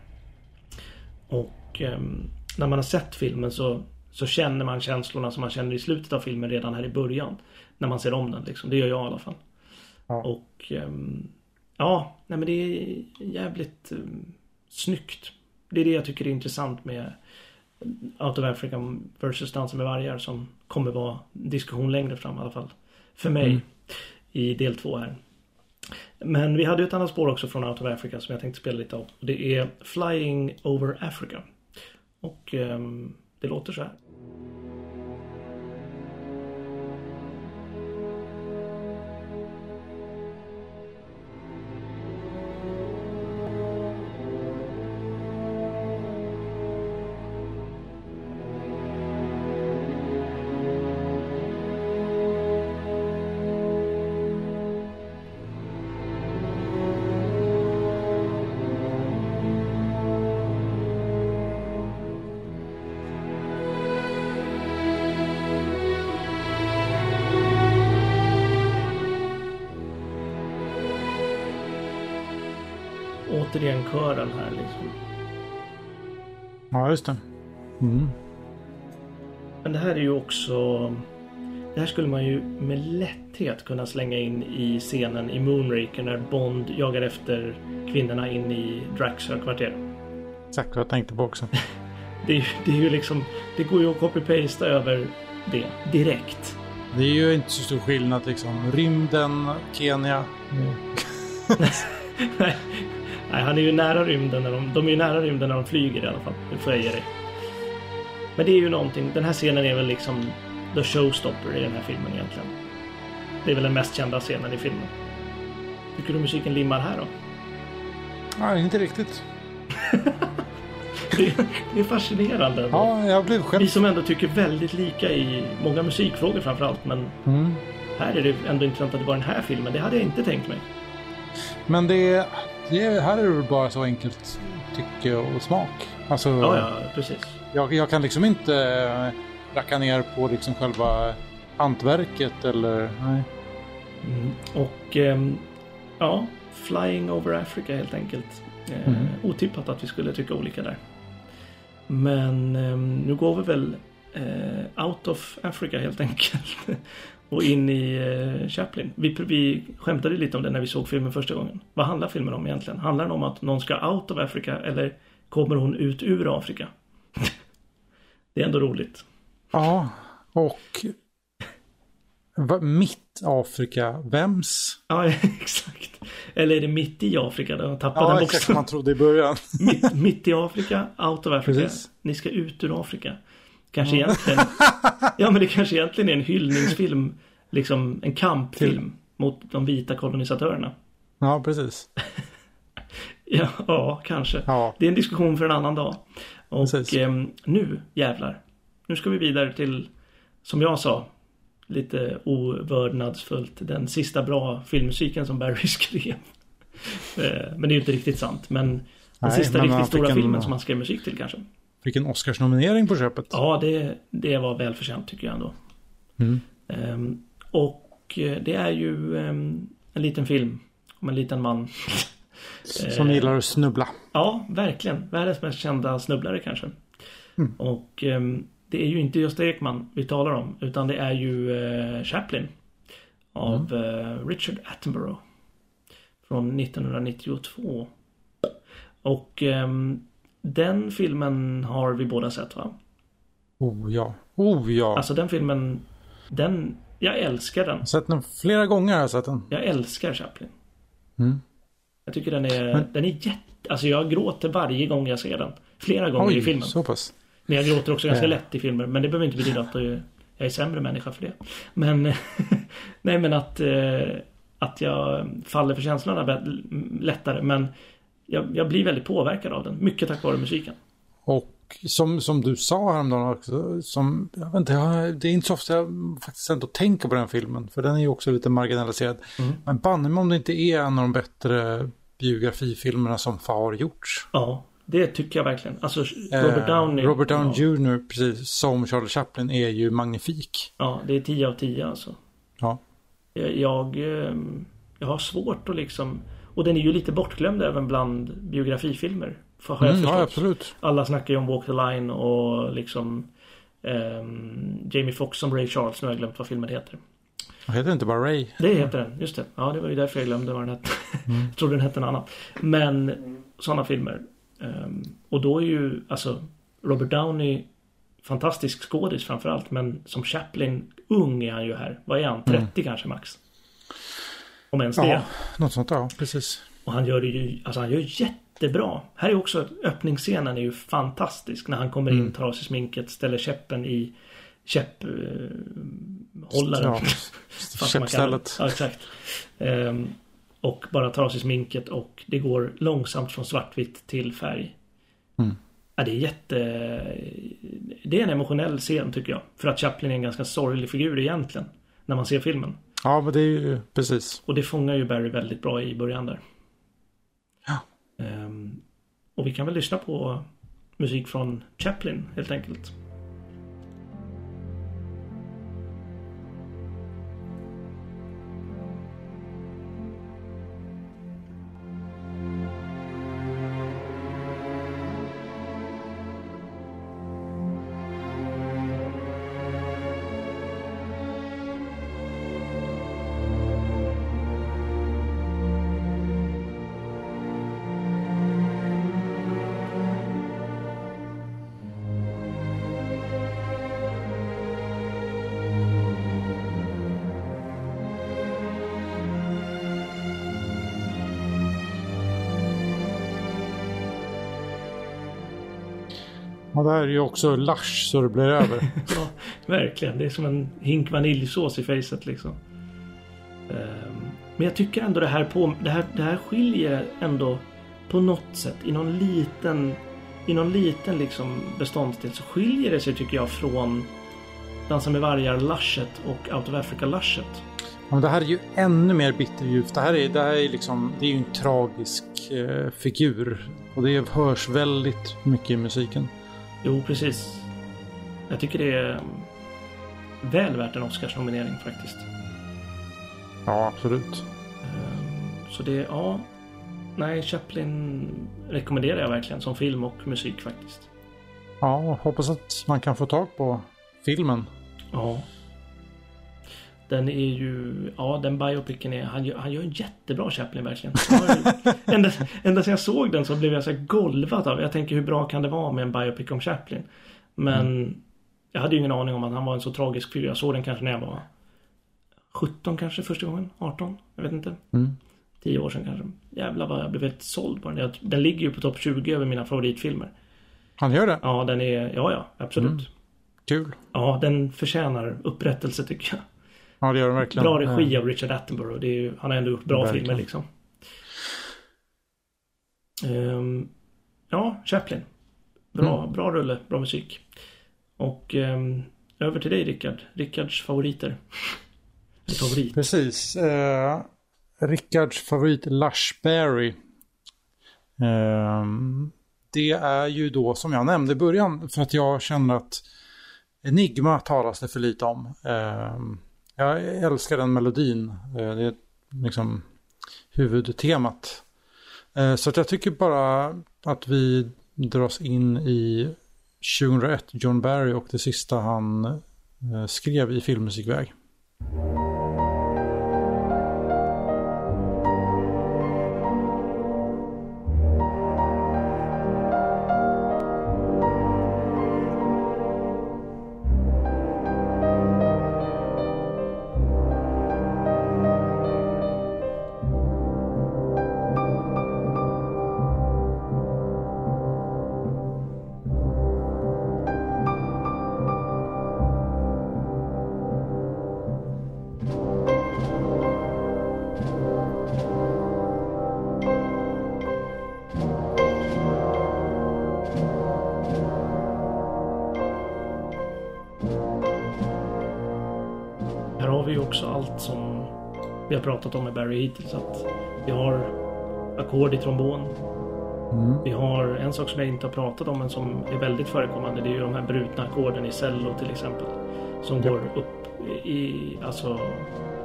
Och ehm, när man har sett filmen så, så känner man känslorna som man känner i slutet av filmen redan här i början. När man ser om den liksom. Det gör jag i alla fall. Ja. Och ehm, ja, nej men det är jävligt um, snyggt. Det är det jag tycker är intressant med Out of Africa vs Dansa med vargar som kommer vara diskussion längre fram i alla fall. För mig. Mm. I del två här. Men vi hade ju ett annat spår också från Out of Africa som jag tänkte spela lite av. Det är Flying Over Africa. Och ehm, det låter så här. Just det. Mm. Men det här är ju också... Det här skulle man ju med lätthet kunna slänga in i scenen i Moonraker när Bond jagar efter kvinnorna in i Drax högkvarter. Exakt vad jag tänkte på också. Det är, ju- det är ju liksom... Det går ju att copy-pasta över det direkt. Det är ju inte så stor skillnad liksom. Rymden, Kenya. Mm. Nej, Nej, han är ju nära rymden när de... De är ju nära rymden när de flyger i alla fall. Det får jag ge dig. Men det är ju någonting. Den här scenen är väl liksom the showstopper i den här filmen egentligen. Det är väl den mest kända scenen i filmen. Tycker du musiken limmar här då? Nej, inte riktigt. Det är, det är fascinerande. Ja, jag blev Vi själv. som ändå tycker väldigt lika i många musikfrågor framförallt. Men Mm. här är det ändå intressant att det var den här filmen. Det hade jag inte tänkt mig. Men det, det här är det bara så enkelt tycke och smak. Alltså, Ja, ja, precis. Jag, jag kan liksom inte eh, racka ner på liksom själva hantverket eller... Nej. Mm. Och ehm, ja, Flying Over Africa helt enkelt. Eh, Mm. Otippat att vi skulle tycka olika där. Men ehm, nu går vi väl eh, out of Africa helt enkelt. och in i eh, Chaplin. Vi, vi skämtade lite om det när vi såg filmen första gången. Vad handlar filmen om egentligen? Handlar den om att någon ska out of Africa eller kommer hon ut ur Afrika? det är ändå roligt. Ja, och... Mitt Afrika, vems? Ja, exakt. Eller är det mitt i Afrika? Där de tappar Ja, den exakt som man trodde i början. mitt, mitt i Afrika, out of Africa. Precis. Ni ska ut ur Afrika. Kanske egentligen. Ja, men det kanske egentligen är en hyllningsfilm. Liksom en kampfilm mot de vita kolonisatörerna. Ja, precis. Ja, ja kanske. Ja, Det är en diskussion för en annan dag. Och ehm, nu, jävlar. Nu ska vi vidare till, som jag sa, lite ovördnadsfullt, den sista bra filmmusiken som Barry skrev. Eh, men det är ju inte riktigt sant. Men den Nej, sista riktigt stora en- filmen som han skrev musik till kanske. Fick en Oscarsnominering på köpet. Ja, det, det var välförtjänt tycker jag ändå. Mm. Ehm, och eh, det är ju ehm, en liten film om en liten man. Som Eh, gillar att snubbla. Ja, verkligen. Världens mest kända snubblare kanske. Mm. Och ehm, det är ju inte Gösta Ekman vi talar om, utan det är ju eh, Chaplin. Av eh, Richard Attenborough. Från 1992. Och ehm, den filmen har vi båda sett va? Oh ja. Oh ja. Alltså den filmen, den, jag älskar den. Jag har sett den flera gånger. Har jag sett den. Jag älskar Chaplin. Mm. Jag tycker den är, Men- den är jätte, alltså jag gråter varje gång jag ser den. Flera gånger i Oj, filmen. så pass. Men jag gråter också ganska lätt i filmer. Men det behöver inte betyda att jag är sämre människa för det. Men, nej men att, eh, att jag faller för känslorna lättare. Men jag, jag blir väldigt påverkad av den. Mycket tack vare musiken. Och som, som du sa häromdagen också, som, jag vet inte, jag, det är inte så ofta jag faktiskt ändå tänker på den filmen, för den är ju också lite marginaliserad. Mm. Men banne om det inte är en av de bättre biografifilmerna som har gjorts. Ja, det tycker jag verkligen. Alltså Robert Eh, Downey. Robert Downey ja, Jr. precis som Charlie Chaplin är ju magnifik. ja, det är 10 av 10 alltså. Ja. Jag, jag, jag har svårt att liksom... Och den är ju lite bortglömd även bland biografifilmer. För har jag Mm, ja, absolut. Alla snackar ju om Walk the Line och liksom ehm, Jamie Foxx som Ray Charles. Nu har jag glömt vad filmen heter. Han heter inte bara Ray. Det heter den, just det. Ja, det var ju därför jag glömde vad den hette. Mm. jag trodde den hette något annat. Men sådana filmer. Ehm, och då är ju alltså Robert Downey fantastisk skådis framförallt. Men som Chaplin, ung är han ju här. Vad är han? 30 kanske max? Om ens det. Ja, något sånt, ja, precis. Och han gör det ju, alltså han gör jättebra. Här är också öppningsscenen är ju fantastisk. När han kommer in, Mm. tar av sig sminket, ställer käppen i käpphållaren. Eh. Ja, det. Käppstället. Ja, exakt. Ehm, och bara tar av sig sminket och det går långsamt från svartvitt till färg. Mm. Ja, det är jätte... Det är en emotionell scen tycker jag. För att Chaplin är en ganska sorglig figur egentligen. När man ser filmen. Ja, men det är ju precis. Och det fångar ju Barry väldigt bra i början där. Ja. Ehm, och vi kan väl lyssna på musik från Chaplin helt enkelt. Ju också lush så det blir över. ja, verkligen. Det är som en hink vaniljsås i facet liksom. Ehm, men jag tycker ändå det här, på, det här, det här skiljer ändå på något sätt i någon liten i någon liten liksom beståndsdel så skiljer det sig tycker jag från Dansa med vargar-lashet och Out of Africa-lashet. Ja, det här är ju ännu mer bitterljuvt. Det här är, det här är, liksom, det är ju en tragisk eh, figur. Och det hörs väldigt mycket i musiken. Jo, precis. Jag tycker det är väl värt en Oscarsnominering faktiskt. Ja, absolut. Ehm, så det, ja. Nej, Chaplin rekommenderar jag verkligen som film och musik faktiskt. Ja, hoppas att man kan få tag på filmen. Ja. Den är ju, ja den biopicen är, han gör, han gör en jättebra Chaplin verkligen. ända, ända sedan jag såg den så blev jag så här golvad av, jag tänker hur bra kan det vara med en biopic om Chaplin? Men mm. jag hade ju ingen aning om att han var en så tragisk figur. Jag såg den kanske när jag var 17 kanske första gången, 18, jag vet inte. Mm. 10 år sedan kanske. Jävlar vad jag blev helt såld på den. Den ligger ju på topp 20 över mina favoritfilmer. Han gör det? Ja, den är, ja ja, absolut. Mm. Kul. Ja, den förtjänar upprättelse tycker jag. Ja, det gör den verkligen. Bra regi av Richard Attenborough. Ju, han har ändå gjort bra verkligen. filmer liksom. Um, ja, Chaplin. Bra, mm. bra rulle, bra musik. Och um, över till dig Rickard. Rickards favoriter. favorit. Precis. Uh, Rickards favorit Lushberry. Uh, det är ju då som jag nämnde i början för att jag känner att Enigma talas det för lite om. Uh, jag älskar den melodin. Eh, det är liksom huvudtemat. Eh, så att jag tycker bara att vi dras in i 2001, John Barry och det sista han eh, skrev i filmmusikväg. Pratat om med Barry hittills. Att vi har ackord i trombon. Mm. Vi har en sak som jag inte har pratat om men som är väldigt förekommande. Det är ju de här brutna ackorden i cello till exempel. Som ja. går upp i, alltså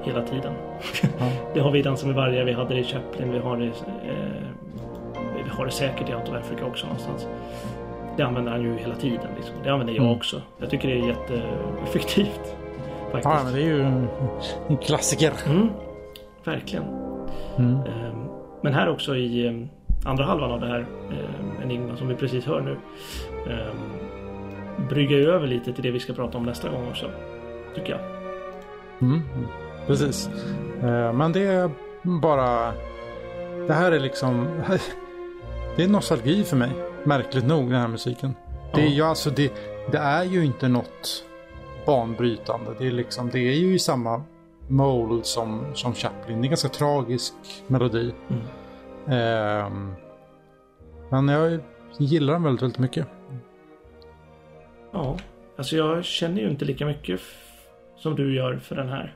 hela tiden. Ja. det har vi i Dansa med vargar, vi hade det i Chaplin, vi har det, eh, vi har det säkert i Out of Africa också någonstans. Det använder han ju hela tiden. Liksom. Det använder jag mm. också. Jag tycker det är jätteeffektivt. Faktiskt. Ja, men det är ju en klassiker. Mm. Verkligen. Mm. Ehm, men här också i ehm, andra halvan av det här ehm, Enigma som vi precis hör nu. Bryggar ju över lite till det vi ska prata om nästa gång också. Tycker jag. Mm, precis. Men det är bara... Det här är liksom... Det är nostalgi för mig. Märkligt nog den här musiken. Det är ju alltså det, det är ju inte något banbrytande. Det är liksom, det är ju i samma mold som, som Chaplin. Det är en ganska tragisk melodi. Mm. Eh, men jag gillar den väldigt, väldigt mycket. Ja, alltså jag känner ju inte lika mycket som du gör för den här.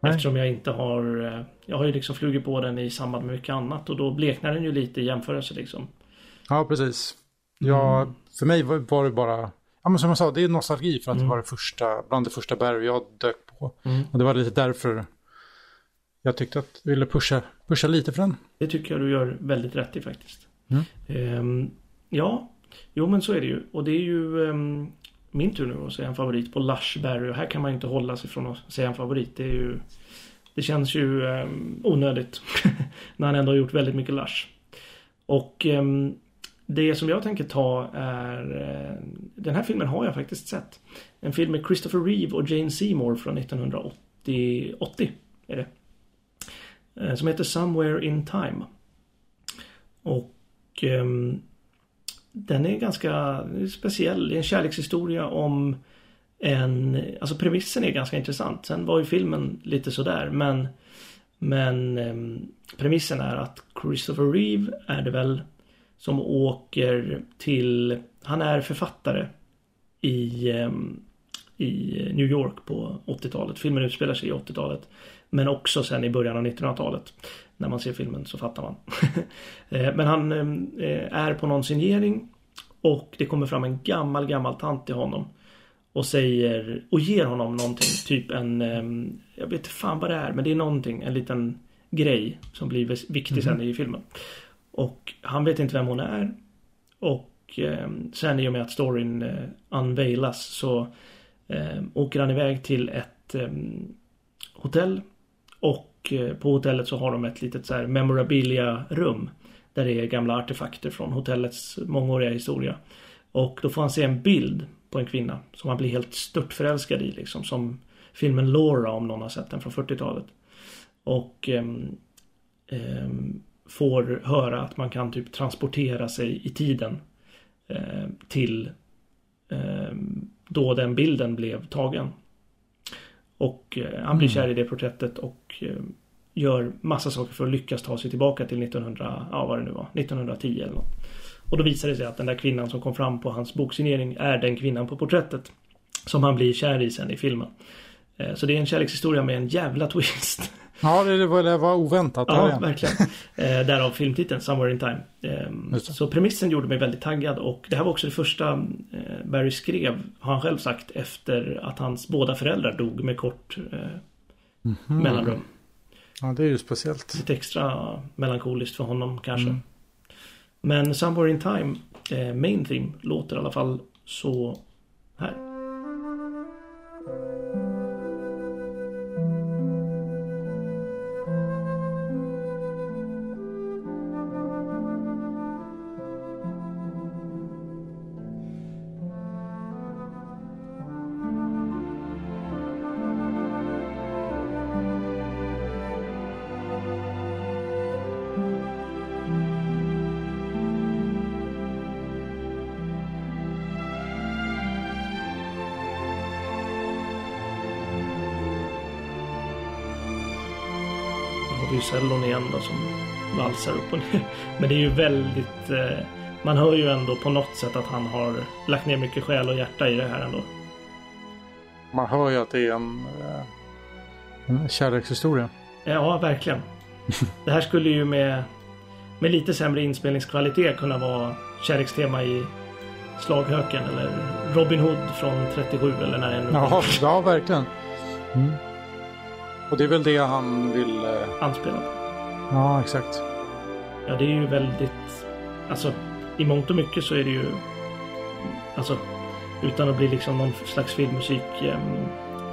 Nej. Eftersom jag inte har... Eh, jag har ju liksom flugit på den i samband med mycket annat och då bleknar den ju lite i jämförelse liksom. Ja, precis. Ja, mm. För mig var det bara... Ja, men som jag sa, det är nostalgi för att mm. det var det första, bland det första Barry jag dök på. Mm. Och det var lite därför jag tyckte att jag ville pusha, pusha lite för den. Det tycker jag du gör väldigt rätt i faktiskt. Mm. Ehm, ja, jo men så är det ju. Och det är ju um, min tur nu att säga en favorit på Lushberry. Och här kan man inte hålla sig från att säga en favorit. Det är ju det känns ju um, onödigt när han ändå har gjort väldigt mycket Lush. Och um, det som jag tänker ta är... Eh, den här filmen har jag faktiskt sett. En film med Christopher Reeve och Jane Seymour från 1980. 80 är det. Eh, som heter Somewhere in Time. Och... Um, den är ganska speciell. Det är en kärlekshistoria om en, alltså premissen är ganska intressant. Sen var ju filmen lite sådär men men um, premissen är att Christopher Reeve är det väl som åker till, han är författare i, eh, i New York på 80-talet. Filmen utspelar sig i 80-talet. Men också sen i början av 1900-talet. När man ser filmen så fattar man. Eh, men han eh, är på någon signering och det kommer fram en gammal, gammal tant till honom. Och säger och ger honom någonting. Typ en, ehm, jag vet inte fan vad det är, men det är någonting. En liten grej som blir viktig mm. sen i filmen. Och han vet inte vem hon är. Och eh, sen i och med att storyn eh, unveilas så eh, åker han iväg till ett eh, hotell. Och eh, på hotellet så har de ett litet så här memorabilia rum. Där det är gamla artefakter från hotellets mångåriga historia. Och då får han se en bild på en kvinna som han blir helt störtförälskad i liksom. Som filmen Laura om någon har sett den från 40-talet. Och eh, eh, får höra att man kan typ transportera sig i tiden eh, till ehm, då den bilden blev tagen. Och eh, han blir mm. kär i det porträttet och eh, gör massa saker för att lyckas ta sig tillbaka till 1900, ja vad det nu var, 1910 eller något. Och då visar det sig att den där kvinnan som kom fram på hans boksignering är den kvinnan på porträttet. Som han blir kär i sen i filmen. Eh, så det är en kärlekshistoria med en jävla twist. Ja, det var, det var oväntat. Ja, igen. verkligen. Eh, därav filmtiteln, Somewhere in Time. Eh, så premissen gjorde mig väldigt taggad och det här var också det första eh, Barry skrev, har han själv sagt, efter att hans båda föräldrar dog med kort eh, mm -hmm. mellanrum. Ja, det är ju speciellt. Lite extra melankoliskt för honom kanske. Mm. Men Somewhere in Time, eh, main theme, låter i alla fall så här. Cellon igen då som valsar upp och ner. Men det är ju väldigt... Eh, man hör ju ändå på något sätt att han har lagt ner mycket själ och hjärta i det här ändå. Man hör ju att det är en, eh, en kärlekshistoria. Ja, verkligen. Det här skulle ju med, med lite sämre inspelningskvalitet kunna vara kärlekstema i Slaghöken eller Robin Hood från 37 eller när det nu Ja, ja verkligen. Mm. Och det är väl det han vill... Eh... Anspela Ja, exakt. Ja, det är ju väldigt... Alltså, i mångt och mycket så är det ju... Alltså, utan att bli liksom någon slags filmmusik eh,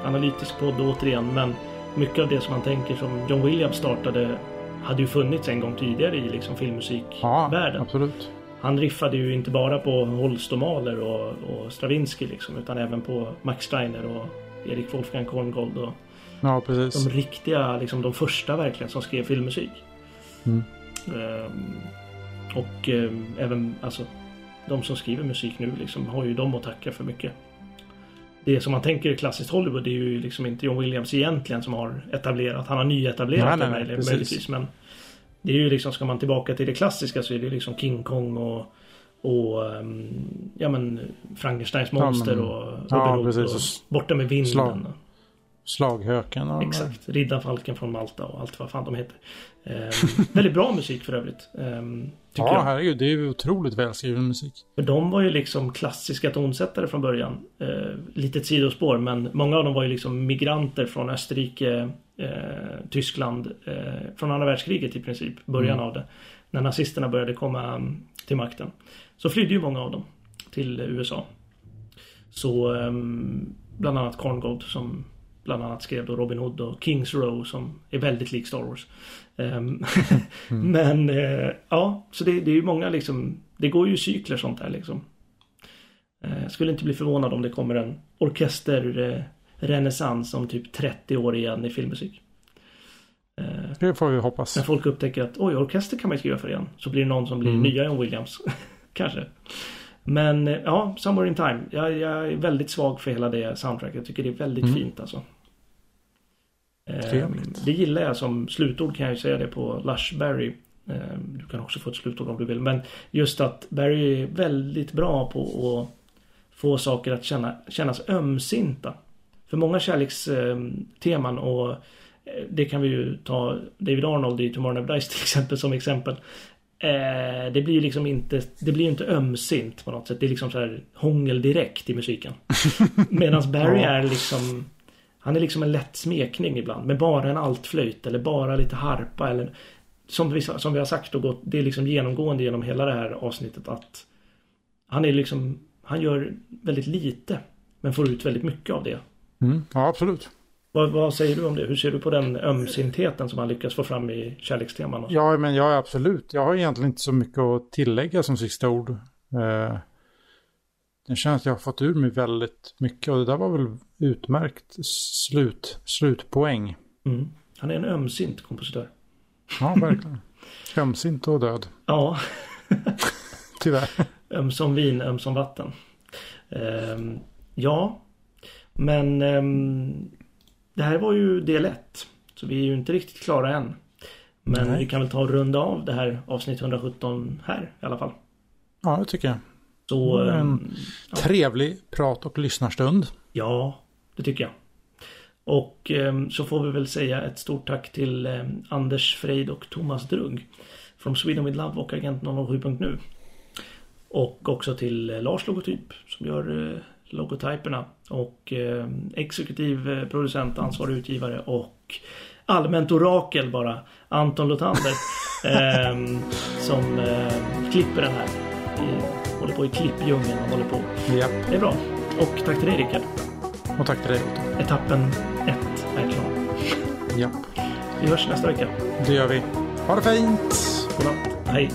analytisk podd återigen, men mycket av det som man tänker som John Williams startade hade ju funnits en gång tidigare i liksom filmmusikvärlden. Ja, absolut. Han riffade ju inte bara på Holst och Mahler och, och Stravinsky liksom, utan även på Max Steiner och Erik Wolfgang Korngold och Ja, precis. De riktiga, liksom de första verkligen som skrev filmmusik. Mm. Um, och um, även alltså de som skriver musik nu liksom har ju dem att tacka för mycket. Det som man tänker är klassiskt Hollywood det är ju liksom inte John Williams egentligen som har etablerat. Han har nyetablerat nej, nej, det möjligtvis men det är ju liksom, ska man tillbaka till det klassiska så är det liksom King Kong och och um, ja men Frankensteins monster ja, men, och Robin ja, Hood och Borta med vinden. Slag, Slaghöken. Och Exakt. Riddarfalken från Malta och allt vad fan de heter. Eh, väldigt bra musik för övrigt. Eh, ja, jag. herregud. Det är ju otroligt välskriven musik. För de var ju liksom klassiska tonsättare från början. Eh, litet sidospår, men många av dem var ju liksom migranter från Österrike, eh, Tyskland, eh, från andra världskriget i princip. Början mm. av det. När nazisterna började komma mm, till makten. Så flydde ju många av dem till USA. Så ehm, bland annat Korngold som bland annat skrev då Robin Hood och Kings Row som är väldigt lik Star Wars. Um, mm. Men uh, ja, så det, det, är ju många liksom, det går ju cykler sånt här liksom. Jag skulle inte bli förvånad om det kommer en orkesterrenässans uh, om typ 30 år igen i filmmusik. Det får vi hoppas. När folk upptäcker att oj, orkester kan man skriva för igen. Så blir det någon som blir mm. nya John Williams. Kanske. Men eh, ja, Somewhere in Time. Jag, jag, är väldigt svag för hela det soundtracket. Jag tycker det är väldigt mm. fint alltså. Trevligt. Det gillar jag som slutord kan jag ju säga det på Lush Berry. Du kan också få ett slutord om du vill. Men just att Barry är väldigt bra på att få saker att känna, kännas ömsinta. För många kärleksteman och eh, det kan vi ju ta David Arnold i Tomorrow Never Dies till exempel som exempel. Eh, det blir ju liksom inte, det blir inte ömsint på något sätt. Det är liksom så här hångel direkt i musiken. Medan Barry är liksom han är liksom en lätt smekning ibland med bara en altflöjt eller bara lite harpa eller som vi, som vi har sagt och gått, det är liksom genomgående genom hela det här avsnittet att han är liksom, han gör väldigt lite men får ut väldigt mycket av det. Mm, ja, absolut. Vad, vad, säger du om det? Hur ser du på den ömsintheten som han lyckas få fram i kärleksteman? Ja, men ja, absolut. Jag har egentligen inte så mycket att tillägga som sista ord. Eh, det känns att jag har fått ur mig väldigt mycket och det där var väl utmärkt slut, slutpoäng. Mm. Han är en ömsint kompositör. Ja, verkligen. Ömsint och död. Ja. Tyvärr. Öm som vin, öm som vatten. Um, ja, men um, det här var ju del 1. Så vi är ju inte riktigt klara än. Men Nej. vi kan väl ta och runda av det här avsnitt 117 här i alla fall. Ja, det tycker jag. Så, en um, trevlig prat och lyssnarstund. Ja, det tycker jag. Och eh, så får vi väl säga ett stort tack till eh, Anders Freid och Thomas Drugg. Från Sweden with Love och Agent 007.nu. Och också till eh, Lars Logotyp som gör eh, logotyperna. Och eh, exekutiv eh, producent, ansvarig utgivare och allmänt orakel bara. Anton Lotander. Ehm, som eh, klipper den här. I, håller på i klippdjungeln och håller på. Ja. Det är bra. Och tack till dig Rickard. Och tack till dig Otto. Etappen 1 är klar. Ja. Vi hörs nästa vecka. Det gör vi. Ha det fint! Godnatt. Hej.